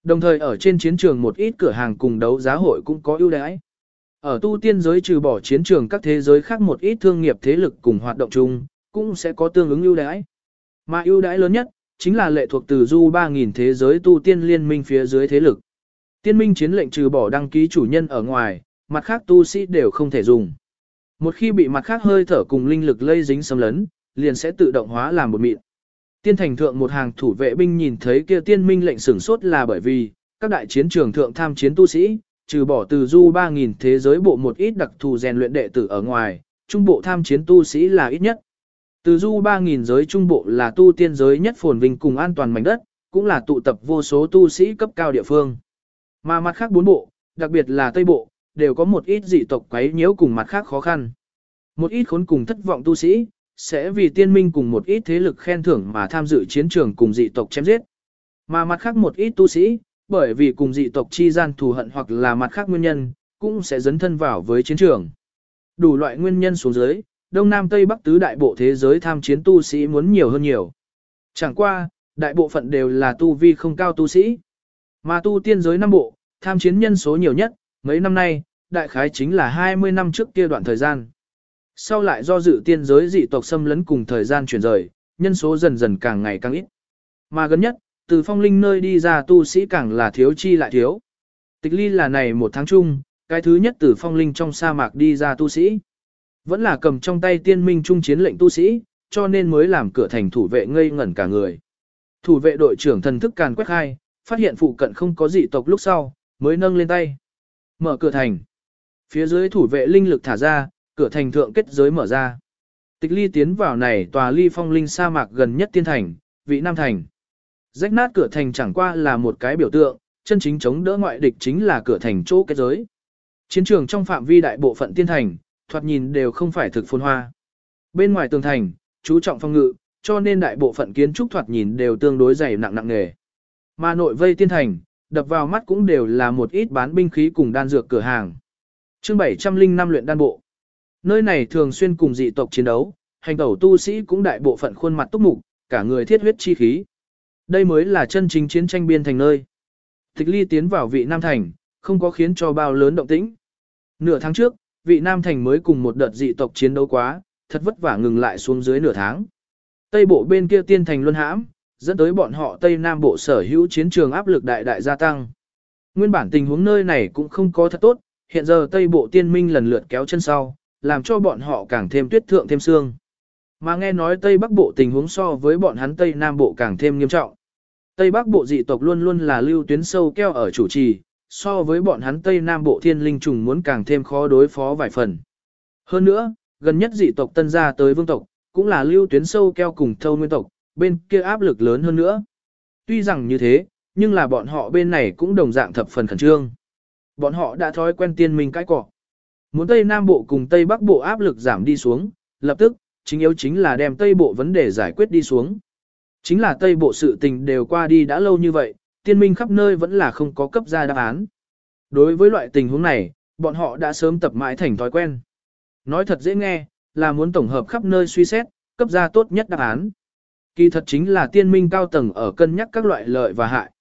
Đồng thời ở trên chiến trường một ít cửa hàng cùng đấu giá hội cũng có ưu đãi. Ở tu tiên giới trừ bỏ chiến trường các thế giới khác một ít thương nghiệp thế lực cùng hoạt động chung, cũng sẽ có tương ứng ưu đãi. Mà ưu đãi lớn nhất, chính là lệ thuộc từ du 3.000 thế giới tu tiên liên minh phía dưới thế lực. Tiên minh chiến lệnh trừ bỏ đăng ký chủ nhân ở ngoài, mặt khác tu sĩ đều không thể dùng. Một khi bị mặt khác hơi thở cùng linh lực lây dính xâm lấn, liền sẽ tự động hóa làm một mịn. Tiên thành thượng một hàng thủ vệ binh nhìn thấy kia tiên minh lệnh sửng sốt là bởi vì, các đại chiến trường thượng tham chiến tu sĩ, trừ bỏ từ du 3.000 thế giới bộ một ít đặc thù rèn luyện đệ tử ở ngoài, trung bộ tham chiến tu sĩ là ít nhất. Từ du 3.000 giới trung bộ là tu tiên giới nhất phồn vinh cùng an toàn mảnh đất, cũng là tụ tập vô số tu sĩ cấp cao địa phương. Mà mặt khác bốn bộ, đặc biệt là Tây Bộ, đều có một ít dị tộc quấy nhiễu cùng mặt khác khó khăn. Một ít khốn cùng thất vọng tu sĩ, sẽ vì tiên minh cùng một ít thế lực khen thưởng mà tham dự chiến trường cùng dị tộc chém giết. Mà mặt khác một ít tu sĩ, bởi vì cùng dị tộc chi gian thù hận hoặc là mặt khác nguyên nhân, cũng sẽ dấn thân vào với chiến trường. Đủ loại nguyên nhân xuống dưới, Đông Nam Tây Bắc tứ đại bộ thế giới tham chiến tu sĩ muốn nhiều hơn nhiều. Chẳng qua, đại bộ phận đều là tu vi không cao tu sĩ. Mà tu tiên giới năm bộ, tham chiến nhân số nhiều nhất, mấy năm nay, đại khái chính là 20 năm trước kia đoạn thời gian. Sau lại do dự tiên giới dị tộc xâm lấn cùng thời gian chuyển rời, nhân số dần dần càng ngày càng ít. Mà gần nhất, từ phong linh nơi đi ra tu sĩ càng là thiếu chi lại thiếu. Tịch ly là này một tháng chung, cái thứ nhất từ phong linh trong sa mạc đi ra tu sĩ. Vẫn là cầm trong tay tiên minh trung chiến lệnh tu sĩ, cho nên mới làm cửa thành thủ vệ ngây ngẩn cả người. Thủ vệ đội trưởng thần thức càn quét hai phát hiện phụ cận không có dị tộc lúc sau, mới nâng lên tay. Mở cửa thành. Phía dưới thủ vệ linh lực thả ra, cửa thành thượng kết giới mở ra. Tịch ly tiến vào này tòa ly phong linh sa mạc gần nhất tiên thành, vị nam thành. Rách nát cửa thành chẳng qua là một cái biểu tượng, chân chính chống đỡ ngoại địch chính là cửa thành chỗ kết giới. Chiến trường trong phạm vi đại bộ phận tiên thành, thoạt nhìn đều không phải thực phồn hoa. Bên ngoài tường thành, chú trọng phong ngự, cho nên đại bộ phận kiến trúc thoạt nhìn đều tương đối dày nặng nặng nề. Mà nội vây tiên thành, đập vào mắt cũng đều là một ít bán binh khí cùng đan dược cửa hàng. Chương 705 luyện đan bộ. Nơi này thường xuyên cùng dị tộc chiến đấu, hành tẩu tu sĩ cũng đại bộ phận khuôn mặt túc mục, cả người thiết huyết chi khí. Đây mới là chân chính chiến tranh biên thành nơi. Tịch ly tiến vào vị Nam Thành, không có khiến cho bao lớn động tĩnh. Nửa tháng trước, vị Nam Thành mới cùng một đợt dị tộc chiến đấu quá, thật vất vả ngừng lại xuống dưới nửa tháng. Tây bộ bên kia tiên thành luân hãm, dẫn tới bọn họ Tây Nam bộ sở hữu chiến trường áp lực đại đại gia tăng. Nguyên bản tình huống nơi này cũng không có thật tốt, hiện giờ Tây bộ tiên minh lần lượt kéo chân sau, làm cho bọn họ càng thêm tuyết thượng thêm xương. Mà nghe nói Tây Bắc bộ tình huống so với bọn hắn Tây Nam bộ càng thêm nghiêm trọng. Tây Bắc bộ dị tộc luôn luôn là lưu tuyến sâu keo ở chủ trì, so với bọn hắn Tây Nam bộ thiên linh trùng muốn càng thêm khó đối phó vài phần. Hơn nữa, gần nhất dị tộc tân gia tới vương tộc, cũng là lưu tuyến sâu keo cùng thâu nguyên tộc, bên kia áp lực lớn hơn nữa. Tuy rằng như thế, nhưng là bọn họ bên này cũng đồng dạng thập phần khẩn trương. Bọn họ đã thói quen tiên minh cái cỏ. Muốn Tây Nam Bộ cùng Tây Bắc Bộ áp lực giảm đi xuống, lập tức, chính yếu chính là đem Tây Bộ vấn đề giải quyết đi xuống. Chính là Tây Bộ sự tình đều qua đi đã lâu như vậy, tiên minh khắp nơi vẫn là không có cấp ra đáp án. Đối với loại tình huống này, bọn họ đã sớm tập mãi thành thói quen. Nói thật dễ nghe, là muốn tổng hợp khắp nơi suy xét, cấp ra tốt nhất đáp án. Kỳ thật chính là tiên minh cao tầng ở cân nhắc các loại lợi và hại.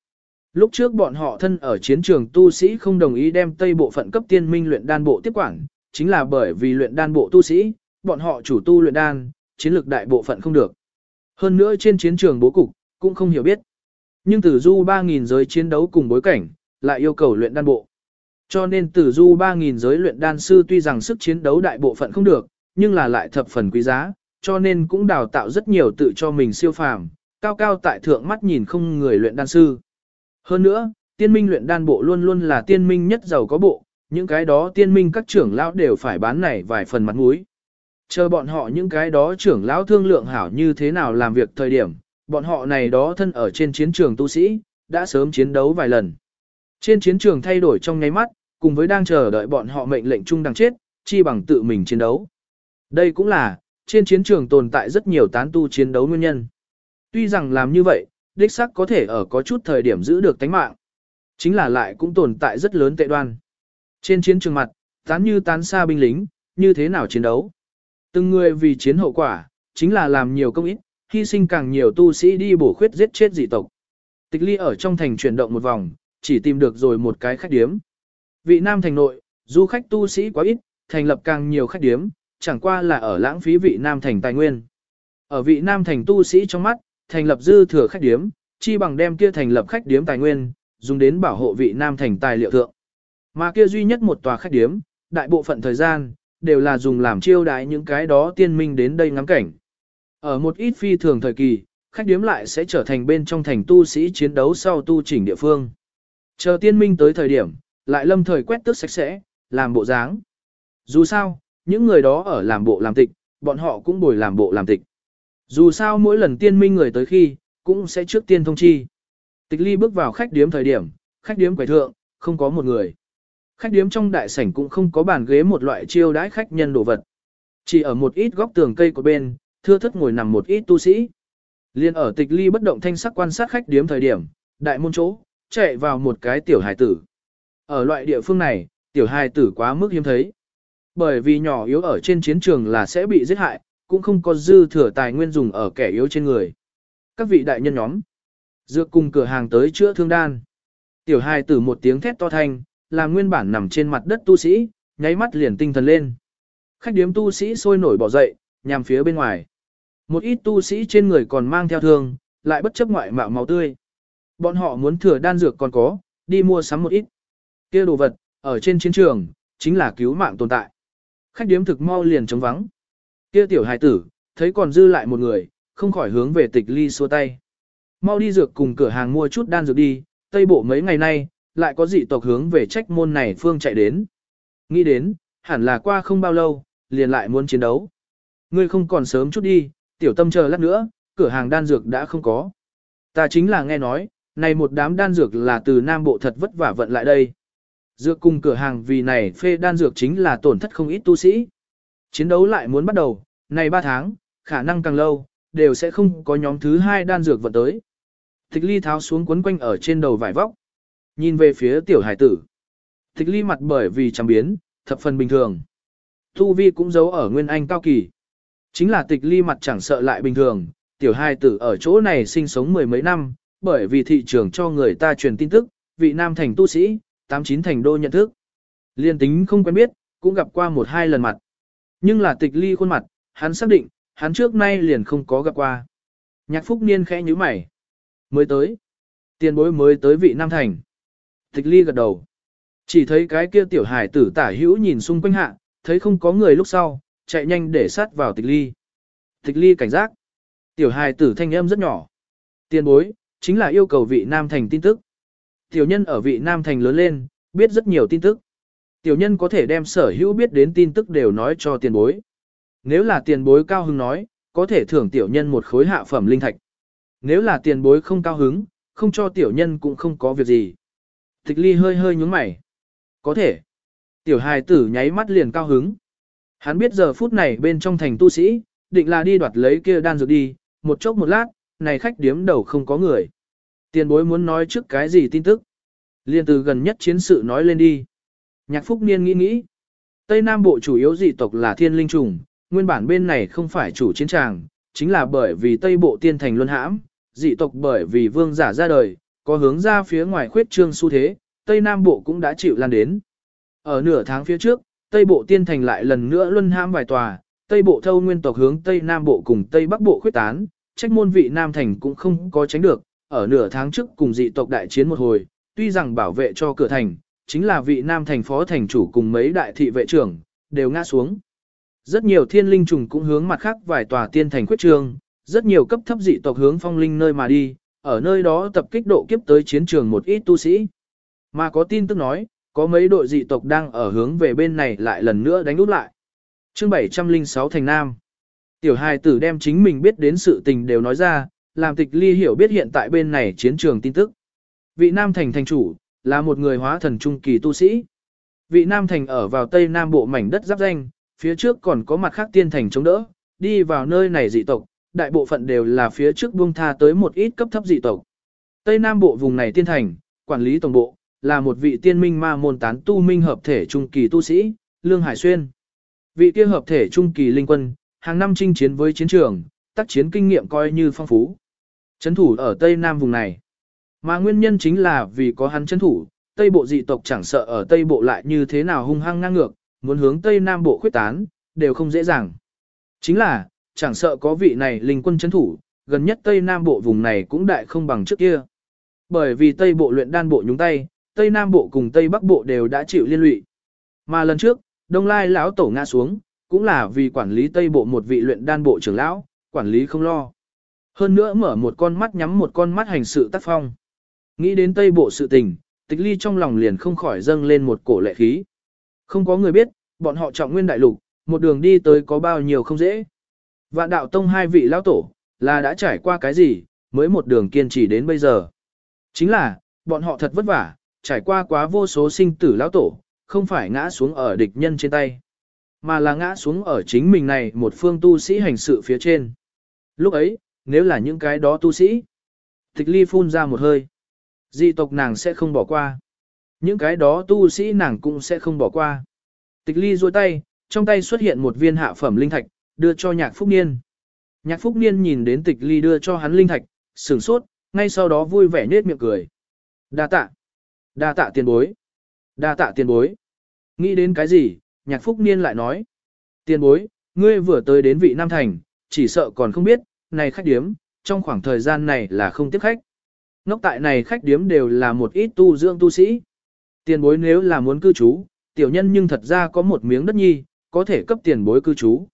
Lúc trước bọn họ thân ở chiến trường tu sĩ không đồng ý đem tây bộ phận cấp tiên minh luyện đan bộ tiếp quản, chính là bởi vì luyện đan bộ tu sĩ, bọn họ chủ tu luyện đan, chiến lược đại bộ phận không được. Hơn nữa trên chiến trường bố cục, cũng không hiểu biết. Nhưng tử du 3.000 giới chiến đấu cùng bối cảnh, lại yêu cầu luyện đan bộ. Cho nên tử du 3.000 giới luyện đan sư tuy rằng sức chiến đấu đại bộ phận không được, nhưng là lại thập phần quý giá, cho nên cũng đào tạo rất nhiều tự cho mình siêu phàm, cao cao tại thượng mắt nhìn không người luyện đan sư. Hơn nữa, tiên minh luyện đan bộ luôn luôn là tiên minh nhất giàu có bộ, những cái đó tiên minh các trưởng lão đều phải bán này vài phần mặt mũi. Chờ bọn họ những cái đó trưởng lão thương lượng hảo như thế nào làm việc thời điểm, bọn họ này đó thân ở trên chiến trường tu sĩ, đã sớm chiến đấu vài lần. Trên chiến trường thay đổi trong nháy mắt, cùng với đang chờ đợi bọn họ mệnh lệnh chung đằng chết, chi bằng tự mình chiến đấu. Đây cũng là, trên chiến trường tồn tại rất nhiều tán tu chiến đấu nguyên nhân. Tuy rằng làm như vậy, đích xác có thể ở có chút thời điểm giữ được tánh mạng. Chính là lại cũng tồn tại rất lớn tệ đoan. Trên chiến trường mặt, tán như tán xa binh lính, như thế nào chiến đấu. Từng người vì chiến hậu quả, chính là làm nhiều công ít, hy sinh càng nhiều tu sĩ đi bổ khuyết giết chết dị tộc. Tịch ly ở trong thành chuyển động một vòng, chỉ tìm được rồi một cái khách điếm. Vị nam thành nội, du khách tu sĩ quá ít, thành lập càng nhiều khách điếm, chẳng qua là ở lãng phí vị nam thành tài nguyên. Ở vị nam thành tu sĩ trong mắt, thành lập dư thừa khách điếm, chi bằng đem kia thành lập khách điếm tài nguyên, dùng đến bảo hộ vị nam thành tài liệu thượng. Mà kia duy nhất một tòa khách điếm, đại bộ phận thời gian, đều là dùng làm chiêu đái những cái đó tiên minh đến đây ngắm cảnh. Ở một ít phi thường thời kỳ, khách điếm lại sẽ trở thành bên trong thành tu sĩ chiến đấu sau tu chỉnh địa phương. Chờ tiên minh tới thời điểm, lại lâm thời quét tước sạch sẽ, làm bộ dáng. Dù sao, những người đó ở làm bộ làm tịch, bọn họ cũng bồi làm bộ làm tịch. Dù sao mỗi lần tiên minh người tới khi, cũng sẽ trước tiên thông chi. Tịch ly bước vào khách điếm thời điểm, khách điếm quầy thượng, không có một người. Khách điếm trong đại sảnh cũng không có bàn ghế một loại chiêu đãi khách nhân đồ vật. Chỉ ở một ít góc tường cây của bên, thưa thất ngồi nằm một ít tu sĩ. Liên ở tịch ly bất động thanh sắc quan sát khách điếm thời điểm, đại môn chỗ, chạy vào một cái tiểu hài tử. Ở loại địa phương này, tiểu hài tử quá mức hiếm thấy. Bởi vì nhỏ yếu ở trên chiến trường là sẽ bị giết hại, cũng không có dư thừa tài nguyên dùng ở kẻ yếu trên người. Các vị đại nhân nhóm, dược cùng cửa hàng tới chữa thương đan. Tiểu hài tử một tiếng thét to thanh, làm nguyên bản nằm trên mặt đất tu sĩ, nháy mắt liền tinh thần lên. Khách điếm tu sĩ sôi nổi bỏ dậy, nhằm phía bên ngoài. Một ít tu sĩ trên người còn mang theo thương, lại bất chấp ngoại mạo máu tươi. Bọn họ muốn thừa đan dược còn có, đi mua sắm một ít. kia đồ vật, ở trên chiến trường, chính là cứu mạng tồn tại. Khách điếm thực mau liền trống vắng kia tiểu hài tử, thấy còn dư lại một người, không khỏi hướng về tịch ly xua tay. Mau đi dược cùng cửa hàng mua chút đan dược đi, tây bộ mấy ngày nay, lại có dị tộc hướng về trách môn này phương chạy đến. Nghĩ đến, hẳn là qua không bao lâu, liền lại muốn chiến đấu. Ngươi không còn sớm chút đi, tiểu tâm chờ lát nữa, cửa hàng đan dược đã không có. Ta chính là nghe nói, này một đám đan dược là từ Nam Bộ thật vất vả vận lại đây. Dược cùng cửa hàng vì này phê đan dược chính là tổn thất không ít tu sĩ. Chiến đấu lại muốn bắt đầu, này 3 tháng, khả năng càng lâu, đều sẽ không có nhóm thứ hai đan dược vận tới. Thích ly tháo xuống quấn quanh ở trên đầu vải vóc. Nhìn về phía tiểu hải tử. Thích ly mặt bởi vì chẳng biến, thập phần bình thường. Thu vi cũng giấu ở nguyên anh cao kỳ. Chính là tịch ly mặt chẳng sợ lại bình thường, tiểu hai tử ở chỗ này sinh sống mười mấy năm, bởi vì thị trường cho người ta truyền tin tức, vị nam thành tu sĩ, tám chín thành đô nhận thức. Liên tính không quen biết, cũng gặp qua một hai lần mặt. Nhưng là tịch ly khuôn mặt, hắn xác định, hắn trước nay liền không có gặp qua. Nhạc phúc niên khẽ như mày. Mới tới. Tiền bối mới tới vị nam thành. Tịch ly gật đầu. Chỉ thấy cái kia tiểu hải tử tả hữu nhìn xung quanh hạ, thấy không có người lúc sau, chạy nhanh để sát vào tịch ly. Tịch ly cảnh giác. Tiểu hải tử thanh âm rất nhỏ. Tiền bối, chính là yêu cầu vị nam thành tin tức. Tiểu nhân ở vị nam thành lớn lên, biết rất nhiều tin tức. Tiểu nhân có thể đem sở hữu biết đến tin tức đều nói cho tiền bối. Nếu là tiền bối cao hứng nói, có thể thưởng tiểu nhân một khối hạ phẩm linh thạch. Nếu là tiền bối không cao hứng, không cho tiểu nhân cũng không có việc gì. Tịch ly hơi hơi nhúng mày. Có thể. Tiểu hài tử nháy mắt liền cao hứng. Hắn biết giờ phút này bên trong thành tu sĩ, định là đi đoạt lấy kia đan dược đi, một chốc một lát, này khách điếm đầu không có người. Tiền bối muốn nói trước cái gì tin tức. Liên từ gần nhất chiến sự nói lên đi. Nhạc Phúc Niên nghĩ nghĩ. Tây Nam Bộ chủ yếu dị tộc là thiên linh trùng, nguyên bản bên này không phải chủ chiến tràng, chính là bởi vì Tây Bộ tiên thành luân hãm, dị tộc bởi vì vương giả ra đời, có hướng ra phía ngoài khuyết trương xu thế, Tây Nam Bộ cũng đã chịu lan đến. Ở nửa tháng phía trước, Tây Bộ tiên thành lại lần nữa luân hãm vài tòa, Tây Bộ thâu nguyên tộc hướng Tây Nam Bộ cùng Tây Bắc Bộ khuyết tán, trách môn vị Nam thành cũng không có tránh được, ở nửa tháng trước cùng dị tộc đại chiến một hồi, tuy rằng bảo vệ cho cửa thành, chính là vị Nam thành phó thành chủ cùng mấy đại thị vệ trưởng, đều ngã xuống. Rất nhiều thiên linh trùng cũng hướng mặt khác vài tòa tiên thành khuyết trường rất nhiều cấp thấp dị tộc hướng phong linh nơi mà đi, ở nơi đó tập kích độ kiếp tới chiến trường một ít tu sĩ. Mà có tin tức nói, có mấy đội dị tộc đang ở hướng về bên này lại lần nữa đánh út lại. chương 706 thành Nam. Tiểu hài tử đem chính mình biết đến sự tình đều nói ra, làm tịch ly hiểu biết hiện tại bên này chiến trường tin tức. Vị Nam thành thành chủ, là một người hóa thần trung kỳ tu sĩ. Vị Nam thành ở vào tây nam bộ mảnh đất giáp danh, phía trước còn có mặt khác tiên thành chống đỡ, đi vào nơi này dị tộc, đại bộ phận đều là phía trước buông tha tới một ít cấp thấp dị tộc. Tây Nam bộ vùng này tiên thành, quản lý tổng bộ, là một vị tiên minh ma môn tán tu minh hợp thể trung kỳ tu sĩ, Lương Hải Xuyên. Vị kia hợp thể trung kỳ linh quân, hàng năm chinh chiến với chiến trường, tác chiến kinh nghiệm coi như phong phú. Chấn thủ ở Tây Nam vùng này. Mà nguyên nhân chính là vì có hắn chấn thủ, Tây bộ dị tộc chẳng sợ ở Tây bộ lại như thế nào hung hăng ngang ngược, muốn hướng Tây Nam bộ khuyết tán, đều không dễ dàng. Chính là, chẳng sợ có vị này linh quân chấn thủ, gần nhất Tây Nam bộ vùng này cũng đại không bằng trước kia. Bởi vì Tây bộ luyện đan bộ nhúng tay, Tây Nam bộ cùng Tây Bắc bộ đều đã chịu liên lụy. Mà lần trước, Đông Lai lão tổ ngã xuống, cũng là vì quản lý Tây bộ một vị luyện đan bộ trưởng lão, quản lý không lo. Hơn nữa mở một con mắt nhắm một con mắt hành sự tác phong. Nghĩ đến Tây bộ sự tình, tịch ly trong lòng liền không khỏi dâng lên một cổ lệ khí. Không có người biết, bọn họ trọng nguyên đại lục, một đường đi tới có bao nhiêu không dễ. Vạn đạo tông hai vị lão tổ, là đã trải qua cái gì, mới một đường kiên trì đến bây giờ. Chính là, bọn họ thật vất vả, trải qua quá vô số sinh tử lão tổ, không phải ngã xuống ở địch nhân trên tay, mà là ngã xuống ở chính mình này một phương tu sĩ hành sự phía trên. Lúc ấy, nếu là những cái đó tu sĩ, tịch ly phun ra một hơi. Dị tộc nàng sẽ không bỏ qua. Những cái đó tu sĩ nàng cũng sẽ không bỏ qua. Tịch ly duỗi tay, trong tay xuất hiện một viên hạ phẩm linh thạch, đưa cho nhạc phúc niên. Nhạc phúc niên nhìn đến tịch ly đưa cho hắn linh thạch, sửng sốt, ngay sau đó vui vẻ nết miệng cười. Đa tạ. Đa tạ tiền bối. Đa tạ tiền bối. Nghĩ đến cái gì, nhạc phúc niên lại nói. Tiền bối, ngươi vừa tới đến vị Nam Thành, chỉ sợ còn không biết, này khách điếm, trong khoảng thời gian này là không tiếp khách. Ngốc tại này khách điếm đều là một ít tu dưỡng tu sĩ. Tiền bối nếu là muốn cư trú, tiểu nhân nhưng thật ra có một miếng đất nhi, có thể cấp tiền bối cư trú.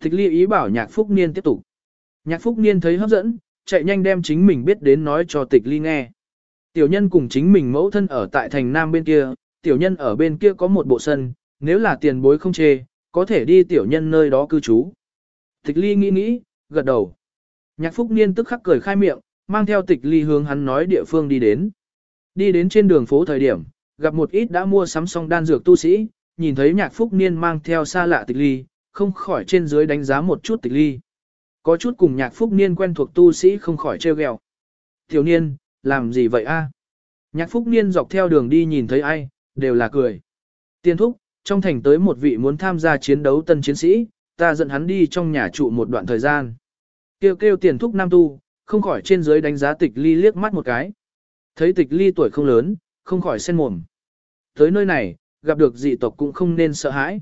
Thích ly ý bảo nhạc phúc niên tiếp tục. Nhạc phúc niên thấy hấp dẫn, chạy nhanh đem chính mình biết đến nói cho tịch ly nghe. Tiểu nhân cùng chính mình mẫu thân ở tại thành nam bên kia, tiểu nhân ở bên kia có một bộ sân, nếu là tiền bối không chê, có thể đi tiểu nhân nơi đó cư trú. Tịch ly nghĩ nghĩ, gật đầu. Nhạc phúc niên tức khắc cười khai miệng, mang theo tịch ly hướng hắn nói địa phương đi đến. Đi đến trên đường phố thời điểm, gặp một ít đã mua sắm xong đan dược tu sĩ, nhìn thấy nhạc phúc niên mang theo xa lạ tịch ly, không khỏi trên dưới đánh giá một chút tịch ly. Có chút cùng nhạc phúc niên quen thuộc tu sĩ không khỏi trêu ghẹo. Tiểu niên, làm gì vậy a? Nhạc phúc niên dọc theo đường đi nhìn thấy ai, đều là cười. Tiên thúc, trong thành tới một vị muốn tham gia chiến đấu tân chiến sĩ, ta dẫn hắn đi trong nhà trụ một đoạn thời gian. Kêu kêu tiền thúc nam tu, không khỏi trên dưới đánh giá tịch ly liếc mắt một cái. Thấy tịch ly tuổi không lớn, không khỏi sen mồm. Tới nơi này, gặp được dị tộc cũng không nên sợ hãi.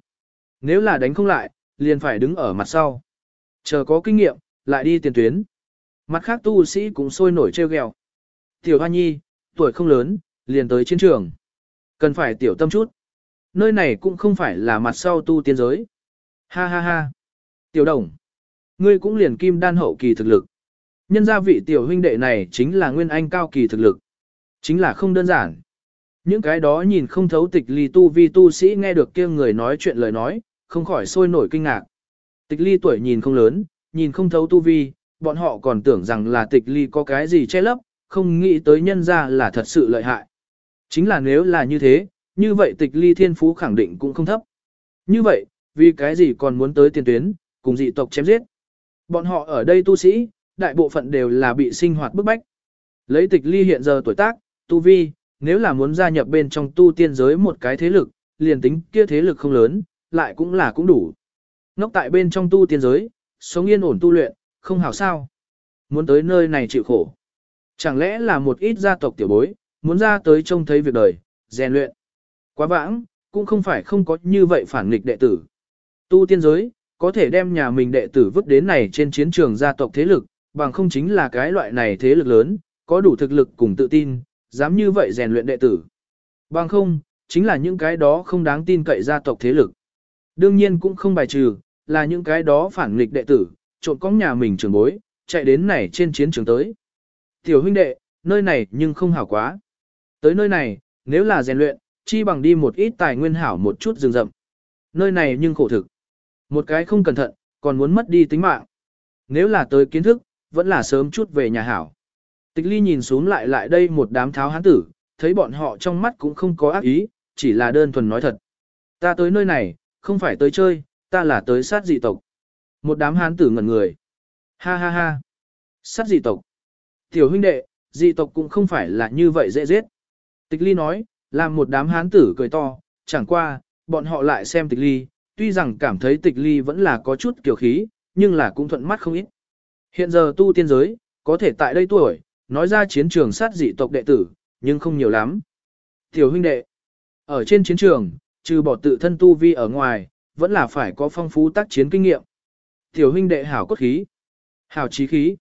Nếu là đánh không lại, liền phải đứng ở mặt sau. Chờ có kinh nghiệm, lại đi tiền tuyến. Mặt khác tu sĩ cũng sôi nổi treo ghẹo. Tiểu Hoa Nhi, tuổi không lớn, liền tới chiến trường. Cần phải tiểu tâm chút. Nơi này cũng không phải là mặt sau tu tiên giới. Ha ha ha. Tiểu đồng. Ngươi cũng liền kim đan hậu kỳ thực lực. Nhân gia vị tiểu huynh đệ này chính là nguyên anh cao kỳ thực lực. Chính là không đơn giản. Những cái đó nhìn không thấu tịch ly tu vi tu sĩ nghe được kia người nói chuyện lời nói, không khỏi sôi nổi kinh ngạc. Tịch ly tuổi nhìn không lớn, nhìn không thấu tu vi, bọn họ còn tưởng rằng là tịch ly có cái gì che lấp, không nghĩ tới nhân ra là thật sự lợi hại. Chính là nếu là như thế, như vậy tịch ly thiên phú khẳng định cũng không thấp. Như vậy, vì cái gì còn muốn tới tiền tuyến, cùng dị tộc chém giết. Bọn họ ở đây tu sĩ, đại bộ phận đều là bị sinh hoạt bức bách. Lấy tịch ly hiện giờ tuổi tác, tu vi, nếu là muốn gia nhập bên trong tu tiên giới một cái thế lực, liền tính kia thế lực không lớn, lại cũng là cũng đủ. Ngốc tại bên trong tu tiên giới, sống yên ổn tu luyện, không hảo sao. Muốn tới nơi này chịu khổ. Chẳng lẽ là một ít gia tộc tiểu bối, muốn ra tới trông thấy việc đời, rèn luyện. Quá vãng, cũng không phải không có như vậy phản nghịch đệ tử. Tu tiên giới, có thể đem nhà mình đệ tử vứt đến này trên chiến trường gia tộc thế lực, bằng không chính là cái loại này thế lực lớn, có đủ thực lực cùng tự tin, dám như vậy rèn luyện đệ tử. Bằng không, chính là những cái đó không đáng tin cậy gia tộc thế lực. Đương nhiên cũng không bài trừ, là những cái đó phản nghịch đệ tử, trộn cóng nhà mình trường bối, chạy đến này trên chiến trường tới. Tiểu huynh đệ, nơi này nhưng không hảo quá. Tới nơi này, nếu là rèn luyện, chi bằng đi một ít tài nguyên hảo một chút rừng rậm. Nơi này nhưng khổ thực. Một cái không cẩn thận, còn muốn mất đi tính mạng. Nếu là tới kiến thức, vẫn là sớm chút về nhà hảo. Tịch ly nhìn xuống lại lại đây một đám tháo hán tử, thấy bọn họ trong mắt cũng không có ác ý, chỉ là đơn thuần nói thật. Ta tới nơi này, không phải tới chơi, ta là tới sát dị tộc. Một đám hán tử ngẩn người. Ha ha ha. Sát dị tộc. Tiểu huynh đệ, dị tộc cũng không phải là như vậy dễ giết. Tịch ly nói, làm một đám hán tử cười to, chẳng qua, bọn họ lại xem tịch ly, tuy rằng cảm thấy tịch ly vẫn là có chút kiểu khí, nhưng là cũng thuận mắt không ít. Hiện giờ tu tiên giới, có thể tại đây tuổi, nói ra chiến trường sát dị tộc đệ tử, nhưng không nhiều lắm. Tiểu huynh đệ, ở trên chiến trường, trừ bỏ tự thân tu vi ở ngoài, vẫn là phải có phong phú tác chiến kinh nghiệm. Tiểu huynh đệ hảo cốt khí, hảo trí khí,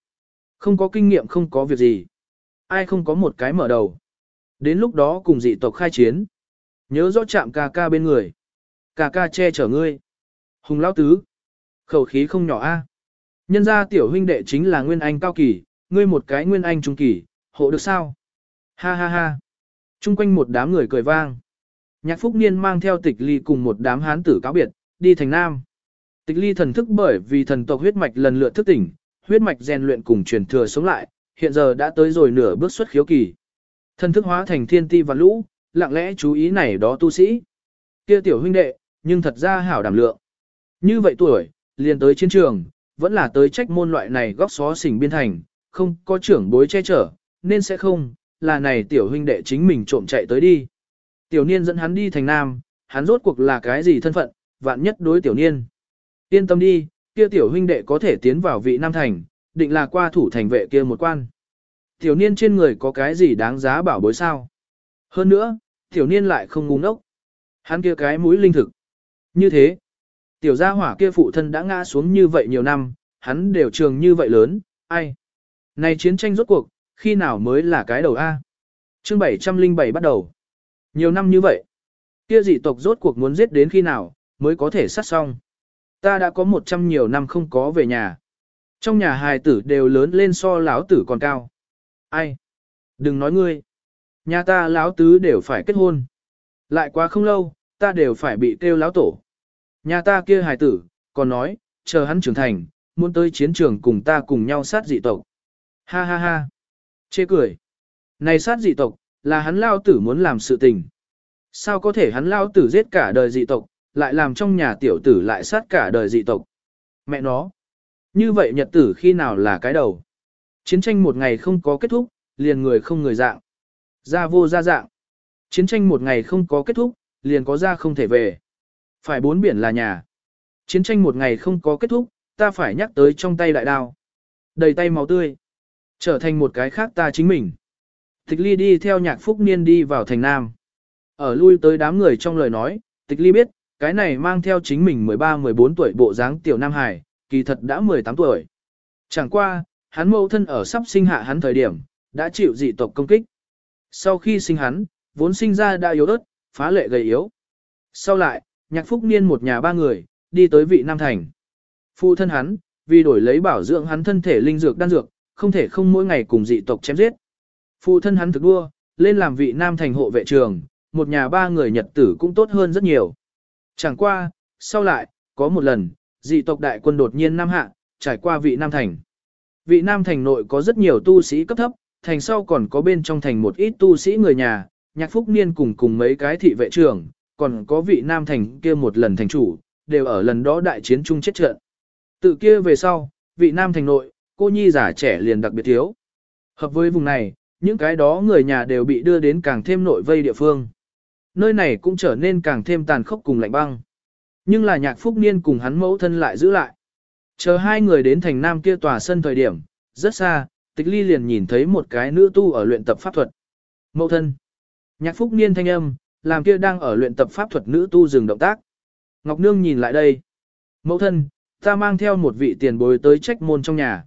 không có kinh nghiệm không có việc gì. Ai không có một cái mở đầu. Đến lúc đó cùng dị tộc khai chiến. Nhớ rõ chạm ca ca bên người. Ca ca che chở ngươi. Hùng lão tứ. Khẩu khí không nhỏ a. Nhân ra tiểu huynh đệ chính là nguyên anh cao kỳ, ngươi một cái nguyên anh trung kỳ, hộ được sao? Ha ha ha. Trung quanh một đám người cười vang. Nhạc Phúc Niên mang theo tịch ly cùng một đám hán tử cáo biệt, đi thành Nam. Tịch ly thần thức bởi vì thần tộc huyết mạch lần lượt thức tỉnh, huyết mạch rèn luyện cùng truyền thừa sống lại, hiện giờ đã tới rồi nửa bước xuất khiếu kỳ. Thần thức hóa thành thiên ti và lũ, lặng lẽ chú ý này đó tu sĩ. Kia tiểu huynh đệ, nhưng thật ra hảo đảm lượng. Như vậy tuổi, liền tới chiến trường, vẫn là tới trách môn loại này góc xó xỉnh biên thành, không có trưởng bối che chở, nên sẽ không, là này tiểu huynh đệ chính mình trộm chạy tới đi. Tiểu niên dẫn hắn đi thành nam, hắn rốt cuộc là cái gì thân phận, vạn nhất đối tiểu niên. Yên tâm đi, kia tiểu huynh đệ có thể tiến vào vị nam thành, định là qua thủ thành vệ kia một quan. Tiểu niên trên người có cái gì đáng giá bảo bối sao? Hơn nữa, tiểu niên lại không ngu ngốc. Hắn kia cái mũi linh thực. Như thế, tiểu gia hỏa kia phụ thân đã ngã xuống như vậy nhiều năm, hắn đều trường như vậy lớn, ai? Này chiến tranh rốt cuộc, khi nào mới là cái đầu A? chương 707 bắt đầu. Nhiều năm như vậy, kia dị tộc rốt cuộc muốn giết đến khi nào, mới có thể sát xong. Ta đã có một trăm nhiều năm không có về nhà. Trong nhà hài tử đều lớn lên so lão tử còn cao. Ai? Đừng nói ngươi. Nhà ta lão tứ đều phải kết hôn. Lại quá không lâu, ta đều phải bị kêu lão tổ. Nhà ta kia hài tử, còn nói, chờ hắn trưởng thành, muốn tới chiến trường cùng ta cùng nhau sát dị tộc. Ha ha ha. Chê cười. Này sát dị tộc, là hắn lao tử muốn làm sự tình. Sao có thể hắn lao tử giết cả đời dị tộc, lại làm trong nhà tiểu tử lại sát cả đời dị tộc. Mẹ nó. Như vậy nhật tử khi nào là cái đầu. Chiến tranh một ngày không có kết thúc, liền người không người dạng. Ra vô ra dạng. Chiến tranh một ngày không có kết thúc, liền có ra không thể về. Phải bốn biển là nhà. Chiến tranh một ngày không có kết thúc, ta phải nhắc tới trong tay đại đao. Đầy tay máu tươi. Trở thành một cái khác ta chính mình. Tịch ly đi theo nhạc phúc niên đi vào thành Nam. Ở lui tới đám người trong lời nói, tịch ly biết, cái này mang theo chính mình 13-14 tuổi bộ dáng tiểu Nam Hải, kỳ thật đã 18 tuổi. Chẳng qua, hắn mẫu thân ở sắp sinh hạ hắn thời điểm, đã chịu dị tộc công kích. Sau khi sinh hắn, vốn sinh ra đã yếu ớt, phá lệ gầy yếu. Sau lại, nhạc phúc niên một nhà ba người, đi tới vị Nam Thành. Phụ thân hắn, vì đổi lấy bảo dưỡng hắn thân thể linh dược đan dược, không thể không mỗi ngày cùng dị tộc chém giết. Phụ thân hắn thực đua, lên làm vị Nam Thành hộ vệ trường, một nhà ba người nhật tử cũng tốt hơn rất nhiều. Chẳng qua, sau lại, có một lần, dị tộc đại quân đột nhiên Nam Hạ, trải qua vị Nam Thành. Vị Nam Thành nội có rất nhiều tu sĩ cấp thấp, thành sau còn có bên trong thành một ít tu sĩ người nhà, nhạc phúc niên cùng cùng mấy cái thị vệ trưởng, còn có vị Nam Thành kia một lần thành chủ, đều ở lần đó đại chiến chung chết trận. Tự kia về sau, vị Nam Thành nội, cô nhi giả trẻ liền đặc biệt thiếu. Hợp với vùng này, những cái đó người nhà đều bị đưa đến càng thêm nội vây địa phương. Nơi này cũng trở nên càng thêm tàn khốc cùng lạnh băng. Nhưng là nhạc phúc niên cùng hắn mẫu thân lại giữ lại. Chờ hai người đến thành nam kia tòa sân thời điểm, rất xa, tịch ly liền nhìn thấy một cái nữ tu ở luyện tập pháp thuật. Mẫu thân. Nhạc phúc niên thanh âm, làm kia đang ở luyện tập pháp thuật nữ tu dừng động tác. Ngọc Nương nhìn lại đây. Mẫu thân, ta mang theo một vị tiền bối tới trách môn trong nhà.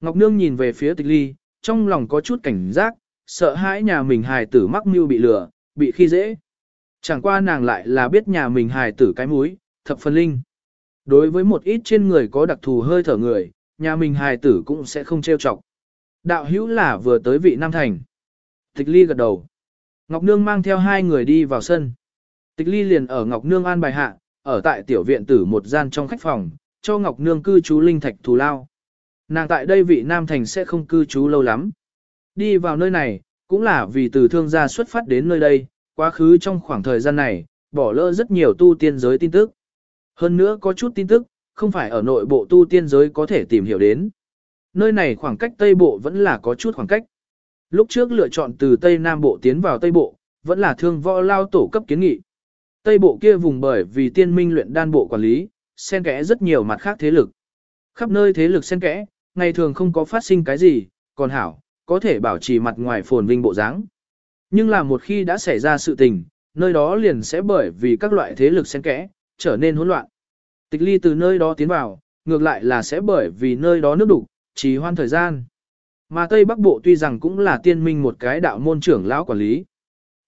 Ngọc Nương nhìn về phía tịch ly, trong lòng có chút cảnh giác, sợ hãi nhà mình hài tử mắc mưu bị lừa, bị khi dễ. Chẳng qua nàng lại là biết nhà mình hài tử cái múi, thập phân linh. Đối với một ít trên người có đặc thù hơi thở người, nhà mình hài tử cũng sẽ không trêu chọc. Đạo hữu là vừa tới vị Nam Thành. Tịch ly gật đầu. Ngọc Nương mang theo hai người đi vào sân. Tịch ly liền ở Ngọc Nương an bài hạ, ở tại tiểu viện tử một gian trong khách phòng, cho Ngọc Nương cư trú linh thạch thù lao. Nàng tại đây vị Nam Thành sẽ không cư trú lâu lắm. Đi vào nơi này, cũng là vì từ thương gia xuất phát đến nơi đây, quá khứ trong khoảng thời gian này, bỏ lỡ rất nhiều tu tiên giới tin tức. Hơn nữa có chút tin tức, không phải ở nội bộ tu tiên giới có thể tìm hiểu đến. Nơi này khoảng cách Tây Bộ vẫn là có chút khoảng cách. Lúc trước lựa chọn từ Tây Nam Bộ tiến vào Tây Bộ, vẫn là thương võ lao tổ cấp kiến nghị. Tây Bộ kia vùng bởi vì tiên minh luyện đan bộ quản lý, xen kẽ rất nhiều mặt khác thế lực. Khắp nơi thế lực xen kẽ, ngày thường không có phát sinh cái gì, còn hảo, có thể bảo trì mặt ngoài phồn vinh bộ dáng. Nhưng là một khi đã xảy ra sự tình, nơi đó liền sẽ bởi vì các loại thế lực xen kẽ, trở nên hỗn loạn. Tịch ly từ nơi đó tiến vào, ngược lại là sẽ bởi vì nơi đó nước đủ, trì hoan thời gian. Mà Tây Bắc Bộ tuy rằng cũng là tiên minh một cái đạo môn trưởng lão quản lý.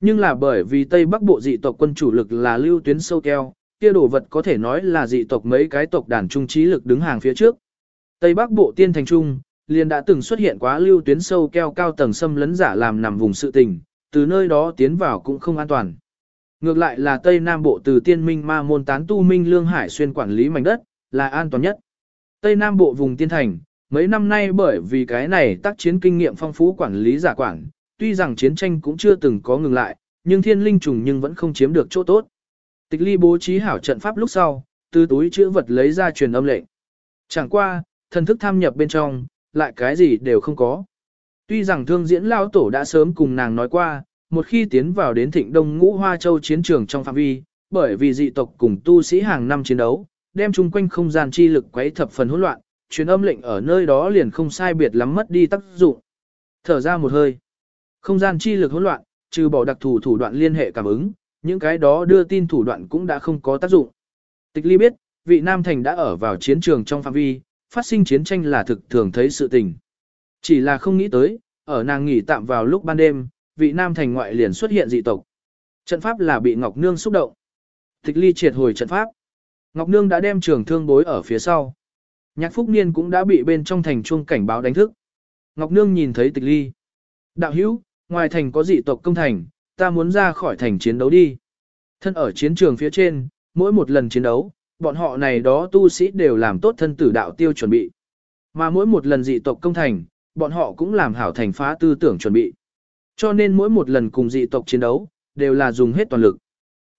Nhưng là bởi vì Tây Bắc Bộ dị tộc quân chủ lực là lưu tuyến sâu keo, kia đồ vật có thể nói là dị tộc mấy cái tộc đàn trung trí lực đứng hàng phía trước. Tây Bắc Bộ tiên thành trung, liền đã từng xuất hiện quá lưu tuyến sâu keo cao tầng xâm lấn giả làm nằm vùng sự tình, từ nơi đó tiến vào cũng không an toàn. Ngược lại là Tây Nam Bộ từ tiên minh ma môn tán tu minh lương hải xuyên quản lý mảnh đất, là an toàn nhất. Tây Nam Bộ vùng tiên thành, mấy năm nay bởi vì cái này tác chiến kinh nghiệm phong phú quản lý giả quản, tuy rằng chiến tranh cũng chưa từng có ngừng lại, nhưng thiên linh trùng nhưng vẫn không chiếm được chỗ tốt. Tịch ly bố trí hảo trận pháp lúc sau, từ túi chữ vật lấy ra truyền âm lệnh. Chẳng qua, thần thức tham nhập bên trong, lại cái gì đều không có. Tuy rằng thương diễn lao tổ đã sớm cùng nàng nói qua, một khi tiến vào đến thịnh đông ngũ hoa châu chiến trường trong phạm vi, bởi vì dị tộc cùng tu sĩ hàng năm chiến đấu, đem chung quanh không gian chi lực quấy thập phần hỗn loạn, truyền âm lệnh ở nơi đó liền không sai biệt lắm mất đi tác dụng. Thở ra một hơi. Không gian chi lực hỗn loạn, trừ bỏ đặc thù thủ đoạn liên hệ cảm ứng, những cái đó đưa tin thủ đoạn cũng đã không có tác dụng. Tịch ly biết, vị Nam Thành đã ở vào chiến trường trong phạm vi, phát sinh chiến tranh là thực thường thấy sự tình. Chỉ là không nghĩ tới, ở nàng nghỉ tạm vào lúc ban đêm, vị Nam Thành ngoại liền xuất hiện dị tộc. Trận pháp là bị Ngọc Nương xúc động. Tịch ly triệt hồi trận pháp. Ngọc Nương đã đem trường thương bối ở phía sau. Nhạc Phúc Niên cũng đã bị bên trong thành chuông cảnh báo đánh thức. Ngọc Nương nhìn thấy tịch ly. Đạo hữu, ngoài thành có dị tộc công thành, ta muốn ra khỏi thành chiến đấu đi. Thân ở chiến trường phía trên, mỗi một lần chiến đấu, bọn họ này đó tu sĩ đều làm tốt thân tử đạo tiêu chuẩn bị. Mà mỗi một lần dị tộc công thành, bọn họ cũng làm hảo thành phá tư tưởng chuẩn bị. Cho nên mỗi một lần cùng dị tộc chiến đấu, đều là dùng hết toàn lực.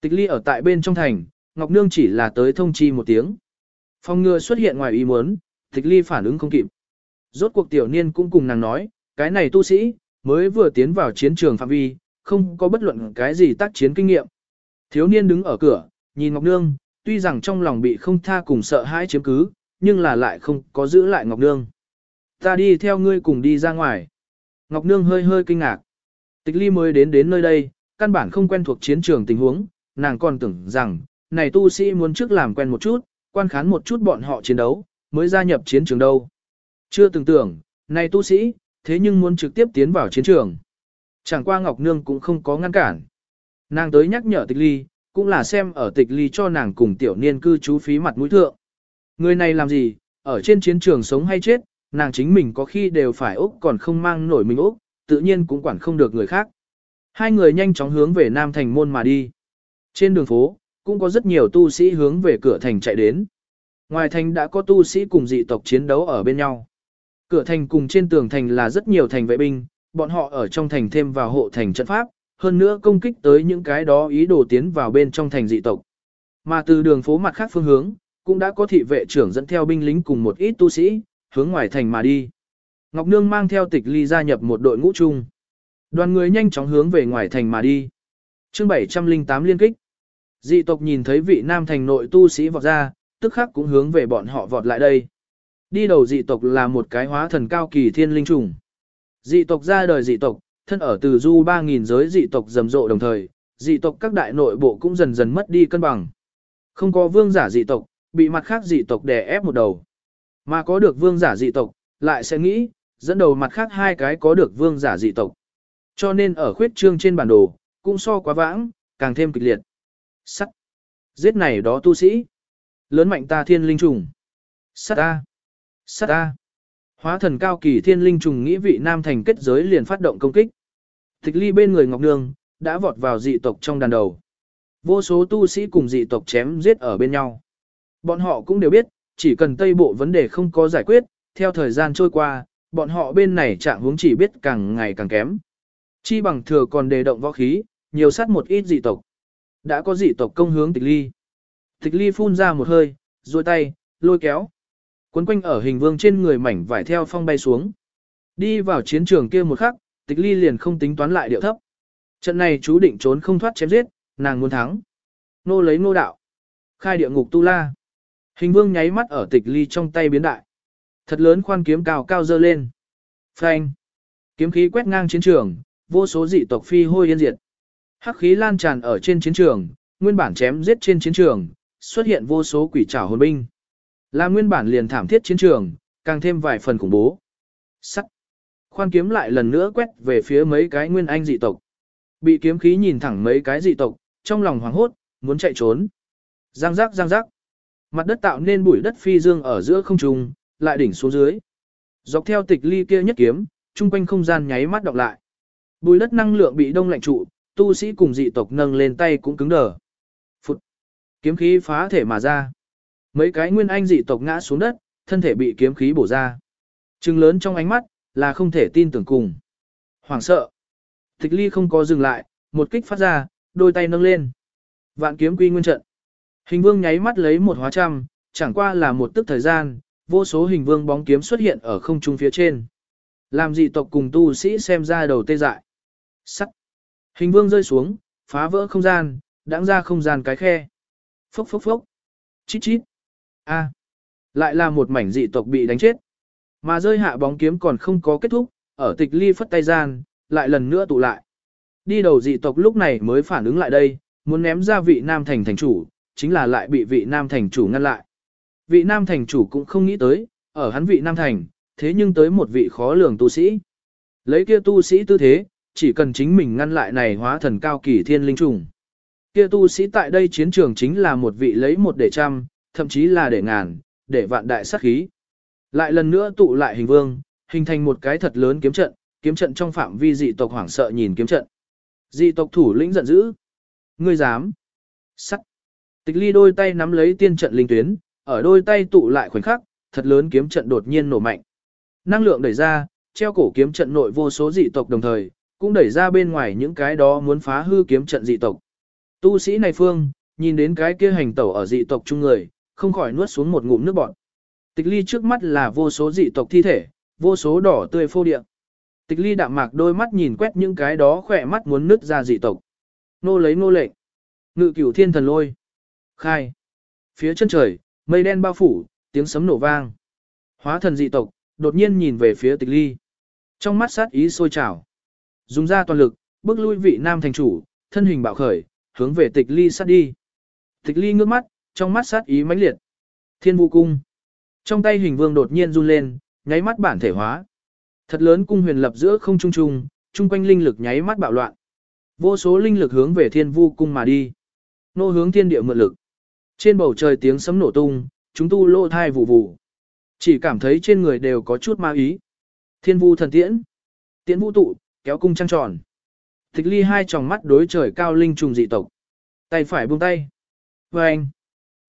Tịch ly ở tại bên trong thành, Ngọc Nương chỉ là tới thông chi một tiếng. Phong ngừa xuất hiện ngoài ý muốn, tịch ly phản ứng không kịp. Rốt cuộc tiểu niên cũng cùng nàng nói, cái này tu sĩ, mới vừa tiến vào chiến trường phạm vi, không có bất luận cái gì tác chiến kinh nghiệm. Thiếu niên đứng ở cửa, nhìn Ngọc Nương, tuy rằng trong lòng bị không tha cùng sợ hãi chiếm cứ, nhưng là lại không có giữ lại Ngọc Nương. Ta đi theo ngươi cùng đi ra ngoài. Ngọc Nương hơi hơi kinh ngạc. Tịch ly mới đến đến nơi đây, căn bản không quen thuộc chiến trường tình huống, nàng còn tưởng rằng, này tu sĩ muốn trước làm quen một chút, quan khán một chút bọn họ chiến đấu, mới gia nhập chiến trường đâu. Chưa từng tưởng, này tu sĩ, thế nhưng muốn trực tiếp tiến vào chiến trường. Chẳng qua Ngọc Nương cũng không có ngăn cản. Nàng tới nhắc nhở tịch ly, cũng là xem ở tịch ly cho nàng cùng tiểu niên cư trú phí mặt mũi thượng. Người này làm gì, ở trên chiến trường sống hay chết, nàng chính mình có khi đều phải Úc còn không mang nổi mình Úc, tự nhiên cũng quản không được người khác. Hai người nhanh chóng hướng về Nam Thành môn mà đi. Trên đường phố, cũng có rất nhiều tu sĩ hướng về cửa thành chạy đến. Ngoài thành đã có tu sĩ cùng dị tộc chiến đấu ở bên nhau. Cửa thành cùng trên tường thành là rất nhiều thành vệ binh, bọn họ ở trong thành thêm vào hộ thành trận pháp, hơn nữa công kích tới những cái đó ý đồ tiến vào bên trong thành dị tộc. Mà từ đường phố mặt khác phương hướng, cũng đã có thị vệ trưởng dẫn theo binh lính cùng một ít tu sĩ, hướng ngoài thành mà đi. Ngọc Nương mang theo tịch ly gia nhập một đội ngũ chung. Đoàn người nhanh chóng hướng về ngoài thành mà đi. chương 708 liên kích. Dị tộc nhìn thấy vị nam thành nội tu sĩ vọt ra, tức khắc cũng hướng về bọn họ vọt lại đây. Đi đầu dị tộc là một cái hóa thần cao kỳ thiên linh trùng. Dị tộc ra đời dị tộc, thân ở từ du 3.000 giới dị tộc rầm rộ đồng thời, dị tộc các đại nội bộ cũng dần dần mất đi cân bằng. Không có vương giả dị tộc, bị mặt khác dị tộc đè ép một đầu. Mà có được vương giả dị tộc, lại sẽ nghĩ, dẫn đầu mặt khác hai cái có được vương giả dị tộc. Cho nên ở khuyết trương trên bản đồ, cũng so quá vãng, càng thêm kịch liệt. Sắt. Giết này đó tu sĩ. Lớn mạnh ta thiên linh trùng. Sắt ta. Sắt ta. Hóa thần cao kỳ thiên linh trùng nghĩ vị nam thành kết giới liền phát động công kích. Tịch ly bên người Ngọc Nương, đã vọt vào dị tộc trong đàn đầu. Vô số tu sĩ cùng dị tộc chém giết ở bên nhau. Bọn họ cũng đều biết, chỉ cần Tây Bộ vấn đề không có giải quyết, theo thời gian trôi qua, bọn họ bên này trạng hướng chỉ biết càng ngày càng kém. Chi bằng thừa còn đề động võ khí, nhiều sát một ít dị tộc. Đã có dị tộc công hướng tịch ly. Tịch ly phun ra một hơi, duỗi tay, lôi kéo. Quấn quanh ở hình vương trên người mảnh vải theo phong bay xuống. Đi vào chiến trường kia một khắc, tịch ly liền không tính toán lại điệu thấp. Trận này chú định trốn không thoát chém giết, nàng muốn thắng. Nô lấy nô đạo. Khai địa ngục tu la. Hình vương nháy mắt ở tịch ly trong tay biến đại. Thật lớn khoan kiếm cao cao dơ lên. Phanh. Kiếm khí quét ngang chiến trường, vô số dị tộc phi hôi yên diệt. Hắc khí lan tràn ở trên chiến trường, nguyên bản chém giết trên chiến trường, xuất hiện vô số quỷ trảo hồn binh. Là nguyên bản liền thảm thiết chiến trường, càng thêm vài phần khủng bố. Sắc. Khoan kiếm lại lần nữa quét về phía mấy cái nguyên anh dị tộc. Bị kiếm khí nhìn thẳng mấy cái dị tộc, trong lòng hoảng hốt, muốn chạy trốn. Giang giác giang giác. Mặt đất tạo nên bụi đất phi dương ở giữa không trung, lại đỉnh xuống dưới. Dọc theo tịch ly kia nhất kiếm, trung quanh không gian nháy mắt đọc lại. Bùi đất năng lượng bị đông lạnh trụ, tu sĩ cùng dị tộc nâng lên tay cũng cứng đờ. Phụt! Kiếm khí phá thể mà ra. Mấy cái nguyên anh dị tộc ngã xuống đất, thân thể bị kiếm khí bổ ra. Trừng lớn trong ánh mắt, là không thể tin tưởng cùng. Hoảng sợ. Tịch ly không có dừng lại, một kích phát ra, đôi tay nâng lên. Vạn kiếm quy nguyên trận. Hình vương nháy mắt lấy một hóa trăm, chẳng qua là một tức thời gian, vô số hình vương bóng kiếm xuất hiện ở không trung phía trên. Làm dị tộc cùng tu sĩ xem ra đầu tê dại. Sắt. Hình vương rơi xuống, phá vỡ không gian, đãng ra không gian cái khe. Phốc phốc phốc. Chít chít. A. Lại là một mảnh dị tộc bị đánh chết. Mà rơi hạ bóng kiếm còn không có kết thúc, ở tịch ly phất tay gian, lại lần nữa tụ lại. Đi đầu dị tộc lúc này mới phản ứng lại đây, muốn ném ra vị nam thành thành chủ, chính là lại bị vị nam thành chủ ngăn lại. Vị nam thành chủ cũng không nghĩ tới, ở hắn vị nam thành, thế nhưng tới một vị khó lường tu sĩ. Lấy kia tu sĩ tư thế, chỉ cần chính mình ngăn lại này hóa thần cao kỳ thiên linh trùng. Kia tu sĩ tại đây chiến trường chính là một vị lấy một để trăm, thậm chí là để ngàn, để vạn đại sát khí. Lại lần nữa tụ lại hình vương, hình thành một cái thật lớn kiếm trận, kiếm trận trong phạm vi dị tộc hoảng sợ nhìn kiếm trận. Dị tộc thủ lĩnh giận dữ. Ngươi dám? Sắt. Tịch ly đôi tay nắm lấy tiên trận linh tuyến, ở đôi tay tụ lại khoảnh khắc, thật lớn kiếm trận đột nhiên nổ mạnh. Năng lượng đẩy ra, treo cổ kiếm trận nội vô số dị tộc đồng thời, cũng đẩy ra bên ngoài những cái đó muốn phá hư kiếm trận dị tộc. Tu sĩ này phương, nhìn đến cái kia hành tẩu ở dị tộc chung người, không khỏi nuốt xuống một ngụm nước bọt. Tịch ly trước mắt là vô số dị tộc thi thể, vô số đỏ tươi phô địa. Tịch ly đạm mạc đôi mắt nhìn quét những cái đó khỏe mắt muốn nứt ra dị tộc. Nô lấy nô lệnh. Ngự cửu thiên thần lôi. Khai. Phía chân trời, mây đen bao phủ, tiếng sấm nổ vang. Hóa thần dị tộc, đột nhiên nhìn về phía tịch ly. Trong mắt sát ý sôi trào. Dùng ra toàn lực, bước lui vị nam thành chủ, thân hình bạo khởi, hướng về tịch ly sát đi. Tịch ly ngước mắt, trong mắt sát ý mãnh liệt. Thiên vũ cung. Trong tay hình vương đột nhiên run lên, nháy mắt bản thể hóa. Thật lớn cung huyền lập giữa không trung trung, trung quanh linh lực nháy mắt bạo loạn. Vô số linh lực hướng về thiên vu cung mà đi. Nô hướng thiên địa mượn lực. Trên bầu trời tiếng sấm nổ tung, chúng tu lô thai vụ vụ. Chỉ cảm thấy trên người đều có chút ma ý. Thiên vu thần tiễn. Tiễn vũ tụ, kéo cung trăng tròn. Tịch ly hai tròng mắt đối trời cao linh trùng dị tộc. Tay phải buông tay. Và anh.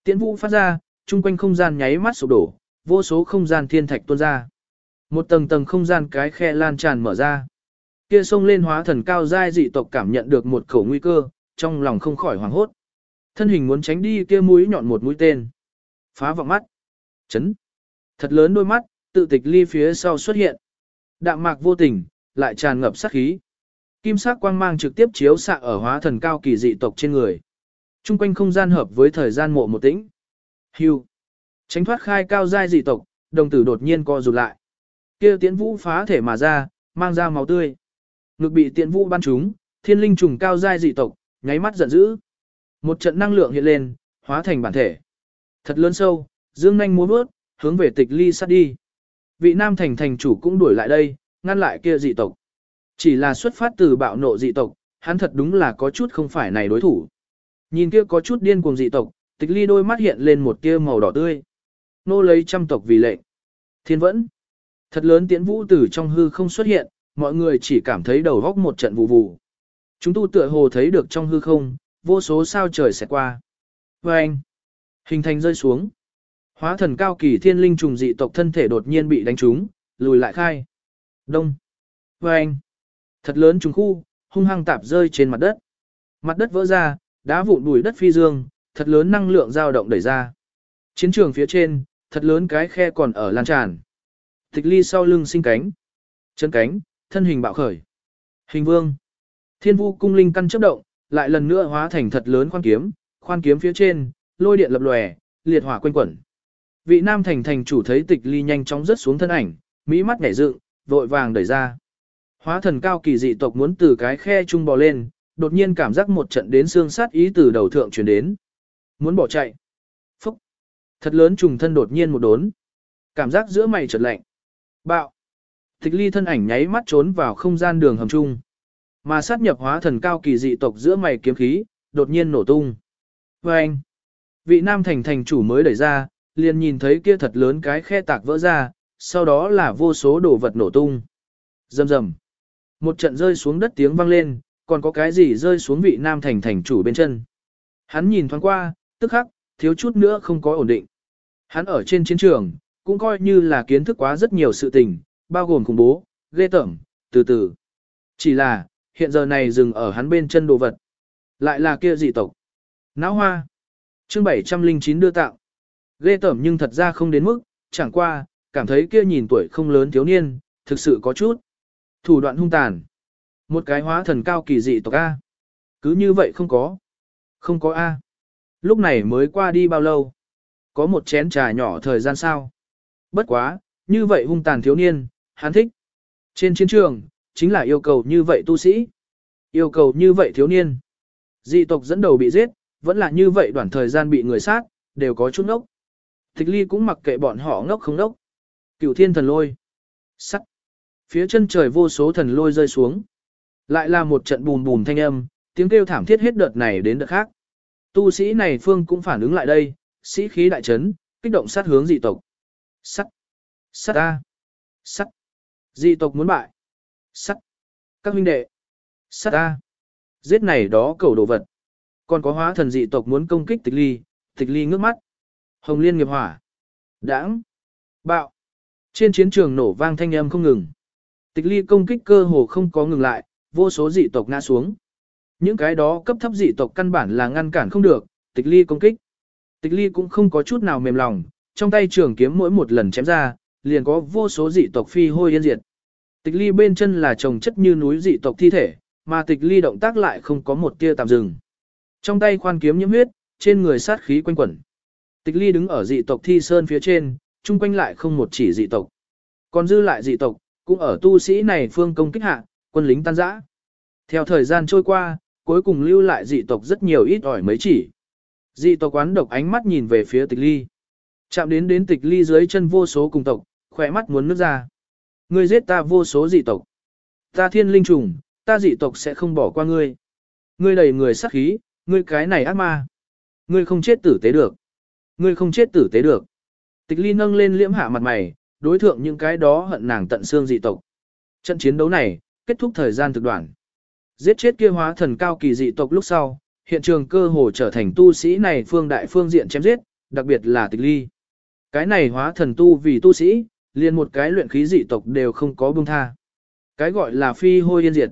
Tiễn vũ phát ra, chung quanh không gian nháy mắt sụp đổ, vô số không gian thiên thạch tuôn ra. Một tầng tầng không gian cái khe lan tràn mở ra. Kia sông lên hóa thần cao giai dị tộc cảm nhận được một khẩu nguy cơ, trong lòng không khỏi hoảng hốt. Thân hình muốn tránh đi kia mũi nhọn một mũi tên. Phá vọng mắt. Chấn. Thật lớn đôi mắt, tự tịch ly phía sau xuất hiện. Đạm mạc vô tình, lại tràn ngập sát khí. Kim sắc quang mang trực tiếp chiếu xạ ở hóa thần cao kỳ dị tộc trên người. Trung quanh không gian hợp với thời gian mộ một tĩnh. Hưu. Tránh thoát khai cao giai dị tộc, đồng tử đột nhiên co rụt lại. Kia tiễn vũ phá thể mà ra, mang ra máu tươi. Ngực bị tiễn vũ ban trúng, thiên linh trùng cao giai dị tộc, nháy mắt giận dữ. Một trận năng lượng hiện lên, hóa thành bản thể. Thật lớn sâu, dương nhanh múa bước, hướng về tịch ly sát đi. Vị nam thành thành chủ cũng đuổi lại đây, ngăn lại kia dị tộc. Chỉ là xuất phát từ bạo nộ dị tộc, hắn thật đúng là có chút không phải này đối thủ. Nhìn kia có chút điên cuồng dị tộc, tịch ly đôi mắt hiện lên một tia màu đỏ tươi. Nô lấy trăm tộc vì lệnh. Thiên vẫn. Thật lớn tiễn vũ tử trong hư không xuất hiện, mọi người chỉ cảm thấy đầu góc một trận vụ vụ. Chúng tu tựa hồ thấy được trong hư không, vô số sao trời sẽ qua. Và anh, hình thành rơi xuống. Hóa thần cao kỳ thiên linh trùng dị tộc thân thể đột nhiên bị đánh trúng, lùi lại khai. Đông. Và anh, thật lớn trùng khu, hung hăng tạp rơi trên mặt đất. Mặt đất vỡ ra, đá vụn bùi đất phi dương, thật lớn năng lượng dao động đẩy ra. Chiến trường phía trên, thật lớn cái khe còn ở lan tràn. Tịch ly sau lưng sinh cánh. Chân cánh, thân hình bạo khởi. Hình vương. Thiên vu cung linh căn chấp động, lại lần nữa hóa thành thật lớn khoan kiếm, khoan kiếm phía trên, lôi điện lập lòe, liệt hỏa quanh quẩn. Vị nam thành thành chủ thấy tịch ly nhanh chóng rớt xuống thân ảnh, mỹ mắt nhảy dựng, vội vàng đẩy ra. Hóa thần cao kỳ dị tộc muốn từ cái khe trung bò lên, đột nhiên cảm giác một trận đến xương sát ý từ đầu thượng truyền đến. Muốn bỏ chạy. Phúc. Thật lớn trùng thân đột nhiên một đốn. Cảm giác giữa mày chợt lạnh. Bạo. Tịch ly thân ảnh nháy mắt trốn vào không gian đường hầm trung. Mà sát nhập hóa thần cao kỳ dị tộc giữa mày kiếm khí, đột nhiên nổ tung. Và anh, vị nam thành thành chủ mới đẩy ra, liền nhìn thấy kia thật lớn cái khe tạc vỡ ra, sau đó là vô số đồ vật nổ tung. Rầm rầm. Một trận rơi xuống đất tiếng vang lên, còn có cái gì rơi xuống vị nam thành thành chủ bên chân. Hắn nhìn thoáng qua, tức khắc, thiếu chút nữa không có ổn định. Hắn ở trên chiến trường, cũng coi như là kiến thức quá rất nhiều sự tình, bao gồm khủng bố, ghê tởm, từ từ. Chỉ là, hiện giờ này dừng ở hắn bên chân đồ vật. Lại là kia dị tộc. Náo hoa. chương 709 đưa tạo. Ghê tởm nhưng thật ra không đến mức, chẳng qua, cảm thấy kia nhìn tuổi không lớn thiếu niên, thực sự có chút. Thủ đoạn hung tàn. Một cái hóa thần cao kỳ dị tộc A. Cứ như vậy không có. Không có A. Lúc này mới qua đi bao lâu? Có một chén trà nhỏ thời gian sao? Bất quá, như vậy hung tàn thiếu niên, hắn thích. Trên chiến trường, chính là yêu cầu như vậy tu sĩ. Yêu cầu như vậy thiếu niên. Dị tộc dẫn đầu bị giết, vẫn là như vậy đoạn thời gian bị người sát, đều có chút ngốc. Thích ly cũng mặc kệ bọn họ ngốc không ngốc. Cửu thiên thần lôi. Sắt. Phía chân trời vô số thần lôi rơi xuống. Lại là một trận bùm bùm thanh âm, tiếng kêu thảm thiết hết đợt này đến đợt khác. Tu sĩ này phương cũng phản ứng lại đây, sĩ khí đại chấn, kích động sát hướng dị tộc. Sắt. Sắt A. Sắt. Dị tộc muốn bại. Sắt. Các huynh đệ. Sắt A. Giết này đó cầu đồ vật. Còn có hóa thần dị tộc muốn công kích tịch ly, tịch ly ngước mắt. Hồng liên nghiệp hỏa. Đãng. Bạo. Trên chiến trường nổ vang thanh âm không ngừng. Tịch ly công kích cơ hồ không có ngừng lại, vô số dị tộc ngã xuống. Những cái đó cấp thấp dị tộc căn bản là ngăn cản không được, tịch ly công kích. Tịch ly cũng không có chút nào mềm lòng, trong tay trường kiếm mỗi một lần chém ra, liền có vô số dị tộc phi hôi yên diệt. Tịch ly bên chân là trồng chất như núi dị tộc thi thể, mà tịch ly động tác lại không có một tia tạm dừng. Trong tay khoan kiếm nhiễm huyết, trên người sát khí quanh quẩn. Tịch ly đứng ở dị tộc thi sơn phía trên, chung quanh lại không một chỉ dị tộc. Còn dư lại dị tộc, cũng ở tu sĩ này phương công kích hạ, quân lính tan rã. Theo thời gian trôi qua, cuối cùng lưu lại dị tộc rất nhiều ít ỏi mấy chỉ. Dị tộc quán độc ánh mắt nhìn về phía tịch ly. Chạm đến đến tịch ly dưới chân vô số cùng tộc, khỏe mắt muốn nước ra. Ngươi giết ta vô số dị tộc. Ta thiên linh trùng, ta dị tộc sẽ không bỏ qua ngươi. Ngươi đầy người sát khí, ngươi cái này ác ma. Ngươi không chết tử tế được. Ngươi không chết tử tế được. Tịch ly nâng lên liễm hạ mặt mày, đối thượng những cái đó hận nàng tận xương dị tộc. Trận chiến đấu này, kết thúc thời gian thực đoạn. Giết chết kia hóa thần cao kỳ dị tộc lúc sau, hiện trường cơ hồ trở thành tu sĩ này phương đại phương diện chém giết, đặc biệt là tịch ly. Cái này hóa thần tu vì tu sĩ, liền một cái luyện khí dị tộc đều không có buông tha. Cái gọi là phi hôi yên diệt.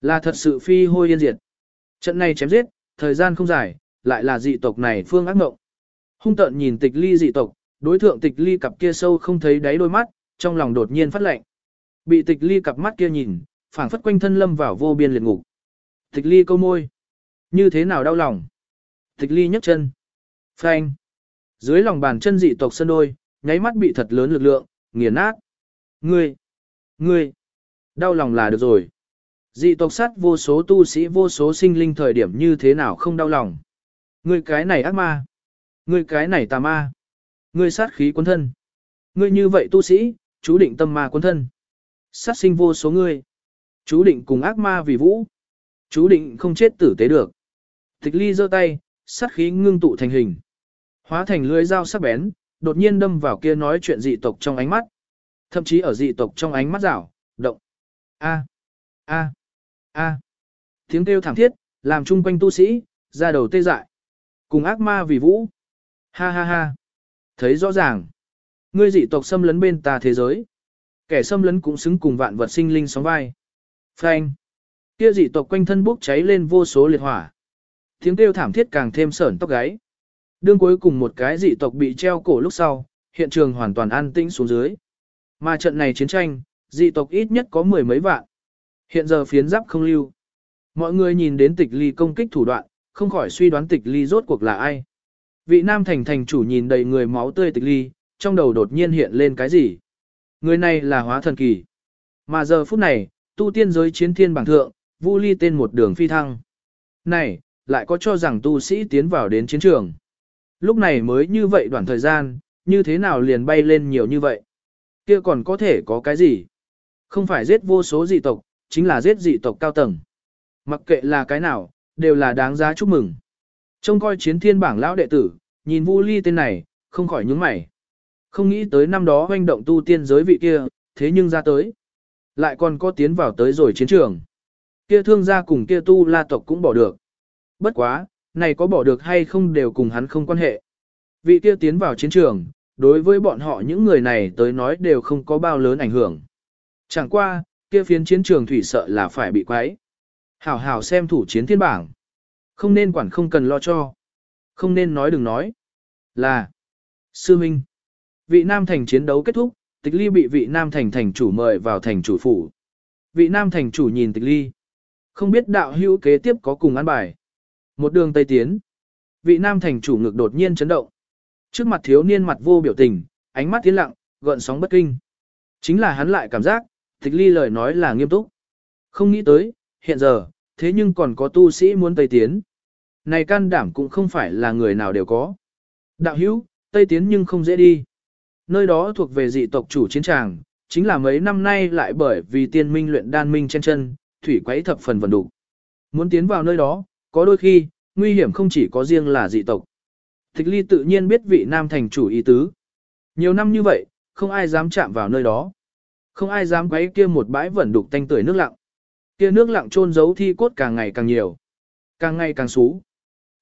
Là thật sự phi hôi yên diệt. Trận này chém giết, thời gian không dài, lại là dị tộc này phương ác ngộng. Hung tợn nhìn tịch ly dị tộc, đối thượng tịch ly cặp kia sâu không thấy đáy đôi mắt, trong lòng đột nhiên phát lệnh. Bị tịch ly cặp mắt kia nhìn, phảng phất quanh thân lâm vào vô biên liệt ngục. Tịch ly câu môi. Như thế nào đau lòng? Tịch ly nhấc chân. Phanh. Dưới lòng bàn chân dị tộc sân đôi, nháy mắt bị thật lớn lực lượng, nghiền nát. Ngươi. Ngươi. Đau lòng là được rồi. Dị tộc sát vô số tu sĩ vô số sinh linh thời điểm như thế nào không đau lòng. Ngươi cái này ác ma. Ngươi cái này tà ma. Ngươi sát khí quân thân. Ngươi như vậy tu sĩ, chú định tâm ma quân thân. Sát sinh vô số ngươi. Chú định cùng ác ma vì vũ. Chú định không chết tử tế được. Tịch ly giơ tay, sát khí ngưng tụ thành hình. Hóa thành lưỡi dao sắc bén, đột nhiên đâm vào kia nói chuyện dị tộc trong ánh mắt. Thậm chí ở dị tộc trong ánh mắt rảo, động. A. A. A. Tiếng kêu thảm thiết, làm chung quanh tu sĩ, ra đầu tê dại. Cùng ác ma vì vũ. Ha ha ha. Thấy rõ ràng. Ngươi dị tộc xâm lấn bên ta thế giới. Kẻ xâm lấn cũng xứng cùng vạn vật sinh linh sóng vai. Phanh. Kia dị tộc quanh thân bốc cháy lên vô số liệt hỏa. Tiếng kêu thảm thiết càng thêm sởn tóc gáy. Đương cuối cùng một cái dị tộc bị treo cổ lúc sau, hiện trường hoàn toàn an tĩnh xuống dưới. Mà trận này chiến tranh, dị tộc ít nhất có mười mấy vạn. Hiện giờ phiến giáp không lưu. Mọi người nhìn đến tịch ly công kích thủ đoạn, không khỏi suy đoán tịch ly rốt cuộc là ai. Vị nam thành thành chủ nhìn đầy người máu tươi tịch ly, trong đầu đột nhiên hiện lên cái gì. Người này là hóa thần kỳ. Mà giờ phút này, tu tiên giới chiến thiên bảng thượng, vu ly tên một đường phi thăng. Này, lại có cho rằng tu sĩ tiến vào đến chiến trường. Lúc này mới như vậy đoạn thời gian, như thế nào liền bay lên nhiều như vậy? Kia còn có thể có cái gì? Không phải giết vô số dị tộc, chính là giết dị tộc cao tầng. Mặc kệ là cái nào, đều là đáng giá chúc mừng. Trông coi chiến thiên bảng lão đệ tử, nhìn Vu Ly tên này, không khỏi nhướng mày. Không nghĩ tới năm đó hoành động tu tiên giới vị kia, thế nhưng ra tới. Lại còn có tiến vào tới rồi chiến trường. Kia thương gia cùng kia tu la tộc cũng bỏ được. Bất quá, này có bỏ được hay không đều cùng hắn không quan hệ. Vị kia tiến vào chiến trường, đối với bọn họ những người này tới nói đều không có bao lớn ảnh hưởng. Chẳng qua, kia phiến chiến trường thủy sợ là phải bị quấy. Hảo hảo xem thủ chiến thiên bảng. Không nên quản không cần lo cho. Không nên nói đừng nói. Là. Sư Minh. Vị Nam Thành chiến đấu kết thúc, tịch ly bị vị Nam Thành thành chủ mời vào thành chủ phủ. Vị Nam Thành chủ nhìn tịch ly. Không biết đạo hữu kế tiếp có cùng ăn bài. Một đường Tây Tiến. Vị Nam Thành chủ ngực đột nhiên chấn động. Trước mặt thiếu niên mặt vô biểu tình, ánh mắt tiến lặng, gợn sóng bất kinh. Chính là hắn lại cảm giác, tịch ly lời nói là nghiêm túc. Không nghĩ tới, hiện giờ, thế nhưng còn có tu sĩ muốn Tây Tiến. Này can đảm cũng không phải là người nào đều có. Đạo hữu, Tây Tiến nhưng không dễ đi. Nơi đó thuộc về dị tộc chủ chiến tràng, chính là mấy năm nay lại bởi vì tiên minh luyện đan minh trên chân, thủy quấy thập phần vận đủ. Muốn tiến vào nơi đó, có đôi khi, nguy hiểm không chỉ có riêng là dị tộc. Tịch ly tự nhiên biết vị nam thành chủ ý tứ. Nhiều năm như vậy, không ai dám chạm vào nơi đó. Không ai dám quấy kia một bãi vẩn đục tanh tưởi nước lặng. Kia nước lặng trôn giấu thi cốt càng ngày càng nhiều. Càng ngày càng xú.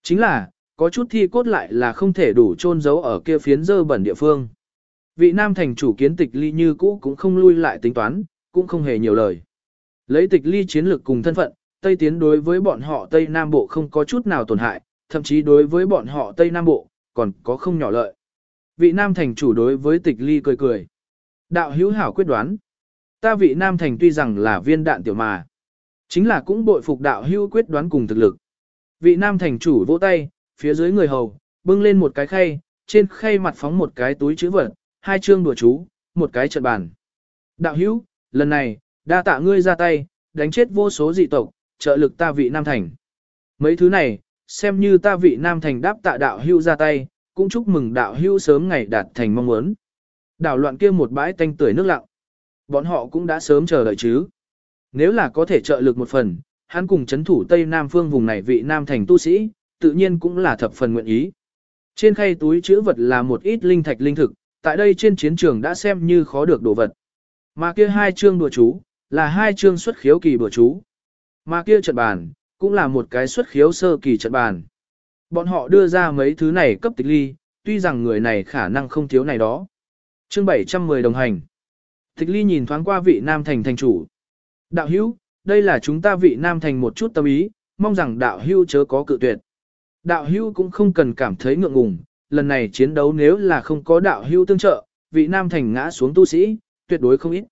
Chính là, có chút thi cốt lại là không thể đủ trôn giấu ở kia phiến dơ bẩn địa phương. Vị nam thành chủ kiến tịch ly như cũ cũng không lui lại tính toán, cũng không hề nhiều lời. Lấy tịch ly chiến lược cùng thân phận, Tây Tiến đối với bọn họ Tây Nam Bộ không có chút nào tổn hại, thậm chí đối với bọn họ Tây Nam Bộ, còn có không nhỏ lợi. Vị Nam Thành chủ đối với tịch ly cười cười. Đạo hữu hảo quyết đoán. Ta vị Nam Thành tuy rằng là viên đạn tiểu mà. Chính là cũng bội phục đạo hưu quyết đoán cùng thực lực. Vị Nam Thành chủ vỗ tay, phía dưới người hầu, bưng lên một cái khay, trên khay mặt phóng một cái túi chữ vật, hai chương đùa chú, một cái trận bàn. Đạo hữu, lần này, đa tạ ngươi ra tay, đánh chết vô số dị tộc, trợ lực ta vị Nam Thành. Mấy thứ này, xem như ta vị Nam Thành đáp tạ đạo hưu ra tay, cũng chúc mừng đạo hưu sớm ngày đạt thành mong muốn. Đảo loạn kia một bãi tanh tưởi nước lặng. Bọn họ cũng đã sớm chờ đợi chứ. Nếu là có thể trợ lực một phần, hắn cùng chấn thủ Tây Nam phương vùng này vị Nam Thành tu sĩ, tự nhiên cũng là thập phần nguyện ý. Trên khay túi chữ vật là một ít linh thạch linh thực, tại đây trên chiến trường đã xem như khó được đồ vật. Mà kia hai chương đùa chú, là hai chương xuất khiếu kỳ bữa chú. Mà kia trận bàn, cũng là một cái xuất khiếu sơ kỳ trận bàn. Bọn họ đưa ra mấy thứ này cấp tịch ly, tuy rằng người này khả năng không thiếu này đó. Chương 710 đồng hành. Tịch ly nhìn thoáng qua vị nam thành thành chủ. Đạo hữu, đây là chúng ta vị nam thành một chút tâm ý, mong rằng đạo hữu chớ có cự tuyệt. Đạo hữu cũng không cần cảm thấy ngượng ngùng, lần này chiến đấu nếu là không có đạo hữu tương trợ, vị nam thành ngã xuống tu sĩ, tuyệt đối không ít.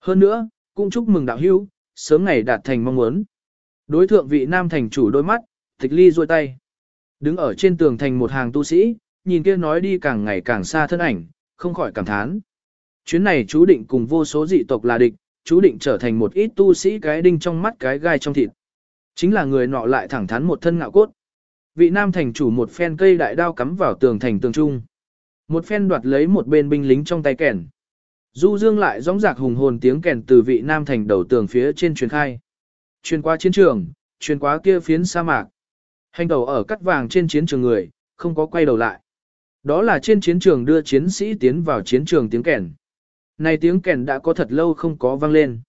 Hơn nữa, cũng chúc mừng đạo hữu, sớm ngày đạt thành mong muốn. Đối thượng vị nam thành chủ đôi mắt, tịch ly duỗi tay. Đứng ở trên tường thành một hàng tu sĩ, nhìn kia nói đi càng ngày càng xa thân ảnh, không khỏi cảm thán. Chuyến này chú định cùng vô số dị tộc là địch, chú định trở thành một ít tu sĩ cái đinh trong mắt cái gai trong thịt. Chính là người nọ lại thẳng thắn một thân ngạo cốt. Vị nam thành chủ một phen cây đại đao cắm vào tường thành tường trung. Một phen đoạt lấy một bên binh lính trong tay kèn. Du dương lại gióng giạc hùng hồn tiếng kèn từ vị nam thành đầu tường phía trên truyền khai. Truyền qua chiến trường, truyền qua kia phiến sa mạc. Hành đầu ở cắt vàng trên chiến trường người, không có quay đầu lại. Đó là trên chiến trường đưa chiến sĩ tiến vào chiến trường tiếng kèn. Này tiếng kèn đã có thật lâu không có vang lên.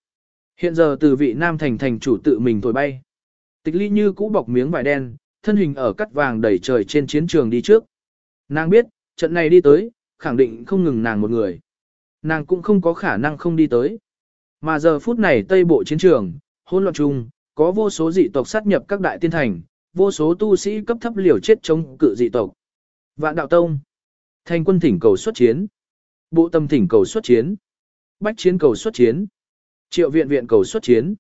Hiện giờ từ vị nam thành thành chủ tự mình thổi bay. Tịch ly như cũ bọc miếng vải đen, thân hình ở cắt vàng đẩy trời trên chiến trường đi trước. Nàng biết, trận này đi tới, khẳng định không ngừng nàng một người. Nàng cũng không có khả năng không đi tới. Mà giờ phút này tây bộ chiến trường, hỗn loạn chung, có vô số dị tộc sát nhập các đại tiên thành, vô số tu sĩ cấp thấp liều chết chống cự dị tộc. Vạn đạo tông, thành quân thỉnh cầu xuất chiến, bộ tâm thỉnh cầu xuất chiến, bách chiến cầu xuất chiến, triệu viện viện cầu xuất chiến,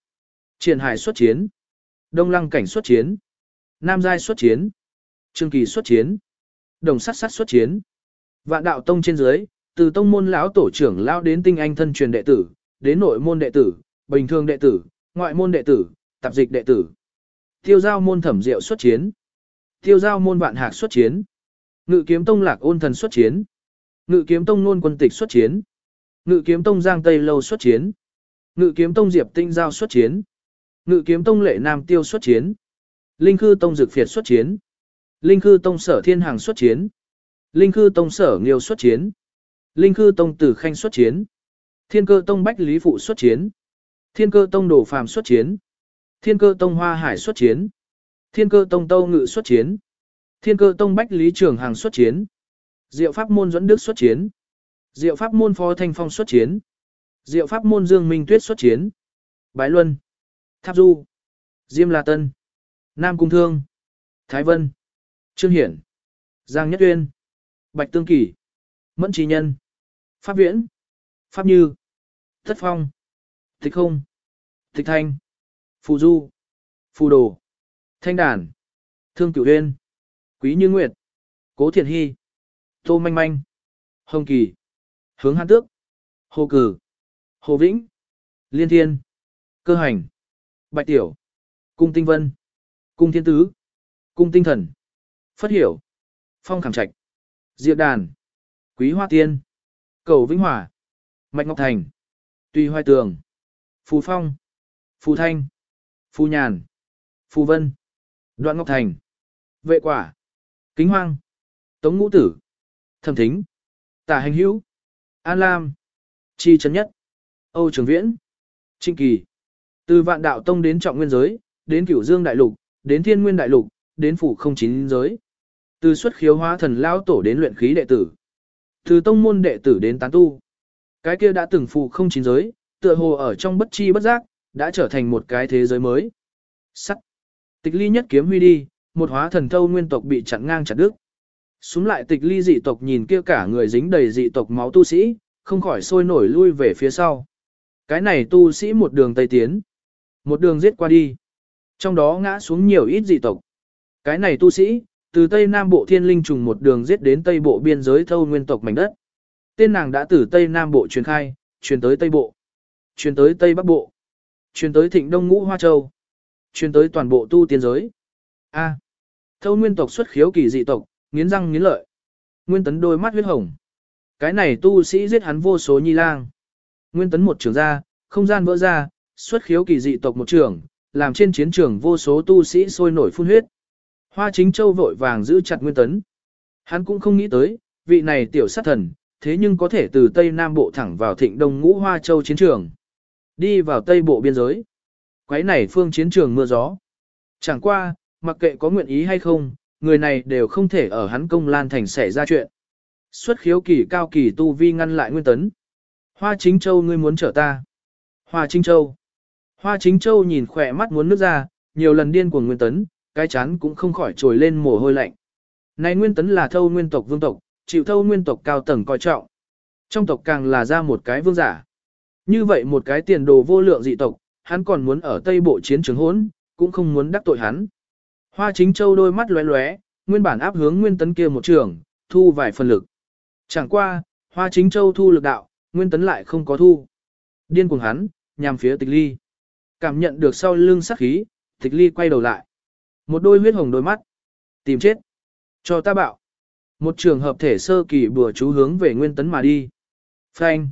triển hải xuất chiến, đông lăng cảnh xuất chiến, nam giai xuất chiến, trương kỳ xuất chiến, đồng sát sát xuất chiến. Vạn đạo tông trên dưới, từ tông môn lão tổ trưởng lão đến tinh anh thân truyền đệ tử, đến nội môn đệ tử, bình thường đệ tử, ngoại môn đệ tử, tạp dịch đệ tử. Tiêu giao môn thẩm diệu xuất chiến. Tiêu giao môn vạn hạc xuất chiến. Ngự kiếm tông lạc ôn thần xuất chiến. Ngự kiếm tông nôn quân tịch xuất chiến. Ngự kiếm tông giang tây lâu xuất chiến. Ngự kiếm tông diệp tinh giao xuất chiến. Ngự kiếm tông lệ nam tiêu xuất chiến. Linh khư tông dực phiệt xuất chiến. Linh khư tông sở thiên hàng xuất chiến. Linh khư tông sở nghiêu xuất chiến. Linh khư tông tử khanh xuất chiến. Thiên cơ tông bách lý phụ xuất chiến. Thiên cơ tông đồ phàm xuất chiến. Thiên cơ tông hoa hải xuất chiến. Thiên cơ tông tâu ngự xuất chiến. Thiên cơ tông bách lý trường hàng xuất chiến. Diệu pháp môn dẫn đức xuất chiến. Diệu pháp môn phó thanh phong xuất chiến. Diệu pháp môn dương minh tuyết xuất chiến. Bái luân. Tháp du. Diêm la tân. Nam cung thương. Thái vân. Trương hiển. Giang nhất uyên. Bạch tương kỳ. Mẫn trí nhân. Pháp viễn. Pháp như. Thất phong. Thích không. Thích thanh. Phù du. Phù đồ. Thanh đàn. Thương cửu Uyên, Quý như nguyệt. Cố thiện hy. Tô manh manh. Hồng kỳ. Hướng Hán tước. Hồ cử. Hồ vĩnh. Liên thiên. Cơ hành. Bạch tiểu. Cung tinh vân. Cung thiên tứ. Cung tinh thần. Phất hiểu. Phong khảm trạch. Diệp đàn. Quý hoa tiên. Cầu vĩnh hòa. Mạch ngọc thành. Tùy hoài tường. Phù phong. Phù thanh. Phù nhàn. Phù vân. Đoạn ngọc thành. Vệ quả. Kính hoang. Tống ngũ tử. Thẩm thính. Tả hành hữu. An Lam. Chi trấn nhất. Âu Trường Viễn. Trinh Kỳ. Từ vạn đạo tông đến trọng nguyên giới, đến cửu dương đại lục, đến thiên nguyên đại lục, đến phủ không chín giới. Từ xuất khiếu hóa thần lao tổ đến luyện khí đệ tử. Từ tông môn đệ tử đến tán tu. Cái kia đã từng phụ không chín giới, tựa hồ ở trong bất chi bất giác, đã trở thành một cái thế giới mới. Sắt. Tịch ly nhất kiếm huy đi, một hóa thần thâu nguyên tộc bị chặn ngang chặt đứt. Súng lại tịch ly dị tộc nhìn kia cả người dính đầy dị tộc máu tu sĩ, không khỏi sôi nổi lui về phía sau. Cái này tu sĩ một đường tây tiến, một đường giết qua đi. Trong đó ngã xuống nhiều ít dị tộc. Cái này tu sĩ, từ Tây Nam Bộ Thiên Linh trùng một đường giết đến Tây Bộ biên giới thâu nguyên tộc mảnh đất. Tên nàng đã từ Tây Nam Bộ truyền khai, truyền tới Tây Bộ, truyền tới Tây Bắc Bộ, truyền tới Thịnh Đông Ngũ Hoa Châu, truyền tới toàn bộ tu tiên giới. A. thâu nguyên tộc xuất khiếu kỳ dị tộc, nghiến răng nghiến lợi. Nguyên tấn đôi mắt huyết hồng. Cái này tu sĩ giết hắn vô số nhi lang. Nguyên tấn một trường ra, không gian vỡ ra, xuất khiếu kỳ dị tộc một trường, làm trên chiến trường vô số tu sĩ sôi nổi phun huyết. Hoa chính châu vội vàng giữ chặt Nguyên tấn. Hắn cũng không nghĩ tới, vị này tiểu sát thần, thế nhưng có thể từ Tây Nam Bộ thẳng vào thịnh đông ngũ Hoa Châu chiến trường. Đi vào Tây Bộ biên giới. Quấy này phương chiến trường mưa gió. Chẳng qua, mặc kệ có nguyện ý hay không, người này đều không thể ở hắn công lan thành xảy ra chuyện. Xuất khiếu kỳ cao kỳ tu vi ngăn lại nguyên tấn. Hoa chính châu ngươi muốn trở ta. Hoa chính châu. Hoa chính châu nhìn khỏe mắt muốn nước ra, nhiều lần điên cuồng nguyên tấn, cái chán cũng không khỏi trồi lên mồ hôi lạnh. Này nguyên tấn là thâu nguyên tộc vương tộc, chịu thâu nguyên tộc cao tầng coi trọng. Trong tộc càng là ra một cái vương giả. Như vậy một cái tiền đồ vô lượng dị tộc, hắn còn muốn ở tây bộ chiến trường hốn, cũng không muốn đắc tội hắn. Hoa chính châu đôi mắt lóe lóe, nguyên bản áp hướng nguyên tấn kia một trường, thu vài phần lực. Chẳng qua, hoa chính châu thu lực đạo, nguyên tấn lại không có thu. Điên cuồng hắn, nhằm phía tịch ly. Cảm nhận được sau lưng sát khí, tịch ly quay đầu lại. Một đôi huyết hồng đôi mắt. Tìm chết. Cho ta bạo. Một trường hợp thể sơ kỳ bùa chú hướng về nguyên tấn mà đi. Phanh.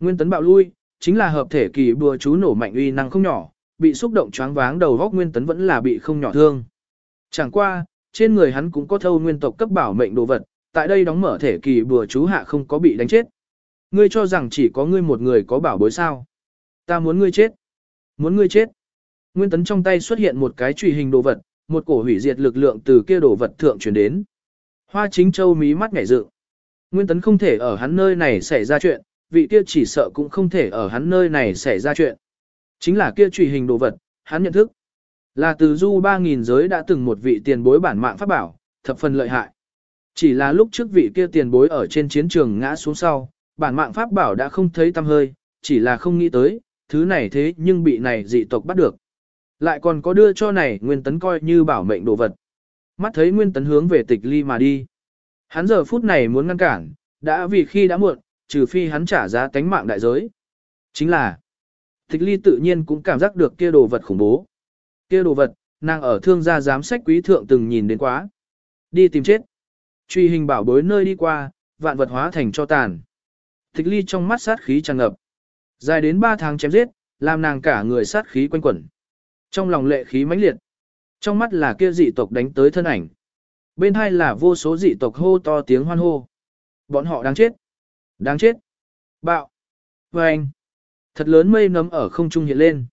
Nguyên tấn bạo lui, chính là hợp thể kỳ bùa chú nổ mạnh uy năng không nhỏ, bị xúc động choáng váng đầu góc nguyên tấn vẫn là bị không nhỏ thương. Chẳng qua, trên người hắn cũng có thâu nguyên tộc cấp bảo mệnh đồ vật, tại đây đóng mở thể kỳ bùa chú hạ không có bị đánh chết. Ngươi cho rằng chỉ có ngươi một người có bảo bối sao. Ta muốn ngươi chết. Muốn ngươi chết. Nguyên tấn trong tay xuất hiện một cái truy hình đồ vật, một cổ hủy diệt lực lượng từ kia đồ vật thượng chuyển đến. Hoa chính châu mí mắt ngảy dự. Nguyên tấn không thể ở hắn nơi này xảy ra chuyện, vị kia chỉ sợ cũng không thể ở hắn nơi này xảy ra chuyện. Chính là kia truy hình đồ vật, hắn nhận thức. Là từ du 3.000 giới đã từng một vị tiền bối bản mạng pháp bảo, thập phần lợi hại. Chỉ là lúc trước vị kia tiền bối ở trên chiến trường ngã xuống sau, bản mạng pháp bảo đã không thấy tâm hơi, chỉ là không nghĩ tới, thứ này thế nhưng bị này dị tộc bắt được. Lại còn có đưa cho này nguyên tấn coi như bảo mệnh đồ vật. Mắt thấy nguyên tấn hướng về tịch ly mà đi. Hắn giờ phút này muốn ngăn cản, đã vì khi đã muộn, trừ phi hắn trả giá tánh mạng đại giới. Chính là, tịch ly tự nhiên cũng cảm giác được kia đồ vật khủng bố. Kia đồ vật, nàng ở thương gia giám sách quý thượng từng nhìn đến quá. Đi tìm chết. Truy hình bảo bối nơi đi qua, vạn vật hóa thành cho tàn. Tịch ly trong mắt sát khí tràn ngập. Dài đến 3 tháng chém giết, làm nàng cả người sát khí quanh quẩn. Trong lòng lệ khí mãnh liệt. Trong mắt là kia dị tộc đánh tới thân ảnh. Bên hai là vô số dị tộc hô to tiếng hoan hô. Bọn họ đáng chết. Đáng chết. Bạo. Và anh. Thật lớn mây nấm ở không trung hiện lên.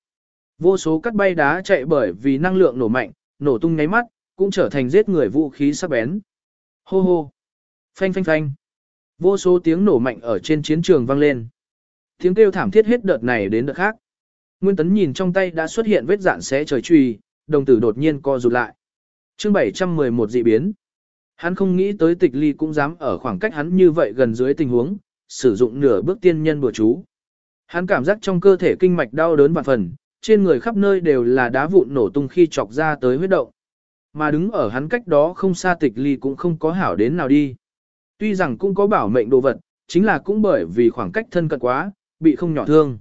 Vô số cắt bay đá chạy bởi vì năng lượng nổ mạnh, nổ tung nháy mắt, cũng trở thành giết người vũ khí sắc bén. Hô hô. Phanh phanh phanh. Vô số tiếng nổ mạnh ở trên chiến trường vang lên. Tiếng kêu thảm thiết hết đợt này đến đợt khác. Nguyên Tấn nhìn trong tay đã xuất hiện vết dạn xé trời truy, đồng tử đột nhiên co rụt lại. Chương 711 dị biến. Hắn không nghĩ tới tịch ly cũng dám ở khoảng cách hắn như vậy gần dưới tình huống, sử dụng nửa bước tiên nhân bùa chú. Hắn cảm giác trong cơ thể kinh mạch đau đớn vạn phần, trên người khắp nơi đều là đá vụn nổ tung khi chọc ra tới huyết động. Mà đứng ở hắn cách đó không xa tịch ly cũng không có hảo đến nào đi. Tuy rằng cũng có bảo mệnh đồ vật, chính là cũng bởi vì khoảng cách thân cận quá, bị không nhỏ thương.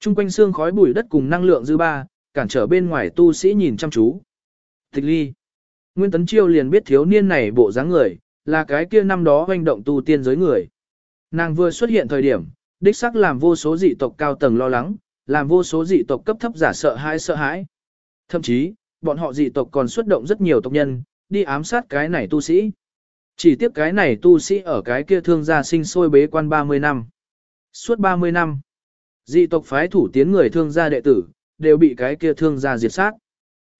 Trung quanh xương khói bụi đất cùng năng lượng dư ba, cản trở bên ngoài tu sĩ nhìn chăm chú. Tịch ly. Nguyên Tấn Chiêu liền biết thiếu niên này bộ dáng người, là cái kia năm đó hoành động tu tiên giới người. Nàng vừa xuất hiện thời điểm, đích xác làm vô số dị tộc cao tầng lo lắng, làm vô số dị tộc cấp thấp giả sợ hãi sợ hãi. Thậm chí, bọn họ dị tộc còn xuất động rất nhiều tộc nhân, đi ám sát cái này tu sĩ. Chỉ tiếc cái này tu sĩ ở cái kia thương gia sinh sôi bế quan 30 năm. Suốt 30 năm, dị tộc phái thủ tiến người thương gia đệ tử, đều bị cái kia thương gia diệt sát.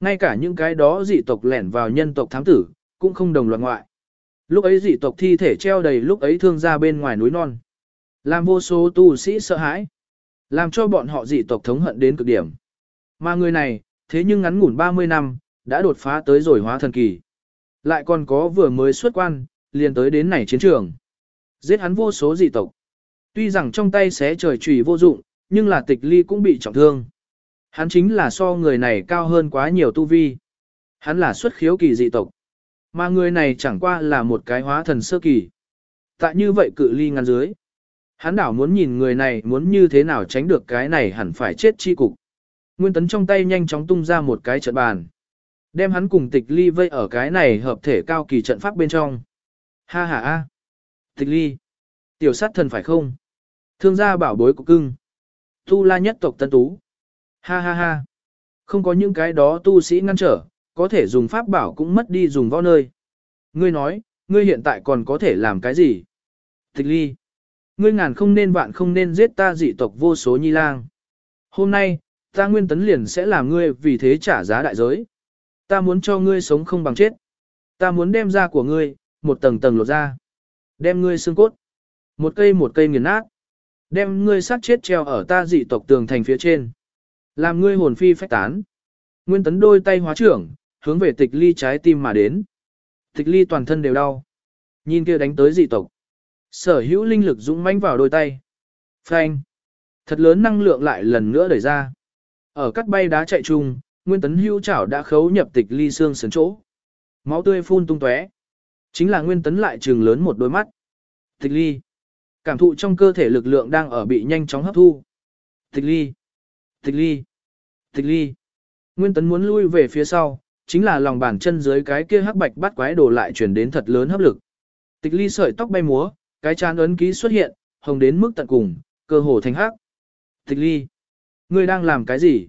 Ngay cả những cái đó dị tộc lẻn vào nhân tộc thám tử, cũng không đồng loạt ngoại. Lúc ấy dị tộc thi thể treo đầy lúc ấy thương gia bên ngoài núi non. Làm vô số tu sĩ sợ hãi. Làm cho bọn họ dị tộc thống hận đến cực điểm. Mà người này, thế nhưng ngắn ngủn 30 năm, đã đột phá tới rồi hóa thần kỳ. Lại còn có vừa mới xuất quan, liền tới đến này chiến trường. Giết hắn vô số dị tộc. Tuy rằng trong tay xé trời trùy vô dụng, nhưng là tịch ly cũng bị trọng thương. Hắn chính là so người này cao hơn quá nhiều tu vi. Hắn là xuất khiếu kỳ dị tộc. Mà người này chẳng qua là một cái hóa thần sơ kỳ. Tại như vậy cự ly ngăn dưới. Hắn đảo muốn nhìn người này muốn như thế nào tránh được cái này hẳn phải chết chi cục. Nguyên tấn trong tay nhanh chóng tung ra một cái trận bàn. Đem hắn cùng tịch ly vây ở cái này hợp thể cao kỳ trận pháp bên trong. Ha ha ha, Tịch ly. Tiểu sát thần phải không? Thương gia bảo bối của cưng. Tu la nhất tộc tân tú. Ha ha ha. Không có những cái đó tu sĩ ngăn trở, có thể dùng pháp bảo cũng mất đi dùng võ nơi. Ngươi nói, ngươi hiện tại còn có thể làm cái gì? Tịch ly. Ngươi ngàn không nên vạn không nên giết ta dị tộc vô số nhi lang. Hôm nay, ta nguyên tấn liền sẽ làm ngươi vì thế trả giá đại giới. Ta muốn cho ngươi sống không bằng chết. Ta muốn đem ra của ngươi, một tầng tầng lột ra. Đem ngươi xương cốt. Một cây một cây nghiền nát. Đem ngươi sát chết treo ở ta dị tộc tường thành phía trên. Làm ngươi hồn phi phách tán. Nguyên tấn đôi tay hóa trưởng, hướng về tịch ly trái tim mà đến. Tịch ly toàn thân đều đau. Nhìn kia đánh tới dị tộc. Sở hữu linh lực dũng mãnh vào đôi tay. Phanh. Thật lớn năng lượng lại lần nữa đẩy ra. Ở cắt bay đá chạy chung, Nguyên Tấn hưu chảo đã khấu nhập tịch ly xương sườn chỗ. Máu tươi phun tung tóe. Chính là Nguyên Tấn lại trừng lớn một đôi mắt. Tịch ly. Cảm thụ trong cơ thể lực lượng đang ở bị nhanh chóng hấp thu. Tịch ly. Tịch ly. Tịch ly. Nguyên Tấn muốn lui về phía sau, chính là lòng bàn chân dưới cái kia hắc bạch bắt quái đồ lại chuyển đến thật lớn hấp lực. Tịch ly sợi tóc bay múa, cái chán ấn ký xuất hiện, hồng đến mức tận cùng, cơ hồ thành hắc. Tịch ly. Ngươi đang làm cái gì?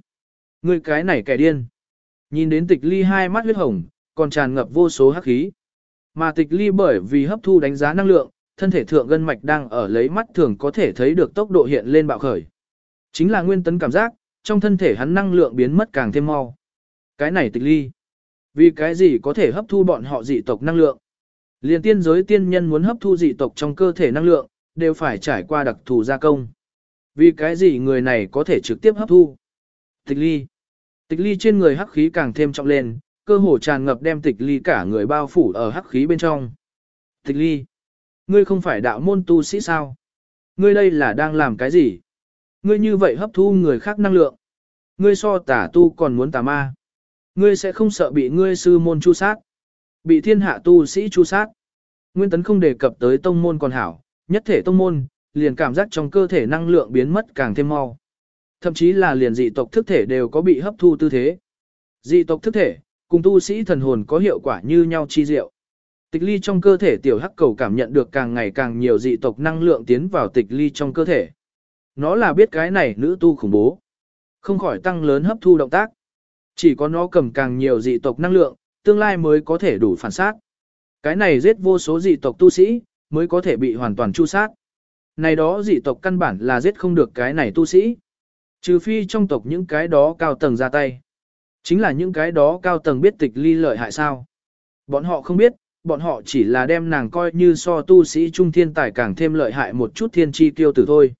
Ngươi cái này kẻ điên. Nhìn đến tịch ly hai mắt huyết hồng, còn tràn ngập vô số hắc khí. Mà tịch ly bởi vì hấp thu đánh giá năng lượng, thân thể thượng gân mạch đang ở lấy mắt thường có thể thấy được tốc độ hiện lên bạo khởi. Chính là nguyên tấn cảm giác, trong thân thể hắn năng lượng biến mất càng thêm mau. Cái này tịch ly. Vì cái gì có thể hấp thu bọn họ dị tộc năng lượng? Liên tiên giới tiên nhân muốn hấp thu dị tộc trong cơ thể năng lượng, đều phải trải qua đặc thù gia công. Vì cái gì người này có thể trực tiếp hấp thu? Tịch ly. Tịch ly trên người hắc khí càng thêm trọng lên, cơ hồ tràn ngập đem tịch ly cả người bao phủ ở hắc khí bên trong. Tịch ly. Ngươi không phải đạo môn tu sĩ sao? Ngươi đây là đang làm cái gì? Ngươi như vậy hấp thu người khác năng lượng. Ngươi so tả tu còn muốn tà ma. Ngươi sẽ không sợ bị ngươi sư môn chu sát. Bị thiên hạ tu sĩ chu sát. Nguyên tấn không đề cập tới tông môn còn hảo, nhất thể tông môn, liền cảm giác trong cơ thể năng lượng biến mất càng thêm mau. Thậm chí là liền dị tộc thức thể đều có bị hấp thu tư thế. Dị tộc thức thể, cùng tu sĩ thần hồn có hiệu quả như nhau chi diệu. Tịch ly trong cơ thể tiểu hắc cầu cảm nhận được càng ngày càng nhiều dị tộc năng lượng tiến vào tịch ly trong cơ thể. Nó là biết cái này nữ tu khủng bố. Không khỏi tăng lớn hấp thu động tác. Chỉ có nó cầm càng nhiều dị tộc năng lượng, tương lai mới có thể đủ phản sát. Cái này giết vô số dị tộc tu sĩ, mới có thể bị hoàn toàn chu sát. Này đó dị tộc căn bản là giết không được cái này tu sĩ. Trừ phi trong tộc những cái đó cao tầng ra tay. Chính là những cái đó cao tầng biết tịch ly lợi hại sao. Bọn họ không biết, bọn họ chỉ là đem nàng coi như so tu sĩ trung thiên tài càng thêm lợi hại một chút thiên chi tiêu tử thôi.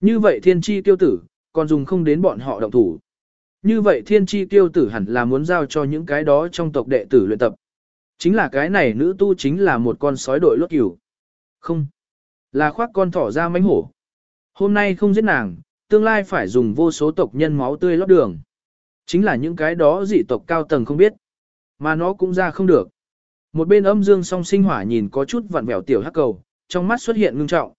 Như vậy thiên chi tiêu tử, còn dùng không đến bọn họ động thủ. Như vậy thiên chi tiêu tử hẳn là muốn giao cho những cái đó trong tộc đệ tử luyện tập. Chính là cái này nữ tu chính là một con sói đội lốt cửu. Không. Là khoác con thỏ ra mánh hổ. Hôm nay không giết nàng, tương lai phải dùng vô số tộc nhân máu tươi lót đường. Chính là những cái đó dị tộc cao tầng không biết. Mà nó cũng ra không được. Một bên âm dương song sinh hỏa nhìn có chút vặn vẹo tiểu hắc cầu, trong mắt xuất hiện ngưng trọng.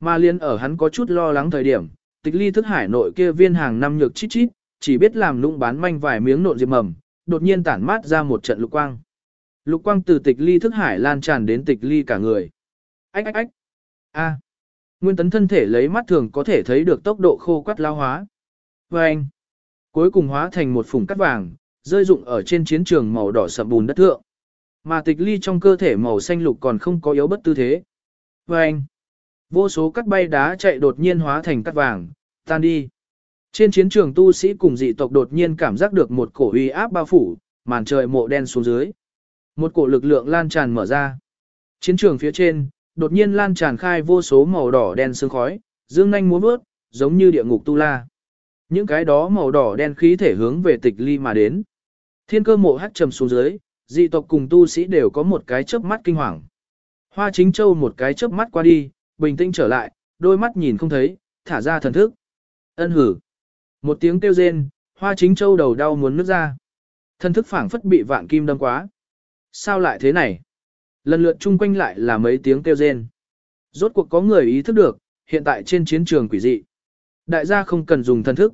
Mà liên ở hắn có chút lo lắng thời điểm, tịch ly thức hải nội kia viên hàng năm nhược chít chít, chỉ biết làm nung bán manh vài miếng nộn diệp mầm, đột nhiên tản mát ra một trận lục quang. Lục quang từ tịch ly thức hải lan tràn đến tịch ly cả người. Ách ách ách. A. Nguyên tấn thân thể lấy mắt thường có thể thấy được tốc độ khô quắt lao hóa. Và anh. Cuối cùng hóa thành một phùng cắt vàng, rơi rụng ở trên chiến trường màu đỏ sậm bùn đất thượng. Mà tịch ly trong cơ thể màu xanh lục còn không có yếu bất tư thế. Và anh. Vô số cắt bay đá chạy đột nhiên hóa thành cắt vàng, tan đi. Trên chiến trường tu sĩ cùng dị tộc đột nhiên cảm giác được một cổ uy áp bao phủ, màn trời mộ đen xuống dưới. Một cổ lực lượng lan tràn mở ra. Chiến trường phía trên, đột nhiên lan tràn khai vô số màu đỏ đen sương khói, dương nhanh múa bước, giống như địa ngục tu la. Những cái đó màu đỏ đen khí thể hướng về tịch ly mà đến. Thiên cơ mộ hắt trầm xuống dưới, dị tộc cùng tu sĩ đều có một cái chớp mắt kinh hoàng. Hoa chính châu một cái chớp mắt qua đi, bình tĩnh trở lại, đôi mắt nhìn không thấy, thả ra thần thức. Ân hử. Một tiếng kêu rên, hoa chính châu đầu đau muốn nứt ra. thân thức phảng phất bị vạn kim đâm quá. Sao lại thế này? Lần lượt chung quanh lại là mấy tiếng kêu rên. Rốt cuộc có người ý thức được, hiện tại trên chiến trường quỷ dị. Đại gia không cần dùng thân thức.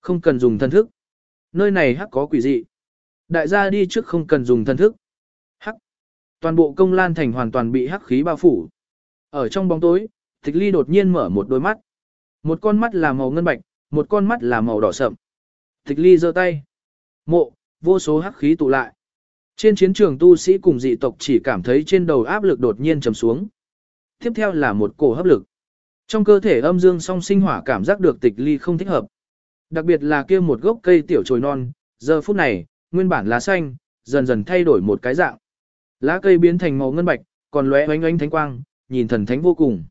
Không cần dùng thân thức. Nơi này hắc có quỷ dị. Đại gia đi trước không cần dùng thân thức. Hắc. Toàn bộ công lan thành hoàn toàn bị hắc khí bao phủ. Ở trong bóng tối, tịch ly đột nhiên mở một đôi mắt. Một con mắt là màu ngân bạch, một con mắt là màu đỏ sậm. Tịch ly giơ tay. Mộ, vô số hắc khí tụ lại. Trên chiến trường tu sĩ cùng dị tộc chỉ cảm thấy trên đầu áp lực đột nhiên trầm xuống. Tiếp theo là một cổ hấp lực. Trong cơ thể âm dương song sinh hỏa cảm giác được tịch ly không thích hợp. Đặc biệt là kia một gốc cây tiểu trồi non, giờ phút này, nguyên bản lá xanh, dần dần thay đổi một cái dạng. Lá cây biến thành màu ngân bạch, còn lóe oánh oánh thánh quang, nhìn thần thánh vô cùng.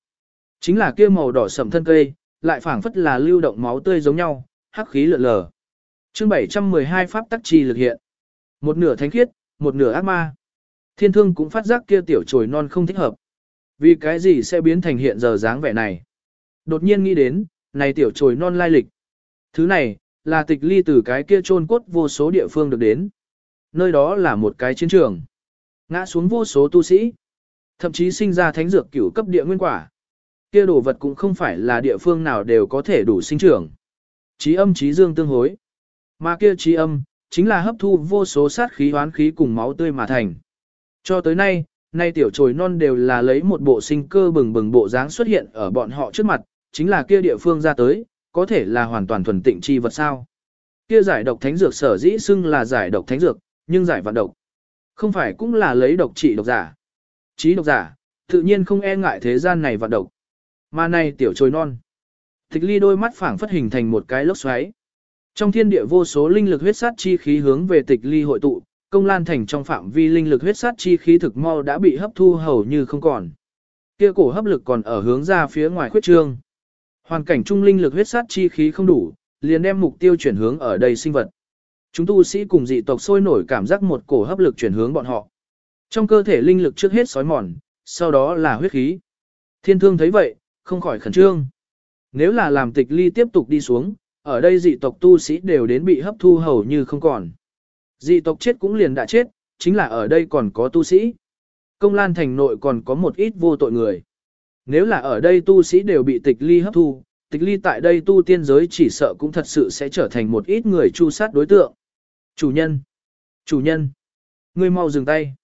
Chính là kia màu đỏ sậm thân cây, lại phảng phất là lưu động máu tươi giống nhau, hắc khí lượn lờ. Chương 712 pháp tắc chi lực hiện. Một nửa thánh khiết, một nửa ác ma. Thiên thương cũng phát giác kia tiểu trồi non không thích hợp. Vì cái gì sẽ biến thành hiện giờ dáng vẻ này? Đột nhiên nghĩ đến, này tiểu trồi non lai lịch. Thứ này, là tịch ly từ cái kia chôn cốt vô số địa phương được đến. Nơi đó là một cái chiến trường. Ngã xuống vô số tu sĩ. Thậm chí sinh ra thánh dược cửu cấp địa nguyên quả. Kia đồ vật cũng không phải là địa phương nào đều có thể đủ sinh trưởng. Trí âm trí dương tương hối. Mà kia trí âm, chính là hấp thu vô số sát khí hoán khí cùng máu tươi mà thành. Cho tới nay, nay tiểu trồi non đều là lấy một bộ sinh cơ bừng bừng bộ dáng xuất hiện ở bọn họ trước mặt, chính là kia địa phương ra tới, có thể là hoàn toàn thuần tịnh chi vật sao. Kia giải độc thánh dược sở dĩ xưng là giải độc thánh dược, nhưng giải vạn độc. Không phải cũng là lấy độc trị độc giả. Chí độc giả, tự nhiên không e ngại thế gian này vạn độc. Mà này tiểu trồi non. Tịch ly đôi mắt phảng phất hình thành một cái lốc xoáy. Trong thiên địa vô số linh lực huyết sát chi khí hướng về tịch ly hội tụ, công lan thành trong phạm vi linh lực huyết sát chi khí thực mau đã bị hấp thu hầu như không còn. Kia cổ hấp lực còn ở hướng ra phía ngoài khuyết trương. Hoàn cảnh trung linh lực huyết sát chi khí không đủ, liền đem mục tiêu chuyển hướng ở đây sinh vật. Chúng tu sĩ cùng dị tộc sôi nổi cảm giác một cổ hấp lực chuyển hướng bọn họ. Trong cơ thể linh lực trước hết sói mòn, sau đó là huyết khí. Thiên thương thấy vậy, không khỏi khẩn trương. Nếu là làm tịch ly tiếp tục đi xuống, ở đây dị tộc tu sĩ đều đến bị hấp thu hầu như không còn. Dị tộc chết cũng liền đã chết, chính là ở đây còn có tu sĩ. Công lan thành nội còn có một ít vô tội người. Nếu là ở đây tu sĩ đều bị tịch ly hấp thu, tịch ly tại đây tu tiên giới chỉ sợ cũng thật sự sẽ trở thành một ít người chu sát đối tượng. Chủ nhân! Chủ nhân! Ngươi mau dừng tay!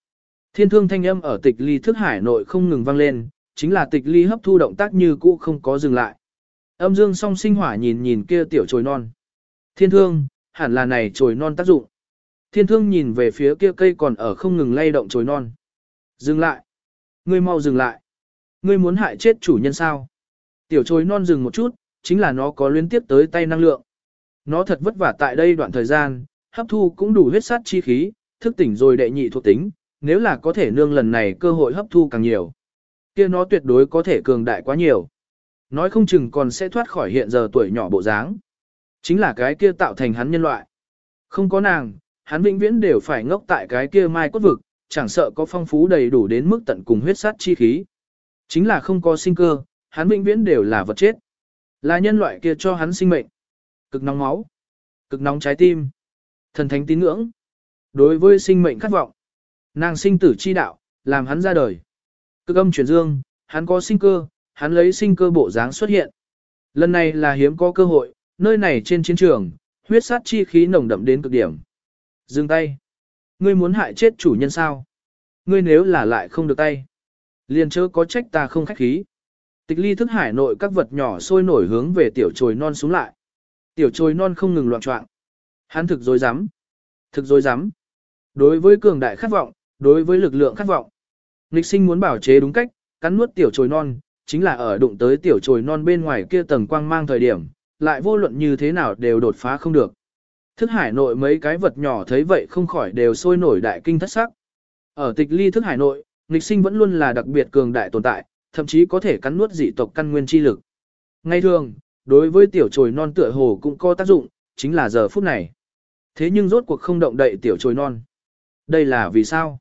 Thiên thương thanh âm ở tịch ly thức hải nội không ngừng vang lên, chính là tịch ly hấp thu động tác như cũ không có dừng lại. Âm dương song sinh hỏa nhìn nhìn kia tiểu trồi non. Thiên thương, hẳn là này trồi non tác dụng. Thiên thương nhìn về phía kia cây còn ở không ngừng lay động trồi non. Dừng lại. Ngươi mau dừng lại. Ngươi muốn hại chết chủ nhân sao? Tiểu trồi non dừng một chút, chính là nó có liên tiếp tới tay năng lượng. Nó thật vất vả tại đây đoạn thời gian, hấp thu cũng đủ huyết sát chi khí, thức tỉnh rồi đệ nhị thuộc tính, nếu là có thể nương lần này cơ hội hấp thu càng nhiều kia nó tuyệt đối có thể cường đại quá nhiều. Nói không chừng còn sẽ thoát khỏi hiện giờ tuổi nhỏ bộ dáng. Chính là cái kia tạo thành hắn nhân loại. Không có nàng, hắn vĩnh viễn đều phải ngốc tại cái kia mai cốt vực, chẳng sợ có phong phú đầy đủ đến mức tận cùng huyết sát chi khí. Chính là không có sinh cơ, hắn vĩnh viễn đều là vật chết. Là nhân loại kia cho hắn sinh mệnh. Cực nóng máu, cực nóng trái tim, thần thánh tín ngưỡng. Đối với sinh mệnh khát vọng, nàng sinh tử chi đạo, làm hắn ra đời. Cực âm chuyển dương, hắn có sinh cơ, hắn lấy sinh cơ bộ dáng xuất hiện. Lần này là hiếm có cơ hội, nơi này trên chiến trường, huyết sát chi khí nồng đậm đến cực điểm. Dừng tay. Ngươi muốn hại chết chủ nhân sao? Ngươi nếu là lại không được tay. Liền chớ có trách ta không khách khí. Tịch ly thức hải nội các vật nhỏ sôi nổi hướng về tiểu trồi non xuống lại. Tiểu trồi non không ngừng loạn trọng. Hắn thực dối rắm Thực dối rắm Đối với cường đại khát vọng, đối với lực lượng khát vọng. Nịch sinh muốn bảo chế đúng cách, cắn nuốt tiểu trồi non, chính là ở đụng tới tiểu trồi non bên ngoài kia tầng quang mang thời điểm, lại vô luận như thế nào đều đột phá không được. Thức hải nội mấy cái vật nhỏ thấy vậy không khỏi đều sôi nổi đại kinh thất sắc. Ở tịch ly thức hải nội, nghịch sinh vẫn luôn là đặc biệt cường đại tồn tại, thậm chí có thể cắn nuốt dị tộc căn nguyên chi lực. Ngay thường, đối với tiểu trồi non tựa hồ cũng có tác dụng, chính là giờ phút này. Thế nhưng rốt cuộc không động đậy tiểu trồi non. Đây là vì sao?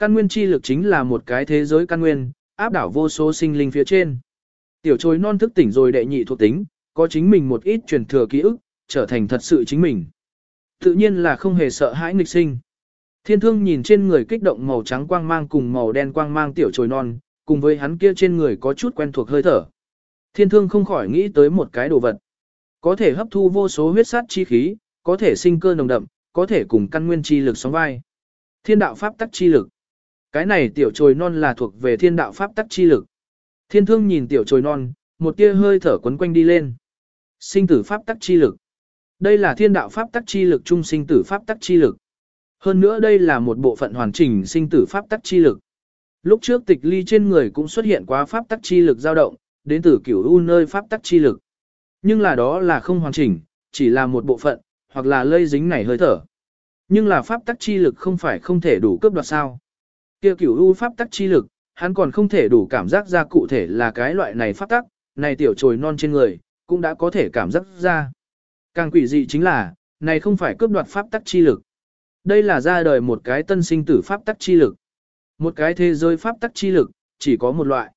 Căn nguyên chi lực chính là một cái thế giới căn nguyên, áp đảo vô số sinh linh phía trên. Tiểu trồi non thức tỉnh rồi đệ nhị thuộc tính, có chính mình một ít truyền thừa ký ức, trở thành thật sự chính mình. Tự nhiên là không hề sợ hãi nghịch sinh. Thiên thương nhìn trên người kích động màu trắng quang mang cùng màu đen quang mang tiểu trồi non, cùng với hắn kia trên người có chút quen thuộc hơi thở. Thiên thương không khỏi nghĩ tới một cái đồ vật. Có thể hấp thu vô số huyết sát chi khí, có thể sinh cơ nồng đậm, có thể cùng căn nguyên chi lực sóng vai. Thiên đạo pháp tắc chi lực. Cái này tiểu trồi non là thuộc về thiên đạo pháp tắc chi lực. Thiên thương nhìn tiểu trồi non, một tia hơi thở quấn quanh đi lên. Sinh tử pháp tắc chi lực. Đây là thiên đạo pháp tắc chi lực trung sinh tử pháp tắc chi lực. Hơn nữa đây là một bộ phận hoàn chỉnh sinh tử pháp tắc chi lực. Lúc trước tịch ly trên người cũng xuất hiện quá pháp tắc chi lực dao động, đến từ kiểu u nơi pháp tắc chi lực. Nhưng là đó là không hoàn chỉnh, chỉ là một bộ phận, hoặc là lây dính này hơi thở. Nhưng là pháp tắc chi lực không phải không thể đủ cướp đoạt sao. Kia cửu u pháp tắc chi lực, hắn còn không thể đủ cảm giác ra cụ thể là cái loại này pháp tắc, này tiểu trồi non trên người, cũng đã có thể cảm giác ra. Càng quỷ dị chính là, này không phải cướp đoạt pháp tắc chi lực. Đây là ra đời một cái tân sinh tử pháp tắc chi lực. Một cái thế giới pháp tắc chi lực, chỉ có một loại.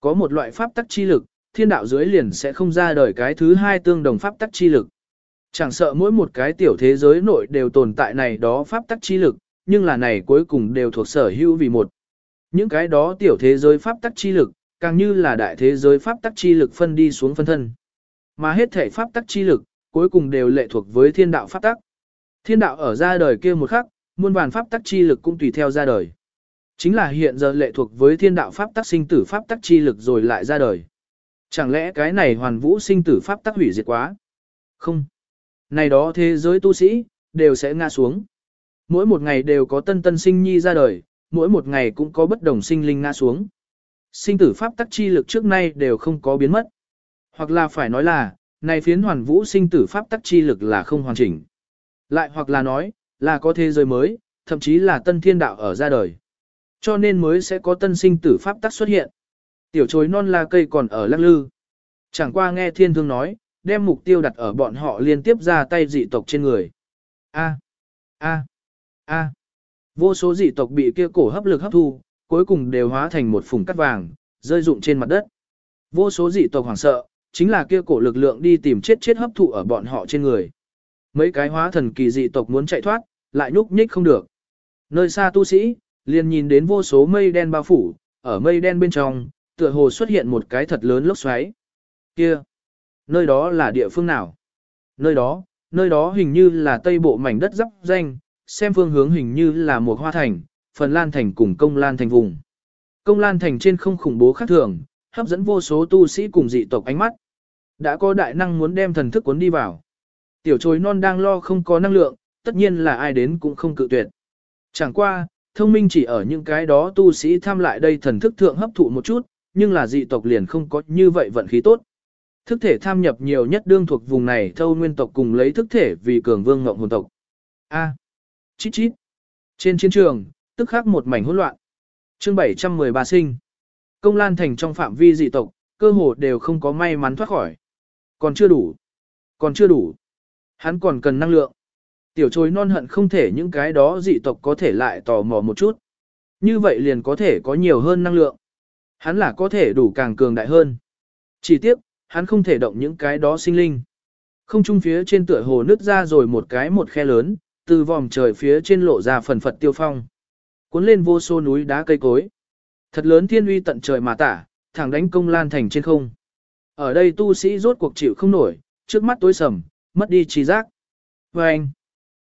Có một loại pháp tắc chi lực, thiên đạo dưới liền sẽ không ra đời cái thứ hai tương đồng pháp tắc chi lực. Chẳng sợ mỗi một cái tiểu thế giới nội đều tồn tại này đó pháp tắc chi lực, nhưng là này cuối cùng đều thuộc sở hữu vì một. Những cái đó tiểu thế giới pháp tắc chi lực, càng như là đại thế giới pháp tắc chi lực phân đi xuống phân thân. Mà hết thể pháp tắc chi lực, cuối cùng đều lệ thuộc với thiên đạo pháp tắc. Thiên đạo ở ra đời kia một khắc, muôn vàn pháp tắc chi lực cũng tùy theo ra đời. Chính là hiện giờ lệ thuộc với thiên đạo pháp tắc sinh tử pháp tắc chi lực rồi lại ra đời. Chẳng lẽ cái này hoàn vũ sinh tử pháp tắc hủy diệt quá? Không. Này đó thế giới tu sĩ, đều sẽ ngã xuống. Mỗi một ngày đều có tân tân sinh nhi ra đời, mỗi một ngày cũng có bất đồng sinh linh ngã xuống. Sinh tử pháp tắc chi lực trước nay đều không có biến mất. Hoặc là phải nói là, này phiến hoàn vũ sinh tử pháp tắc chi lực là không hoàn chỉnh. Lại hoặc là nói, là có thế giới mới, thậm chí là tân thiên đạo ở ra đời. Cho nên mới sẽ có tân sinh tử pháp tắc xuất hiện. Tiểu chối non là cây còn ở lắc lư. Chẳng qua nghe thiên thương nói, đem mục tiêu đặt ở bọn họ liên tiếp ra tay dị tộc trên người. A, a, a. Vô số dị tộc bị kia cổ hấp lực hấp thu, cuối cùng đều hóa thành một phùng cắt vàng, rơi rụng trên mặt đất. Vô số dị tộc hoảng sợ, chính là kia cổ lực lượng đi tìm chết chết hấp thụ ở bọn họ trên người. Mấy cái hóa thần kỳ dị tộc muốn chạy thoát, lại nhúc nhích không được. Nơi xa tu sĩ, liền nhìn đến vô số mây đen bao phủ, ở mây đen bên trong, tựa hồ xuất hiện một cái thật lớn lốc xoáy. Kia, nơi đó là địa phương nào? Nơi đó, nơi đó hình như là tây bộ mảnh đất dắp danh, xem phương hướng hình như là một hoa thành, phần lan thành cùng công lan thành vùng. Công lan thành trên không khủng bố khác thường, hấp dẫn vô số tu sĩ cùng dị tộc ánh mắt. Đã có đại năng muốn đem thần thức cuốn đi vào. Tiểu trồi non đang lo không có năng lượng, tất nhiên là ai đến cũng không cự tuyệt. Chẳng qua, thông minh chỉ ở những cái đó tu sĩ tham lại đây thần thức thượng hấp thụ một chút, nhưng là dị tộc liền không có như vậy vận khí tốt. Thức thể tham nhập nhiều nhất đương thuộc vùng này thâu nguyên tộc cùng lấy thức thể vì cường vương ngộng hồn tộc. A. Chít chít. Trên chiến trường, tức khắc một mảnh hỗn loạn. Chương 713 sinh. Công Lan thành trong phạm vi dị tộc, cơ hồ đều không có may mắn thoát khỏi. Còn chưa đủ. Còn chưa đủ. Hắn còn cần năng lượng. Tiểu trôi non hận không thể những cái đó dị tộc có thể lại tò mò một chút. Như vậy liền có thể có nhiều hơn năng lượng. Hắn là có thể đủ càng cường đại hơn. Chỉ tiếc, hắn không thể động những cái đó sinh linh. Không trung phía trên tựa hồ nứt ra rồi một cái một khe lớn, từ vòm trời phía trên lộ ra phần phật tiêu phong. Cuốn lên vô số núi đá cây cối. Thật lớn thiên uy tận trời mà tả, thẳng đánh công lan thành trên không. Ở đây tu sĩ rốt cuộc chịu không nổi, trước mắt tối sầm, mất đi trí giác. Và anh,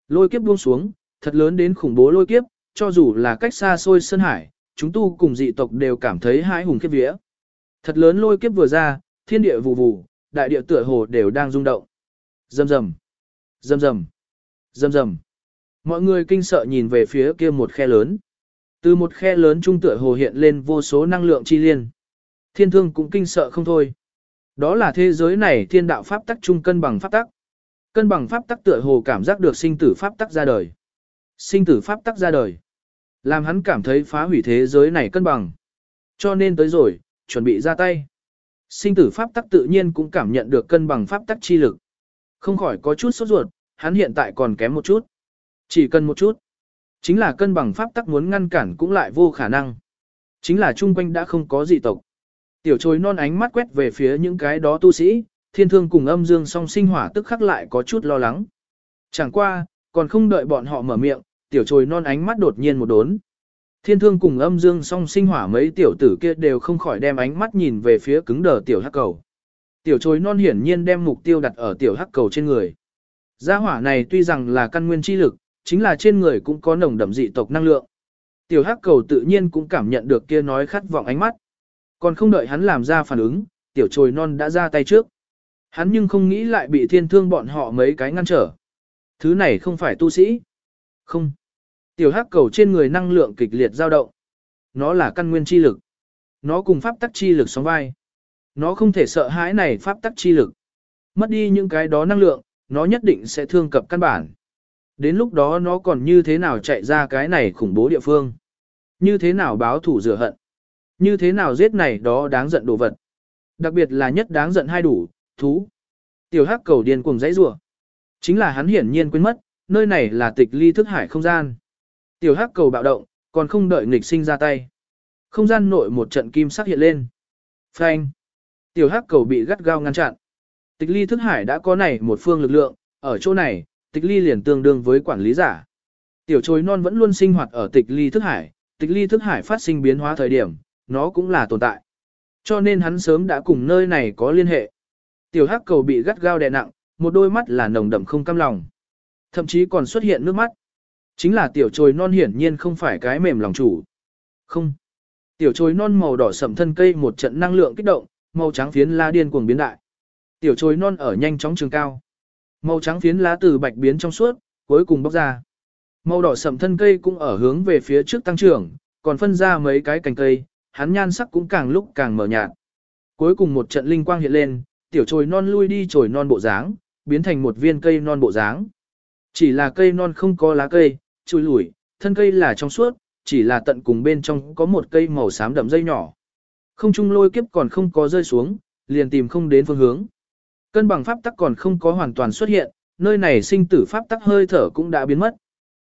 lôi kiếp buông xuống, thật lớn đến khủng bố lôi kiếp, cho dù là cách xa xôi Sơn hải, chúng tu cùng dị tộc đều cảm thấy hãi hùng kiếp vía. Thật lớn lôi kiếp vừa ra, thiên địa vù vù, đại địa tựa hồ đều đang rung động. Rầm rầm, rầm rầm, rầm rầm. Mọi người kinh sợ nhìn về phía kia một khe lớn. Từ một khe lớn trung tựa hồ hiện lên vô số năng lượng chi liên. Thiên thương cũng kinh sợ không thôi. Đó là thế giới này thiên đạo pháp tắc trung cân bằng pháp tắc. Cân bằng pháp tắc tựa hồ cảm giác được sinh tử pháp tắc ra đời. Sinh tử pháp tắc ra đời. Làm hắn cảm thấy phá hủy thế giới này cân bằng. Cho nên tới rồi, chuẩn bị ra tay. Sinh tử pháp tắc tự nhiên cũng cảm nhận được cân bằng pháp tắc chi lực. Không khỏi có chút sốt ruột, hắn hiện tại còn kém một chút. Chỉ cần một chút. Chính là cân bằng pháp tắc muốn ngăn cản cũng lại vô khả năng. Chính là chung quanh đã không có dị tộc. Tiểu trồi non ánh mắt quét về phía những cái đó tu sĩ, thiên thương cùng âm dương song sinh hỏa tức khắc lại có chút lo lắng. Chẳng qua, còn không đợi bọn họ mở miệng, tiểu trồi non ánh mắt đột nhiên một đốn. Thiên thương cùng âm dương song sinh hỏa mấy tiểu tử kia đều không khỏi đem ánh mắt nhìn về phía cứng đờ tiểu hắc cầu. Tiểu trồi non hiển nhiên đem mục tiêu đặt ở tiểu hắc cầu trên người. Gia hỏa này tuy rằng là căn nguyên chi lực, chính là trên người cũng có nồng đậm dị tộc năng lượng. Tiểu hắc cầu tự nhiên cũng cảm nhận được kia nói khát vọng ánh mắt. Còn không đợi hắn làm ra phản ứng, tiểu trồi non đã ra tay trước. Hắn nhưng không nghĩ lại bị thiên thương bọn họ mấy cái ngăn trở. Thứ này không phải tu sĩ. Không. Tiểu hắc cầu trên người năng lượng kịch liệt dao động. Nó là căn nguyên chi lực. Nó cùng pháp tắc chi lực sóng vai. Nó không thể sợ hãi này pháp tắc chi lực. Mất đi những cái đó năng lượng, nó nhất định sẽ thương cập căn bản. Đến lúc đó nó còn như thế nào chạy ra cái này khủng bố địa phương. Như thế nào báo thủ rửa hận. Như thế nào giết này đó đáng giận đồ vật. Đặc biệt là nhất đáng giận hai đủ, thú. Tiểu hắc cầu điên cuồng dãy rủa Chính là hắn hiển nhiên quên mất, nơi này là tịch ly thức hải không gian. Tiểu hắc cầu bạo động, còn không đợi nghịch sinh ra tay. Không gian nội một trận kim sắc hiện lên. Phanh. Tiểu hắc cầu bị gắt gao ngăn chặn. Tịch ly thức hải đã có này một phương lực lượng, ở chỗ này, tịch ly liền tương đương với quản lý giả. Tiểu trồi non vẫn luôn sinh hoạt ở tịch ly thức hải, tịch ly thức hải phát sinh biến hóa thời điểm, nó cũng là tồn tại. Cho nên hắn sớm đã cùng nơi này có liên hệ. Tiểu hắc cầu bị gắt gao đè nặng, một đôi mắt là nồng đậm không cam lòng. Thậm chí còn xuất hiện nước mắt. Chính là tiểu trồi non hiển nhiên không phải cái mềm lòng chủ. Không. Tiểu trồi non màu đỏ sậm thân cây một trận năng lượng kích động, màu trắng phiến la điên cuồng biến đại. Tiểu trồi non ở nhanh chóng trường cao. Màu trắng phiến lá từ bạch biến trong suốt, cuối cùng bóc ra. Màu đỏ sậm thân cây cũng ở hướng về phía trước tăng trưởng, còn phân ra mấy cái cành cây, hắn nhan sắc cũng càng lúc càng mờ nhạt. Cuối cùng một trận linh quang hiện lên, tiểu trồi non lui đi trồi non bộ dáng, biến thành một viên cây non bộ dáng. Chỉ là cây non không có lá cây, chui lủi, thân cây là trong suốt, chỉ là tận cùng bên trong có một cây màu xám đậm dây nhỏ. Không trung lôi kiếp còn không có rơi xuống, liền tìm không đến phương hướng. Cân bằng pháp tắc còn không có hoàn toàn xuất hiện, nơi này sinh tử pháp tắc hơi thở cũng đã biến mất.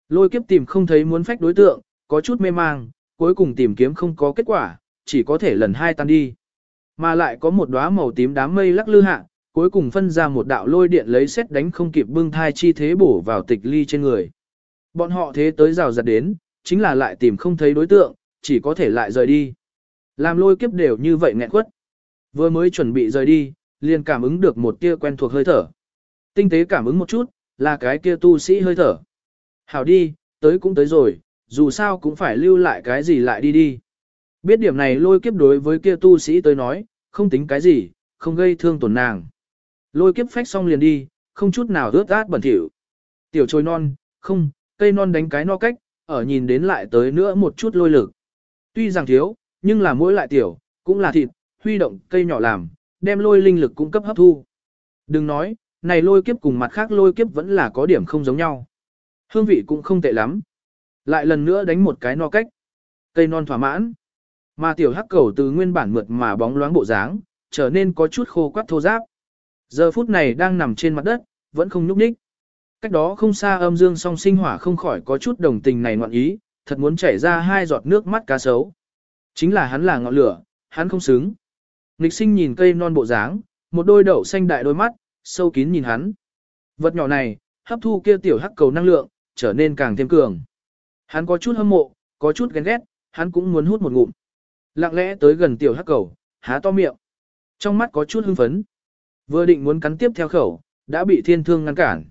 Lôi kiếp tìm không thấy muốn phách đối tượng, có chút mê mang, cuối cùng tìm kiếm không có kết quả, chỉ có thể lần hai tan đi. Mà lại có một đóa màu tím đám mây lắc lư hạ, cuối cùng phân ra một đạo lôi điện lấy xét đánh không kịp bưng thai chi thế bổ vào tịch ly trên người. Bọn họ thế tới rào giặt đến, chính là lại tìm không thấy đối tượng, chỉ có thể lại rời đi. Làm lôi kiếp đều như vậy nghẹn quất. Vừa mới chuẩn bị rời đi, liền cảm ứng được một tia quen thuộc hơi thở. Tinh tế cảm ứng một chút, là cái kia tu sĩ hơi thở. Hảo đi, tới cũng tới rồi, dù sao cũng phải lưu lại cái gì lại đi đi. Biết điểm này lôi kiếp đối với kia tu sĩ tới nói, không tính cái gì, không gây thương tổn nàng. Lôi kiếp phách xong liền đi, không chút nào rớt át bẩn thỉu. Tiểu trôi non, không, cây non đánh cái no cách, ở nhìn đến lại tới nữa một chút lôi lực. Tuy rằng thiếu, nhưng là mỗi lại tiểu, cũng là thịt, huy động cây nhỏ làm, đem lôi linh lực cung cấp hấp thu. Đừng nói, này lôi kiếp cùng mặt khác lôi kiếp vẫn là có điểm không giống nhau. Hương vị cũng không tệ lắm. Lại lần nữa đánh một cái no cách. Cây non thỏa mãn. Mà tiểu hắc cầu từ nguyên bản mượt mà bóng loáng bộ dáng, trở nên có chút khô quắt thô ráp. Giờ phút này đang nằm trên mặt đất, vẫn không nhúc nhích. Cách đó không xa âm dương song sinh hỏa không khỏi có chút đồng tình này ngoạn ý, thật muốn chảy ra hai giọt nước mắt cá sấu. Chính là hắn là ngọn lửa, hắn không xứng. Nịch sinh nhìn cây non bộ dáng, một đôi đậu xanh đại đôi mắt, sâu kín nhìn hắn. Vật nhỏ này, hấp thu kia tiểu hắc cầu năng lượng, trở nên càng thêm cường. Hắn có chút hâm mộ, có chút ghen ghét, hắn cũng muốn hút một ngụm. Lặng lẽ tới gần tiểu hắc cầu, há to miệng. Trong mắt có chút hưng phấn. Vừa định muốn cắn tiếp theo khẩu, đã bị thiên thương ngăn cản.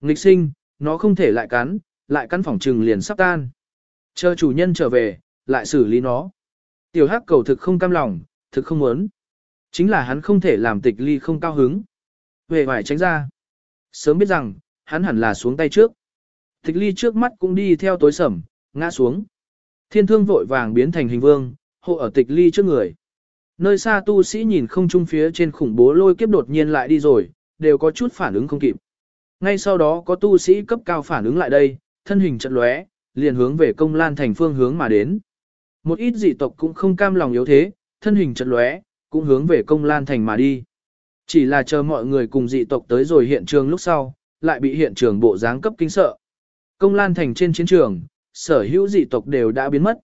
Nghịch sinh, nó không thể lại cắn, lại cắn phỏng trừng liền sắp tan. Chờ chủ nhân trở về, lại xử lý nó. Tiểu hắc cầu thực không cam lòng, thực không muốn. Chính là hắn không thể làm tịch ly không cao hứng. Về phải tránh ra. Sớm biết rằng, hắn hẳn là xuống tay trước. Tịch ly trước mắt cũng đi theo tối sầm, ngã xuống. Thiên thương vội vàng biến thành hình vương, hộ ở tịch ly trước người. Nơi xa tu sĩ nhìn không trung phía trên khủng bố lôi kiếp đột nhiên lại đi rồi, đều có chút phản ứng không kịp. Ngay sau đó có tu sĩ cấp cao phản ứng lại đây, thân hình chật lóe, liền hướng về công lan thành phương hướng mà đến. Một ít dị tộc cũng không cam lòng yếu thế, thân hình chật lóe, cũng hướng về công lan thành mà đi. Chỉ là chờ mọi người cùng dị tộc tới rồi hiện trường lúc sau, lại bị hiện trường bộ dáng cấp kinh sợ. Công lan thành trên chiến trường, sở hữu dị tộc đều đã biến mất.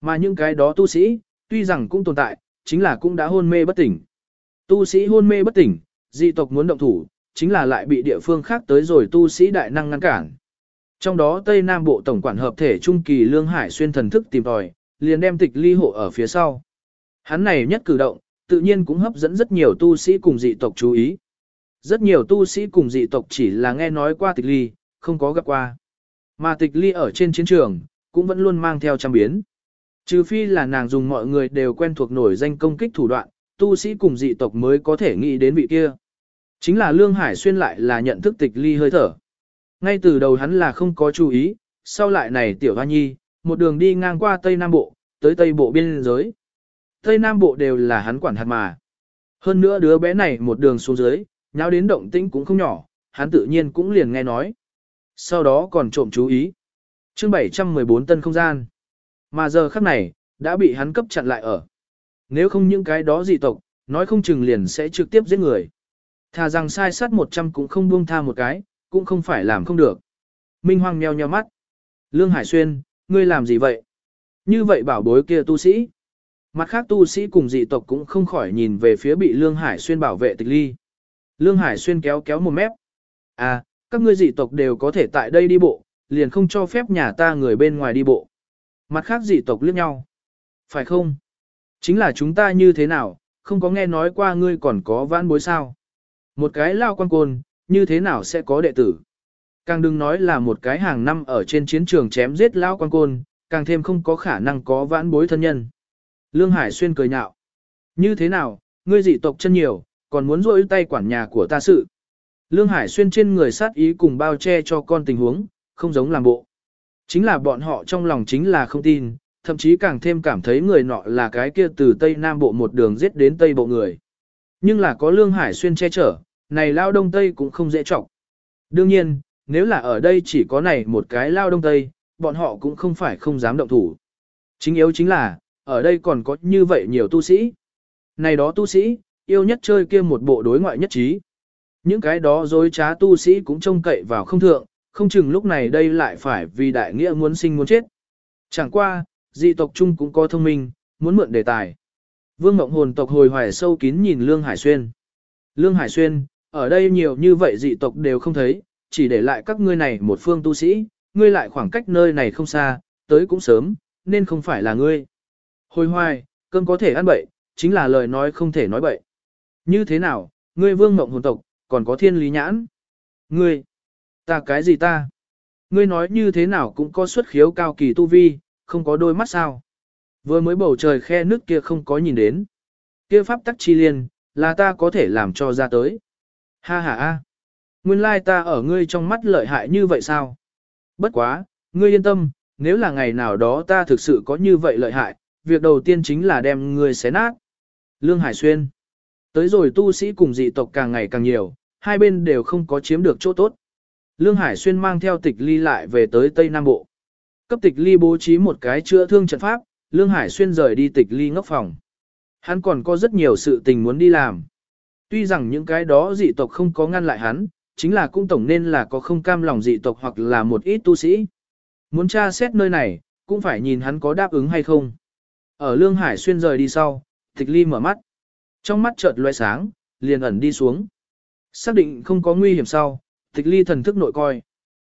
Mà những cái đó tu sĩ, tuy rằng cũng tồn tại, chính là cũng đã hôn mê bất tỉnh. Tu sĩ hôn mê bất tỉnh, dị tộc muốn động thủ, chính là lại bị địa phương khác tới rồi tu sĩ đại năng ngăn cản. Trong đó Tây Nam Bộ Tổng quản hợp thể Trung Kỳ Lương Hải xuyên thần thức tìm tòi, liền đem tịch ly hộ ở phía sau. Hắn này nhất cử động, tự nhiên cũng hấp dẫn rất nhiều tu sĩ cùng dị tộc chú ý. Rất nhiều tu sĩ cùng dị tộc chỉ là nghe nói qua tịch ly, không có gặp qua. Mà tịch ly ở trên chiến trường, cũng vẫn luôn mang theo trăm biến. Trừ phi là nàng dùng mọi người đều quen thuộc nổi danh công kích thủ đoạn, tu sĩ cùng dị tộc mới có thể nghĩ đến vị kia. Chính là Lương Hải Xuyên lại là nhận thức tịch ly hơi thở. Ngay từ đầu hắn là không có chú ý, sau lại này tiểu hoa nhi, một đường đi ngang qua Tây Nam Bộ, tới Tây Bộ biên giới. Tây Nam Bộ đều là hắn quản hạt mà. Hơn nữa đứa bé này một đường xuống dưới, nháo đến động tĩnh cũng không nhỏ, hắn tự nhiên cũng liền nghe nói. Sau đó còn trộm chú ý. chương 714 tân không gian. Mà giờ khắc này, đã bị hắn cấp chặn lại ở. Nếu không những cái đó dị tộc, nói không chừng liền sẽ trực tiếp giết người. Thà rằng sai sát 100 cũng không buông tha một cái, cũng không phải làm không được. Minh Hoàng meo nheo mắt. Lương Hải Xuyên, ngươi làm gì vậy? Như vậy bảo bối kia tu sĩ. Mặt khác tu sĩ cùng dị tộc cũng không khỏi nhìn về phía bị Lương Hải Xuyên bảo vệ tịch ly. Lương Hải Xuyên kéo kéo một mép. À, các ngươi dị tộc đều có thể tại đây đi bộ, liền không cho phép nhà ta người bên ngoài đi bộ. Mặt khác dị tộc liếc nhau. Phải không? Chính là chúng ta như thế nào, không có nghe nói qua ngươi còn có vãn bối sao. Một cái lao quan côn, như thế nào sẽ có đệ tử? Càng đừng nói là một cái hàng năm ở trên chiến trường chém giết lao quan côn, càng thêm không có khả năng có vãn bối thân nhân. Lương Hải Xuyên cười nhạo. Như thế nào, ngươi dị tộc chân nhiều, còn muốn rỗi tay quản nhà của ta sự. Lương Hải Xuyên trên người sát ý cùng bao che cho con tình huống, không giống làm bộ. Chính là bọn họ trong lòng chính là không tin, thậm chí càng thêm cảm thấy người nọ là cái kia từ Tây Nam Bộ một đường giết đến Tây Bộ người. Nhưng là có Lương Hải Xuyên che chở, này lao đông Tây cũng không dễ trọng. Đương nhiên, nếu là ở đây chỉ có này một cái lao đông Tây, bọn họ cũng không phải không dám động thủ. Chính yếu chính là, ở đây còn có như vậy nhiều tu sĩ. Này đó tu sĩ, yêu nhất chơi kia một bộ đối ngoại nhất trí. Những cái đó dối trá tu sĩ cũng trông cậy vào không thượng, không chừng lúc này đây lại phải vì đại nghĩa muốn sinh muốn chết. Chẳng qua, dị tộc chung cũng có thông minh, muốn mượn đề tài. Vương Mộng Hồn tộc hồi hoài sâu kín nhìn Lương Hải Xuyên. Lương Hải Xuyên, ở đây nhiều như vậy dị tộc đều không thấy, chỉ để lại các ngươi này một phương tu sĩ, ngươi lại khoảng cách nơi này không xa, tới cũng sớm, nên không phải là ngươi. Hồi hoài, cơm có thể ăn bậy, chính là lời nói không thể nói bậy. Như thế nào, ngươi vương mộng hồn tộc, còn có thiên lý nhãn. Ngươi, ta cái gì ta? Ngươi nói như thế nào cũng có xuất khiếu cao kỳ tu vi, không có đôi mắt sao. Vừa mới bầu trời khe nước kia không có nhìn đến. Kia pháp tắc chi liên, là ta có thể làm cho ra tới. Ha ha a. Nguyên lai ta ở ngươi trong mắt lợi hại như vậy sao? Bất quá, ngươi yên tâm, nếu là ngày nào đó ta thực sự có như vậy lợi hại, việc đầu tiên chính là đem người xé nát. Lương Hải Xuyên. Tới rồi tu sĩ cùng dị tộc càng ngày càng nhiều, hai bên đều không có chiếm được chỗ tốt. Lương Hải Xuyên mang theo tịch ly lại về tới Tây Nam Bộ. Cấp tịch ly bố trí một cái chữa thương trận pháp, Lương Hải Xuyên rời đi tịch ly ngốc phòng. Hắn còn có rất nhiều sự tình muốn đi làm. Tuy rằng những cái đó dị tộc không có ngăn lại hắn, chính là cũng tổng nên là có không cam lòng dị tộc hoặc là một ít tu sĩ. Muốn tra xét nơi này, cũng phải nhìn hắn có đáp ứng hay không. Ở Lương Hải Xuyên rời đi sau, tịch ly mở mắt. Trong mắt chợt loe sáng, liền ẩn đi xuống. Xác định không có nguy hiểm sau, tịch ly thần thức nội coi.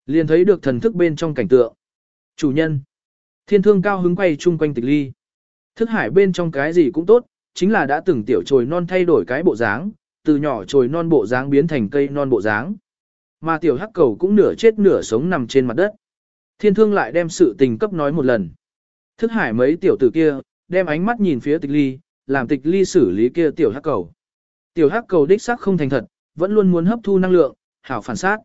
Liền thấy được thần thức bên trong cảnh tượng. Chủ nhân. Thiên thương cao hứng quay chung quanh tịch ly. Thức hải bên trong cái gì cũng tốt, chính là đã từng tiểu trồi non thay đổi cái bộ dáng, từ nhỏ trồi non bộ dáng biến thành cây non bộ dáng. Mà tiểu hắc cầu cũng nửa chết nửa sống nằm trên mặt đất. Thiên thương lại đem sự tình cấp nói một lần. Thức hải mấy tiểu tử kia, đem ánh mắt nhìn phía tịch ly, làm tịch ly xử lý kia tiểu hắc cầu. Tiểu hắc cầu đích xác không thành thật, vẫn luôn muốn hấp thu năng lượng, hảo phản sát.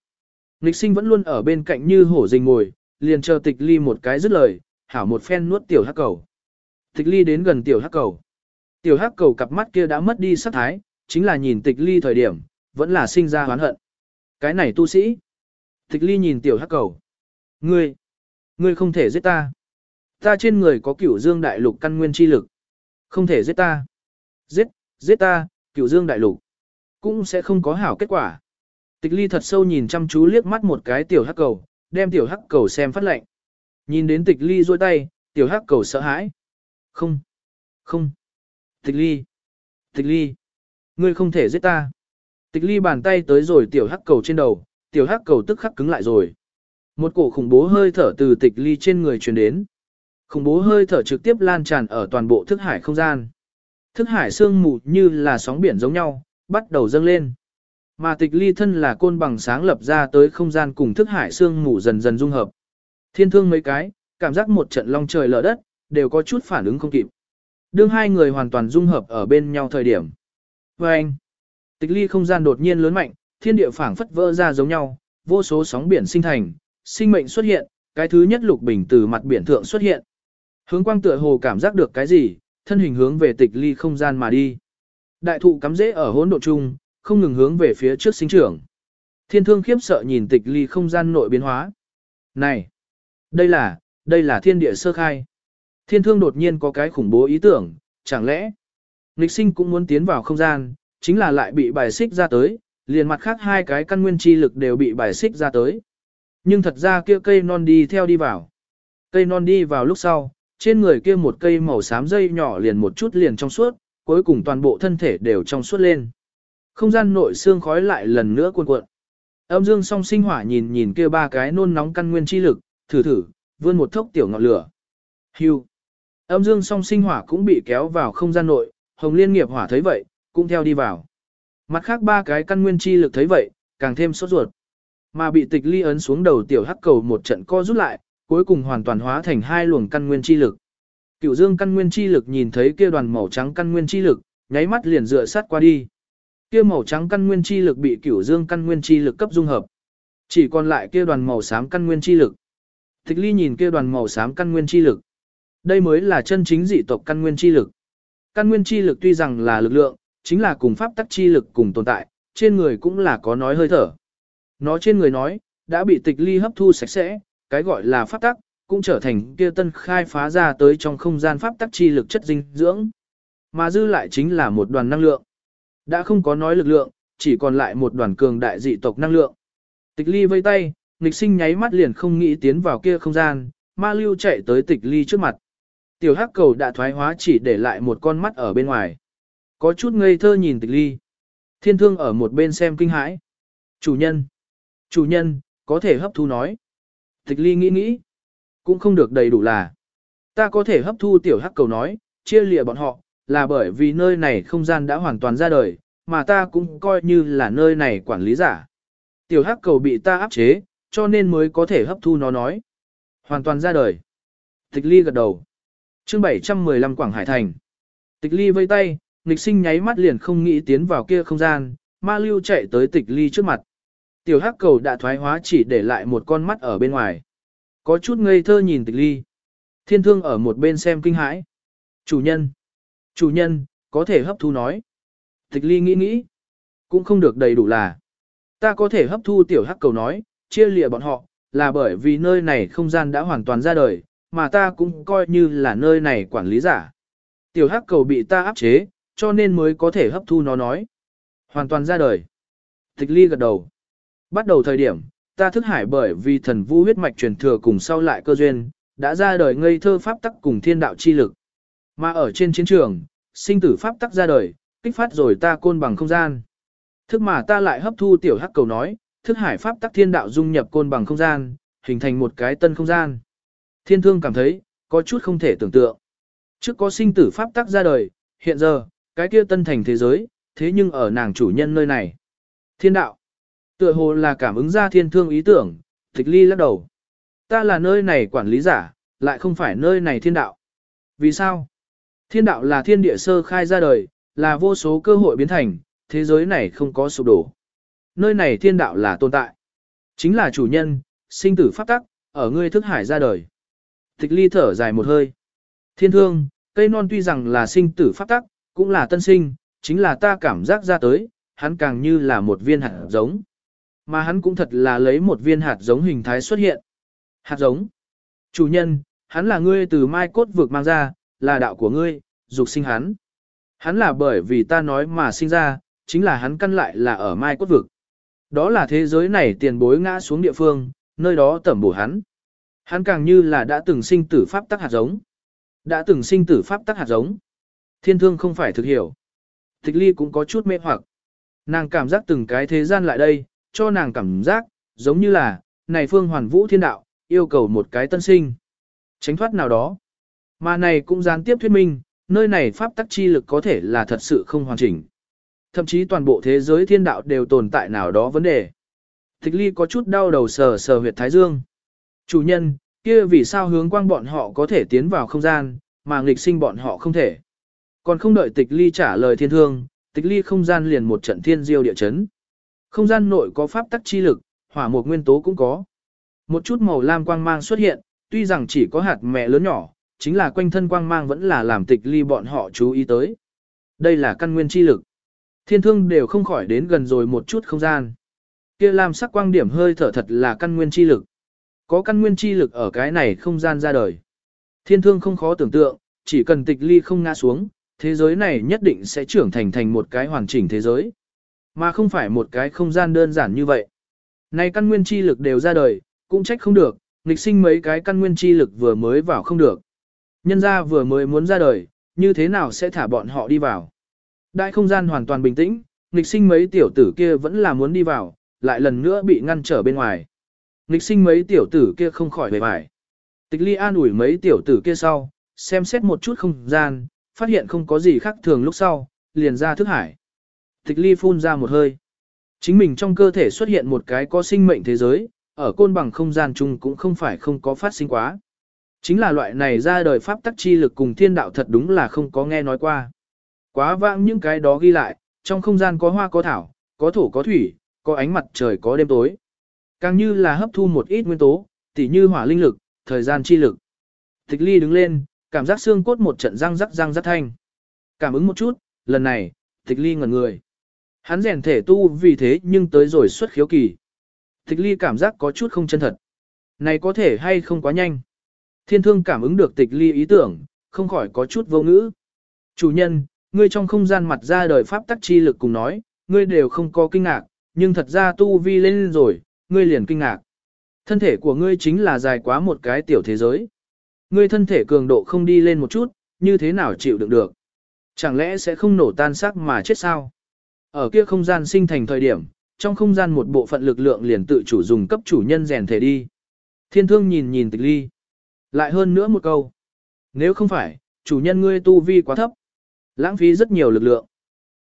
Nịch sinh vẫn luôn ở bên cạnh như hổ rình ngồi, liền chờ tịch ly một cái dứt lời, hảo một phen nuốt tiểu hắc cầu. Tịch ly đến gần tiểu hắc cầu. Tiểu hắc cầu cặp mắt kia đã mất đi sắc thái, chính là nhìn tịch ly thời điểm, vẫn là sinh ra hoán hận. Cái này tu sĩ. Tịch ly nhìn tiểu hắc cầu. Ngươi, ngươi không thể giết ta. Ta trên người có cửu dương đại lục căn nguyên chi lực. Không thể giết ta. Giết, giết ta, cửu dương đại lục. Cũng sẽ không có hảo kết quả. Tịch ly thật sâu nhìn chăm chú liếc mắt một cái tiểu hắc cầu, đem tiểu hắc cầu xem phát lệnh. Nhìn đến tịch ly duỗi tay, tiểu hắc cầu sợ hãi. Không, không. Tịch ly, tịch ly, ngươi không thể giết ta. Tịch ly bàn tay tới rồi tiểu hắc cầu trên đầu, tiểu hắc cầu tức khắc cứng lại rồi. Một cổ khủng bố hơi thở từ tịch ly trên người truyền đến. Khủng bố hơi thở trực tiếp lan tràn ở toàn bộ thức hải không gian. Thức hải sương mù như là sóng biển giống nhau, bắt đầu dâng lên. Mà tịch ly thân là côn bằng sáng lập ra tới không gian cùng thức hải sương mù dần dần dung hợp. Thiên thương mấy cái, cảm giác một trận long trời lở đất, đều có chút phản ứng không kịp. Đương hai người hoàn toàn dung hợp ở bên nhau thời điểm. Và anh, tịch ly không gian đột nhiên lớn mạnh, thiên địa phảng phất vỡ ra giống nhau, vô số sóng biển sinh thành, sinh mệnh xuất hiện, cái thứ nhất lục bình từ mặt biển thượng xuất hiện. Hướng quang tựa hồ cảm giác được cái gì, thân hình hướng về tịch ly không gian mà đi. Đại thụ cắm rễ ở hỗn độn chung, không ngừng hướng về phía trước sinh trưởng. Thiên thương khiếp sợ nhìn tịch ly không gian nội biến hóa. Này! Đây là, đây là thiên địa sơ khai. Thiên thương đột nhiên có cái khủng bố ý tưởng, chẳng lẽ nghịch sinh cũng muốn tiến vào không gian, chính là lại bị bài xích ra tới, liền mặt khác hai cái căn nguyên chi lực đều bị bài xích ra tới. Nhưng thật ra kia cây non đi theo đi vào. Cây non đi vào lúc sau, trên người kia một cây màu xám dây nhỏ liền một chút liền trong suốt, cuối cùng toàn bộ thân thể đều trong suốt lên. Không gian nội xương khói lại lần nữa cuộn cuộn. Âm dương song sinh hỏa nhìn nhìn kia ba cái nôn nóng căn nguyên chi lực, thử thử, vươn một thốc tiểu ngọn lửa. Hưu. Âm dương song sinh hỏa cũng bị kéo vào không gian nội, hồng liên nghiệp hỏa thấy vậy, cũng theo đi vào. Mặt khác ba cái căn nguyên chi lực thấy vậy, càng thêm sốt ruột. Mà bị tịch ly ấn xuống đầu tiểu hắc cầu một trận co rút lại, cuối cùng hoàn toàn hóa thành hai luồng căn nguyên chi lực. Cựu dương căn nguyên chi lực nhìn thấy kia đoàn màu trắng căn nguyên chi lực, nháy mắt liền dựa sát qua đi. Kia màu trắng căn nguyên chi lực bị cửu dương căn nguyên chi lực cấp dung hợp. Chỉ còn lại kia đoàn màu xám căn nguyên chi lực. Thích ly nhìn kia đoàn màu xám căn nguyên chi lực. Đây mới là chân chính dị tộc căn nguyên chi lực. Căn nguyên chi lực tuy rằng là lực lượng, chính là cùng pháp tắc chi lực cùng tồn tại, trên người cũng là có nói hơi thở. Nó trên người nói, đã bị tịch ly hấp thu sạch sẽ, cái gọi là pháp tắc, cũng trở thành kia tân khai phá ra tới trong không gian pháp tắc chi lực chất dinh dưỡng. Mà dư lại chính là một đoàn năng lượng. Đã không có nói lực lượng, chỉ còn lại một đoàn cường đại dị tộc năng lượng. Tịch ly vây tay, nghịch sinh nháy mắt liền không nghĩ tiến vào kia không gian, ma lưu chạy tới tịch ly trước mặt. Tiểu hắc cầu đã thoái hóa chỉ để lại một con mắt ở bên ngoài. Có chút ngây thơ nhìn tịch ly. Thiên thương ở một bên xem kinh hãi. Chủ nhân. Chủ nhân, có thể hấp thu nói. Tịch ly nghĩ nghĩ. Cũng không được đầy đủ là. Ta có thể hấp thu tiểu hắc cầu nói, chia lịa bọn họ, là bởi vì nơi này không gian đã hoàn toàn ra đời, mà ta cũng coi như là nơi này quản lý giả. Tiểu hắc cầu bị ta áp chế, cho nên mới có thể hấp thu nó nói. Hoàn toàn ra đời. Tịch ly gật đầu. chương 715 Quảng Hải Thành. Tịch ly vây tay, nghịch sinh nháy mắt liền không nghĩ tiến vào kia không gian, ma lưu chạy tới tịch ly trước mặt. Tiểu hắc cầu đã thoái hóa chỉ để lại một con mắt ở bên ngoài. Có chút ngây thơ nhìn tịch ly. Thiên thương ở một bên xem kinh hãi. Chủ nhân. Chủ nhân, có thể hấp thu nói. Tịch ly nghĩ nghĩ. Cũng không được đầy đủ là. Ta có thể hấp thu tiểu hắc cầu nói, chia lịa bọn họ, là bởi vì nơi này không gian đã hoàn toàn ra đời, mà ta cũng coi như là nơi này quản lý giả. Tiểu hắc cầu bị ta áp chế, cho nên mới có thể hấp thu nó nói. Hoàn toàn ra đời. Tịch ly gật đầu. Bắt đầu thời điểm, ta thức hải bởi vì thần vu huyết mạch truyền thừa cùng sau lại cơ duyên, đã ra đời ngây thơ pháp tắc cùng thiên đạo chi lực. Mà ở trên chiến trường, sinh tử pháp tắc ra đời, kích phát rồi ta côn bằng không gian. Thức mà ta lại hấp thu tiểu hắc cầu nói, thức hải pháp tắc thiên đạo dung nhập côn bằng không gian, hình thành một cái tân không gian. Thiên thương cảm thấy, có chút không thể tưởng tượng. Trước có sinh tử pháp tắc ra đời, hiện giờ, cái kia tân thành thế giới, thế nhưng ở nàng chủ nhân nơi này. Thiên đạo. Tựa hồ là cảm ứng ra thiên thương ý tưởng, tịch ly lắc đầu. Ta là nơi này quản lý giả, lại không phải nơi này thiên đạo. Vì sao? Thiên đạo là thiên địa sơ khai ra đời, là vô số cơ hội biến thành, thế giới này không có sụp đổ. Nơi này thiên đạo là tồn tại. Chính là chủ nhân, sinh tử pháp tắc, ở ngươi thức hải ra đời. Tịch ly thở dài một hơi. Thiên thương, cây non tuy rằng là sinh tử pháp tắc, cũng là tân sinh, chính là ta cảm giác ra tới, hắn càng như là một viên hạt giống. Mà hắn cũng thật là lấy một viên hạt giống hình thái xuất hiện. Hạt giống. Chủ nhân, hắn là ngươi từ mai cốt vực mang ra, là đạo của ngươi, dục sinh hắn. Hắn là bởi vì ta nói mà sinh ra, chính là hắn căn lại là ở mai cốt vực. Đó là thế giới này tiền bối ngã xuống địa phương, nơi đó tẩm bổ hắn. Hắn càng như là đã từng sinh tử pháp tắc hạt giống. Đã từng sinh tử pháp tắc hạt giống. Thiên thương không phải thực hiểu. Tịch ly cũng có chút mê hoặc. Nàng cảm giác từng cái thế gian lại đây, cho nàng cảm giác, giống như là, này phương hoàn vũ thiên đạo, yêu cầu một cái tân sinh. Tránh thoát nào đó. Mà này cũng gián tiếp thuyết minh, nơi này pháp tắc chi lực có thể là thật sự không hoàn chỉnh. Thậm chí toàn bộ thế giới thiên đạo đều tồn tại nào đó vấn đề. Thích ly có chút đau đầu sờ sờ huyệt thái dương. Chủ nhân, kia vì sao hướng quang bọn họ có thể tiến vào không gian, mà nghịch sinh bọn họ không thể. Còn không đợi tịch ly trả lời thiên thương, tịch ly không gian liền một trận thiên diêu địa chấn. Không gian nội có pháp tắc chi lực, hỏa một nguyên tố cũng có. Một chút màu lam quang mang xuất hiện, tuy rằng chỉ có hạt mẹ lớn nhỏ, chính là quanh thân quang mang vẫn là làm tịch ly bọn họ chú ý tới. Đây là căn nguyên chi lực. Thiên thương đều không khỏi đến gần rồi một chút không gian. Kia làm sắc quang điểm hơi thở thật là căn nguyên chi lực. Có căn nguyên chi lực ở cái này không gian ra đời. Thiên thương không khó tưởng tượng, chỉ cần tịch ly không ngã xuống, thế giới này nhất định sẽ trưởng thành thành một cái hoàn chỉnh thế giới. Mà không phải một cái không gian đơn giản như vậy. Này căn nguyên chi lực đều ra đời, cũng trách không được, nghịch sinh mấy cái căn nguyên chi lực vừa mới vào không được. Nhân ra vừa mới muốn ra đời, như thế nào sẽ thả bọn họ đi vào. Đại không gian hoàn toàn bình tĩnh, nghịch sinh mấy tiểu tử kia vẫn là muốn đi vào, lại lần nữa bị ngăn trở bên ngoài. Nghịch sinh mấy tiểu tử kia không khỏi bề bài. Tịch ly an ủi mấy tiểu tử kia sau, xem xét một chút không gian, phát hiện không có gì khác thường lúc sau, liền ra thức hải. Tịch ly phun ra một hơi. Chính mình trong cơ thể xuất hiện một cái có sinh mệnh thế giới, ở côn bằng không gian chung cũng không phải không có phát sinh quá. Chính là loại này ra đời pháp tắc chi lực cùng thiên đạo thật đúng là không có nghe nói qua. Quá vãng những cái đó ghi lại, trong không gian có hoa có thảo, có thổ có thủy, có ánh mặt trời có đêm tối. Càng như là hấp thu một ít nguyên tố, tỉ như hỏa linh lực, thời gian chi lực. Tịch ly đứng lên, cảm giác xương cốt một trận răng rắc răng rắc thanh. Cảm ứng một chút, lần này, tịch ly ngẩn người. Hắn rèn thể tu vì thế nhưng tới rồi xuất khiếu kỳ. Tịch ly cảm giác có chút không chân thật. Này có thể hay không quá nhanh. Thiên thương cảm ứng được tịch ly ý tưởng, không khỏi có chút vô ngữ. Chủ nhân, ngươi trong không gian mặt ra đời pháp tắc chi lực cùng nói, ngươi đều không có kinh ngạc, nhưng thật ra tu vi lên rồi, ngươi liền kinh ngạc. Thân thể của ngươi chính là dài quá một cái tiểu thế giới. Ngươi thân thể cường độ không đi lên một chút, như thế nào chịu đựng được? Chẳng lẽ sẽ không nổ tan xác mà chết sao? Ở kia không gian sinh thành thời điểm, trong không gian một bộ phận lực lượng liền tự chủ dùng cấp chủ nhân rèn thể đi. Thiên thương nhìn nhìn tịch ly. Lại hơn nữa một câu. Nếu không phải, chủ nhân ngươi tu vi quá thấp. Lãng phí rất nhiều lực lượng.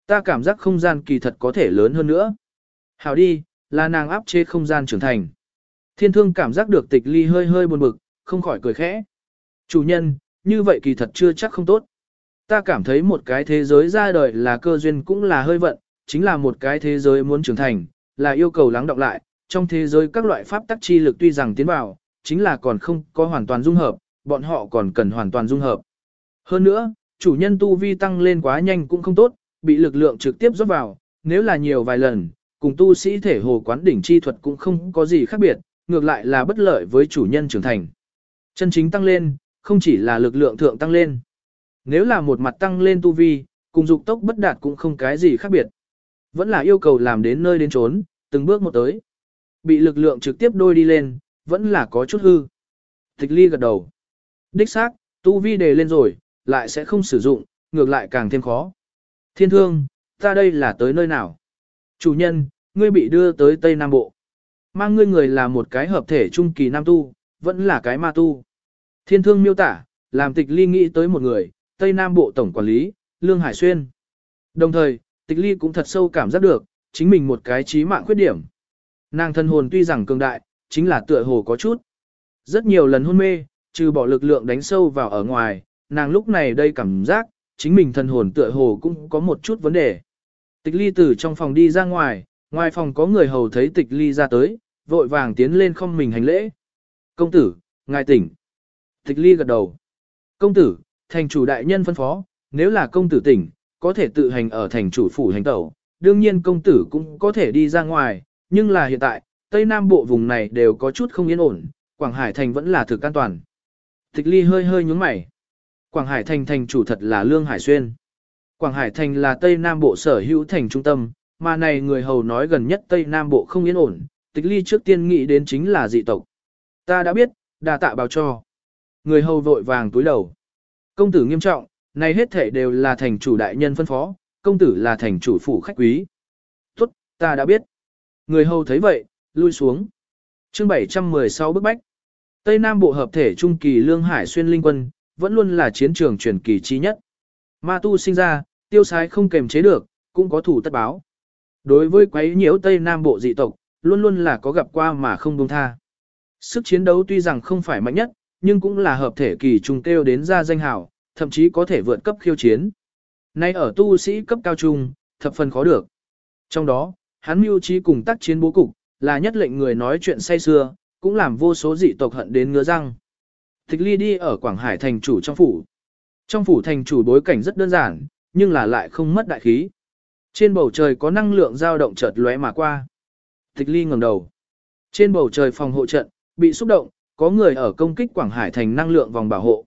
Ta cảm giác không gian kỳ thật có thể lớn hơn nữa. Hảo đi, là nàng áp chế không gian trưởng thành. Thiên thương cảm giác được tịch ly hơi hơi buồn bực, không khỏi cười khẽ. Chủ nhân, như vậy kỳ thật chưa chắc không tốt. Ta cảm thấy một cái thế giới ra đời là cơ duyên cũng là hơi vận, chính là một cái thế giới muốn trưởng thành, là yêu cầu lắng đọng lại. Trong thế giới các loại pháp tắc chi lực tuy rằng tiến vào, chính là còn không có hoàn toàn dung hợp, bọn họ còn cần hoàn toàn dung hợp. Hơn nữa, chủ nhân tu vi tăng lên quá nhanh cũng không tốt, bị lực lượng trực tiếp rót vào, nếu là nhiều vài lần, cùng tu sĩ thể hồ quán đỉnh chi thuật cũng không có gì khác biệt, ngược lại là bất lợi với chủ nhân trưởng thành. Chân chính tăng lên, không chỉ là lực lượng thượng tăng lên. Nếu là một mặt tăng lên tu vi, cùng dục tốc bất đạt cũng không cái gì khác biệt. Vẫn là yêu cầu làm đến nơi đến trốn, từng bước một tới. Bị lực lượng trực tiếp đôi đi lên, vẫn là có chút hư. Tịch ly gật đầu. Đích xác, tu vi đề lên rồi, lại sẽ không sử dụng, ngược lại càng thêm khó. Thiên thương, ta đây là tới nơi nào? Chủ nhân, ngươi bị đưa tới Tây Nam Bộ. Mang ngươi người là một cái hợp thể trung kỳ nam tu, vẫn là cái ma tu. Thiên thương miêu tả, làm tịch ly nghĩ tới một người, Tây Nam Bộ Tổng Quản lý, Lương Hải Xuyên. Đồng thời, tịch ly cũng thật sâu cảm giác được, chính mình một cái trí mạng khuyết điểm. Nàng thân hồn tuy rằng cường đại, chính là tựa hồ có chút. Rất nhiều lần hôn mê, trừ bỏ lực lượng đánh sâu vào ở ngoài, nàng lúc này đây cảm giác, chính mình thân hồn tựa hồ cũng có một chút vấn đề. Tịch ly từ trong phòng đi ra ngoài, ngoài phòng có người hầu thấy tịch ly ra tới, vội vàng tiến lên không mình hành lễ. Công tử, ngài tỉnh. Tịch ly gật đầu. Công tử, thành chủ đại nhân phân phó, nếu là công tử tỉnh, có thể tự hành ở thành chủ phủ hành tẩu. Đương nhiên công tử cũng có thể đi ra ngoài, nhưng là hiện tại, Tây Nam bộ vùng này đều có chút không yên ổn, Quảng Hải thành vẫn là thực an toàn. Tịch ly hơi hơi nhướng mày. Quảng Hải thành thành chủ thật là Lương Hải Xuyên. Quảng Hải thành là Tây Nam bộ sở hữu thành trung tâm, mà này người hầu nói gần nhất Tây Nam bộ không yên ổn, tịch ly trước tiên nghĩ đến chính là dị tộc. Ta đã biết, đà tạ báo cho. Người hầu vội vàng túi đầu. Công tử nghiêm trọng, này hết thể đều là thành chủ đại nhân phân phó, công tử là thành chủ phủ khách quý. Tốt, ta đã biết. Người hầu thấy vậy, lui xuống. chương 716 bức bách. Tây Nam bộ hợp thể trung kỳ lương hải xuyên linh quân, vẫn luôn là chiến trường truyền kỳ chi nhất. Ma tu sinh ra, tiêu sái không kềm chế được, cũng có thủ tất báo. Đối với quấy nhiễu Tây Nam bộ dị tộc, luôn luôn là có gặp qua mà không buông tha. Sức chiến đấu tuy rằng không phải mạnh nhất, nhưng cũng là hợp thể kỳ trung tiêu đến ra danh hảo, thậm chí có thể vượt cấp khiêu chiến. Nay ở tu sĩ cấp cao trung, thập phần khó được. Trong đó, hắn mưu trí cùng tác chiến bố cục, là nhất lệnh người nói chuyện say xưa, cũng làm vô số dị tộc hận đến ngứa răng. Tịch ly đi ở Quảng Hải thành chủ trong phủ. Trong phủ thành chủ bối cảnh rất đơn giản, nhưng là lại không mất đại khí. Trên bầu trời có năng lượng dao động chợt lóe mà qua. Tịch ly ngẩng đầu. Trên bầu trời phòng hộ trận, bị xúc động, có người ở công kích Quảng Hải thành năng lượng vòng bảo hộ.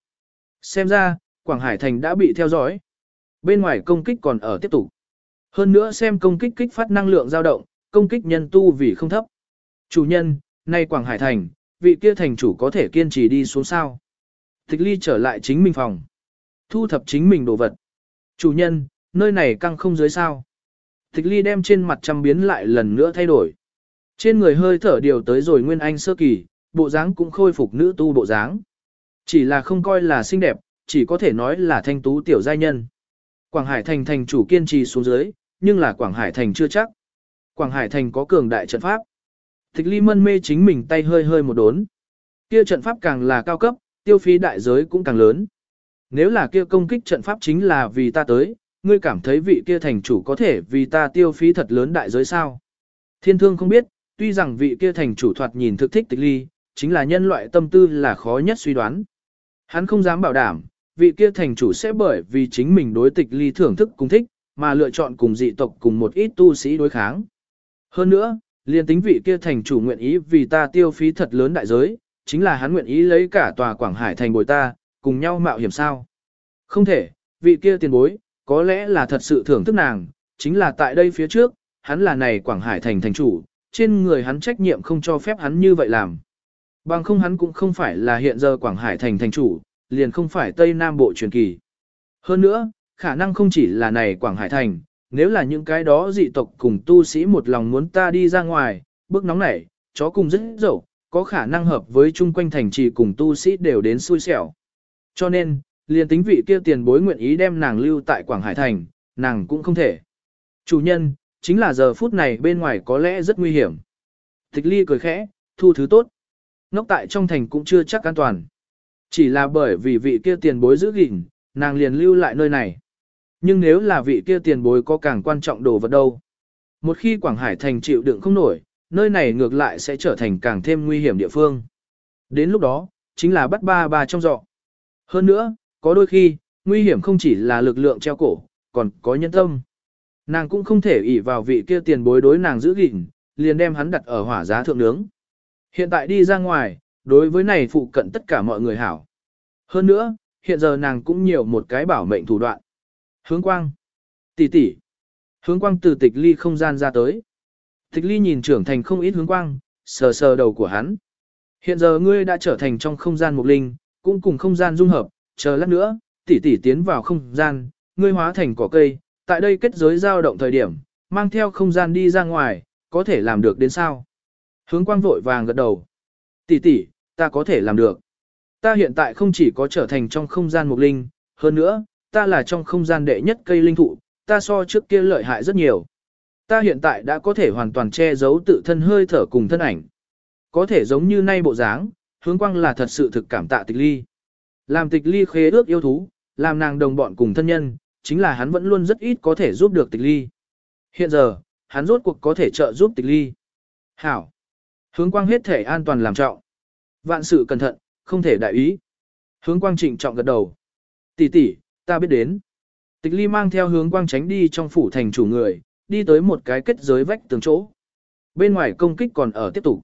Xem ra, Quảng Hải thành đã bị theo dõi. Bên ngoài công kích còn ở tiếp tục. Hơn nữa xem công kích kích phát năng lượng dao động, công kích nhân tu vì không thấp. Chủ nhân, nay Quảng Hải thành, vị kia thành chủ có thể kiên trì đi xuống sao. Tịch ly trở lại chính mình phòng. Thu thập chính mình đồ vật. Chủ nhân, nơi này căng không dưới sao. Tịch ly đem trên mặt trăm biến lại lần nữa thay đổi. Trên người hơi thở điều tới rồi nguyên anh sơ kỳ, bộ dáng cũng khôi phục nữ tu bộ dáng. Chỉ là không coi là xinh đẹp, chỉ có thể nói là thanh tú tiểu giai nhân. Quảng Hải Thành thành chủ kiên trì xuống dưới, nhưng là Quảng Hải Thành chưa chắc. Quảng Hải Thành có cường đại trận pháp. Tịch ly mân mê chính mình tay hơi hơi một đốn. Kia trận pháp càng là cao cấp, tiêu phí đại giới cũng càng lớn. Nếu là kia công kích trận pháp chính là vì ta tới, ngươi cảm thấy vị kia thành chủ có thể vì ta tiêu phí thật lớn đại giới sao? Thiên thương không biết, tuy rằng vị kia thành chủ thoạt nhìn thực thích tịch ly, chính là nhân loại tâm tư là khó nhất suy đoán. Hắn không dám bảo đảm, vị kia thành chủ sẽ bởi vì chính mình đối tịch ly thưởng thức cùng thích, mà lựa chọn cùng dị tộc cùng một ít tu sĩ đối kháng. Hơn nữa, liên tính vị kia thành chủ nguyện ý vì ta tiêu phí thật lớn đại giới, chính là hắn nguyện ý lấy cả tòa Quảng Hải thành bồi ta, cùng nhau mạo hiểm sao. Không thể, vị kia tiền bối, có lẽ là thật sự thưởng thức nàng, chính là tại đây phía trước, hắn là này Quảng Hải thành thành chủ, trên người hắn trách nhiệm không cho phép hắn như vậy làm. Bằng không hắn cũng không phải là hiện giờ Quảng Hải thành thành chủ, liền không phải Tây Nam Bộ truyền kỳ. Hơn nữa, khả năng không chỉ là này Quảng Hải thành, nếu là những cái đó dị tộc cùng tu sĩ một lòng muốn ta đi ra ngoài, bước nóng nảy, chó cùng rất dẫu, có khả năng hợp với chung quanh thành trì cùng tu sĩ đều đến xui xẻo. Cho nên, liền tính vị kia tiền bối nguyện ý đem nàng lưu tại Quảng Hải Thành, nàng cũng không thể. Chủ nhân, chính là giờ phút này bên ngoài có lẽ rất nguy hiểm. Tịch ly cười khẽ, thu thứ tốt. nóc tại trong thành cũng chưa chắc an toàn. Chỉ là bởi vì vị kia tiền bối giữ gìn, nàng liền lưu lại nơi này. Nhưng nếu là vị kia tiền bối có càng quan trọng đồ vật đâu. Một khi Quảng Hải Thành chịu đựng không nổi, nơi này ngược lại sẽ trở thành càng thêm nguy hiểm địa phương. Đến lúc đó, chính là bắt ba ba trong dọ. Hơn nữa, có đôi khi, nguy hiểm không chỉ là lực lượng treo cổ, còn có nhân tâm. Nàng cũng không thể ỷ vào vị kia tiền bối đối nàng giữ gìn, liền đem hắn đặt ở hỏa giá thượng nướng. Hiện tại đi ra ngoài, đối với này phụ cận tất cả mọi người hảo. Hơn nữa, hiện giờ nàng cũng nhiều một cái bảo mệnh thủ đoạn. Hướng quang. tỷ tỷ. Hướng quang từ tịch ly không gian ra tới. Tịch ly nhìn trưởng thành không ít hướng quang, sờ sờ đầu của hắn. Hiện giờ ngươi đã trở thành trong không gian mục linh, cũng cùng không gian dung hợp, chờ lát nữa, tỷ tỷ tiến vào không gian, ngươi hóa thành cỏ cây, tại đây kết giới dao động thời điểm, mang theo không gian đi ra ngoài, có thể làm được đến sao? Hướng quang vội vàng gật đầu. Tỷ tỷ, ta có thể làm được. Ta hiện tại không chỉ có trở thành trong không gian mục linh, hơn nữa, ta là trong không gian đệ nhất cây linh thụ, ta so trước kia lợi hại rất nhiều. Ta hiện tại đã có thể hoàn toàn che giấu tự thân hơi thở cùng thân ảnh. Có thể giống như nay bộ dáng, hướng quang là thật sự thực cảm tạ tịch ly. Làm tịch ly khế ước yêu thú, làm nàng đồng bọn cùng thân nhân, chính là hắn vẫn luôn rất ít có thể giúp được tịch ly. Hiện giờ, hắn rốt cuộc có thể trợ giúp tịch ly. Hảo. Hướng quang hết thể an toàn làm trọng. Vạn sự cẩn thận, không thể đại ý. Hướng quang trịnh trọng gật đầu. Tỷ tỷ, ta biết đến. Tịch ly mang theo hướng quang tránh đi trong phủ thành chủ người, đi tới một cái kết giới vách tường chỗ. Bên ngoài công kích còn ở tiếp tục.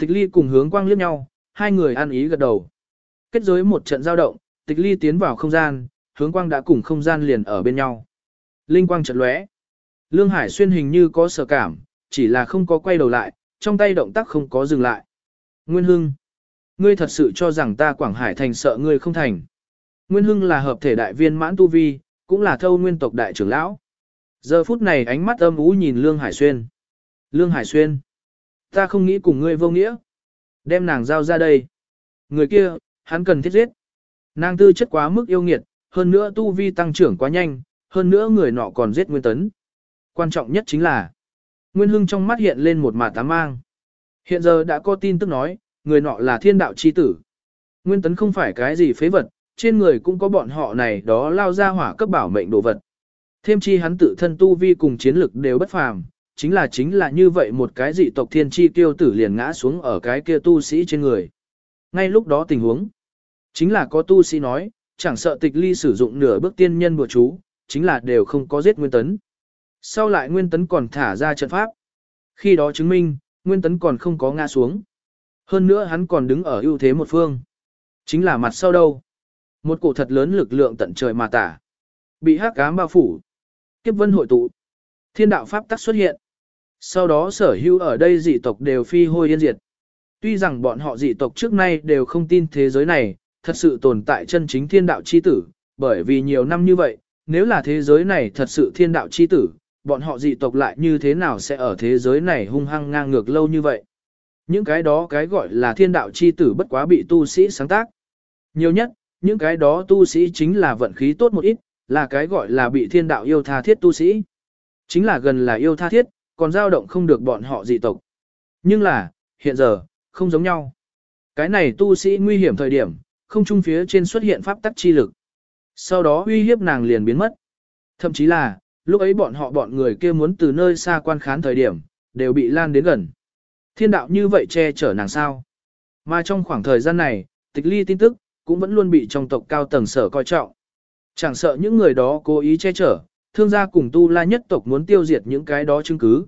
Tịch ly cùng hướng quang liếc nhau, hai người ăn ý gật đầu. Kết giới một trận giao động, tịch ly tiến vào không gian, hướng quang đã cùng không gian liền ở bên nhau. Linh quang trận lóe. Lương Hải xuyên hình như có sở cảm, chỉ là không có quay đầu lại, trong tay động tác không có dừng lại. Nguyên Hưng. Ngươi thật sự cho rằng ta Quảng Hải thành sợ ngươi không thành. Nguyên Hưng là hợp thể đại viên mãn tu vi, cũng là thâu nguyên tộc đại trưởng lão. Giờ phút này ánh mắt âm ú nhìn Lương Hải Xuyên. Lương Hải Xuyên. Ta không nghĩ cùng ngươi vô nghĩa. Đem nàng giao ra đây. Người kia, hắn cần thiết giết. Nàng tư chất quá mức yêu nghiệt, hơn nữa tu vi tăng trưởng quá nhanh, hơn nữa người nọ còn giết Nguyên Tấn. Quan trọng nhất chính là, Nguyên Hưng trong mắt hiện lên một mạt tám mang. Hiện giờ đã có tin tức nói, người nọ là thiên đạo chi tử. Nguyên Tấn không phải cái gì phế vật, trên người cũng có bọn họ này đó lao ra hỏa cấp bảo mệnh đồ vật. Thêm chi hắn tự thân tu vi cùng chiến lực đều bất phàm, chính là chính là như vậy một cái dị tộc thiên chi tiêu tử liền ngã xuống ở cái kia tu sĩ trên người. Ngay lúc đó tình huống, chính là có tu sĩ nói, chẳng sợ tịch ly sử dụng nửa bước tiên nhân bùa chú, chính là đều không có giết Nguyên Tấn. Sau lại Nguyên Tấn còn thả ra trận pháp. Khi đó chứng minh, Nguyên Tấn còn không có ngã xuống. Hơn nữa hắn còn đứng ở ưu thế một phương. Chính là mặt sau đâu. Một cổ thật lớn lực lượng tận trời mà tả. Bị hắc ám bao phủ. Kiếp vân hội tụ. Thiên đạo pháp tắc xuất hiện. Sau đó sở hữu ở đây dị tộc đều phi hôi yên diệt. Tuy rằng bọn họ dị tộc trước nay đều không tin thế giới này, thật sự tồn tại chân chính thiên đạo chi tử, bởi vì nhiều năm như vậy, nếu là thế giới này thật sự thiên đạo chi tử, bọn họ dị tộc lại như thế nào sẽ ở thế giới này hung hăng ngang ngược lâu như vậy. Những cái đó cái gọi là thiên đạo chi tử bất quá bị tu sĩ sáng tác. Nhiều nhất, những cái đó tu sĩ chính là vận khí tốt một ít, là cái gọi là bị thiên đạo yêu tha thiết tu sĩ. Chính là gần là yêu tha thiết, còn dao động không được bọn họ dị tộc. Nhưng là, hiện giờ, không giống nhau. Cái này tu sĩ nguy hiểm thời điểm, không trung phía trên xuất hiện pháp tắc chi lực. Sau đó uy hiếp nàng liền biến mất. Thậm chí là, lúc ấy bọn họ bọn người kia muốn từ nơi xa quan khán thời điểm, đều bị lan đến gần. Thiên đạo như vậy che chở nàng sao. Mà trong khoảng thời gian này, tịch ly tin tức, cũng vẫn luôn bị trong tộc cao tầng sở coi trọng. Chẳng sợ những người đó cố ý che chở, thương gia cùng tu la nhất tộc muốn tiêu diệt những cái đó chứng cứ,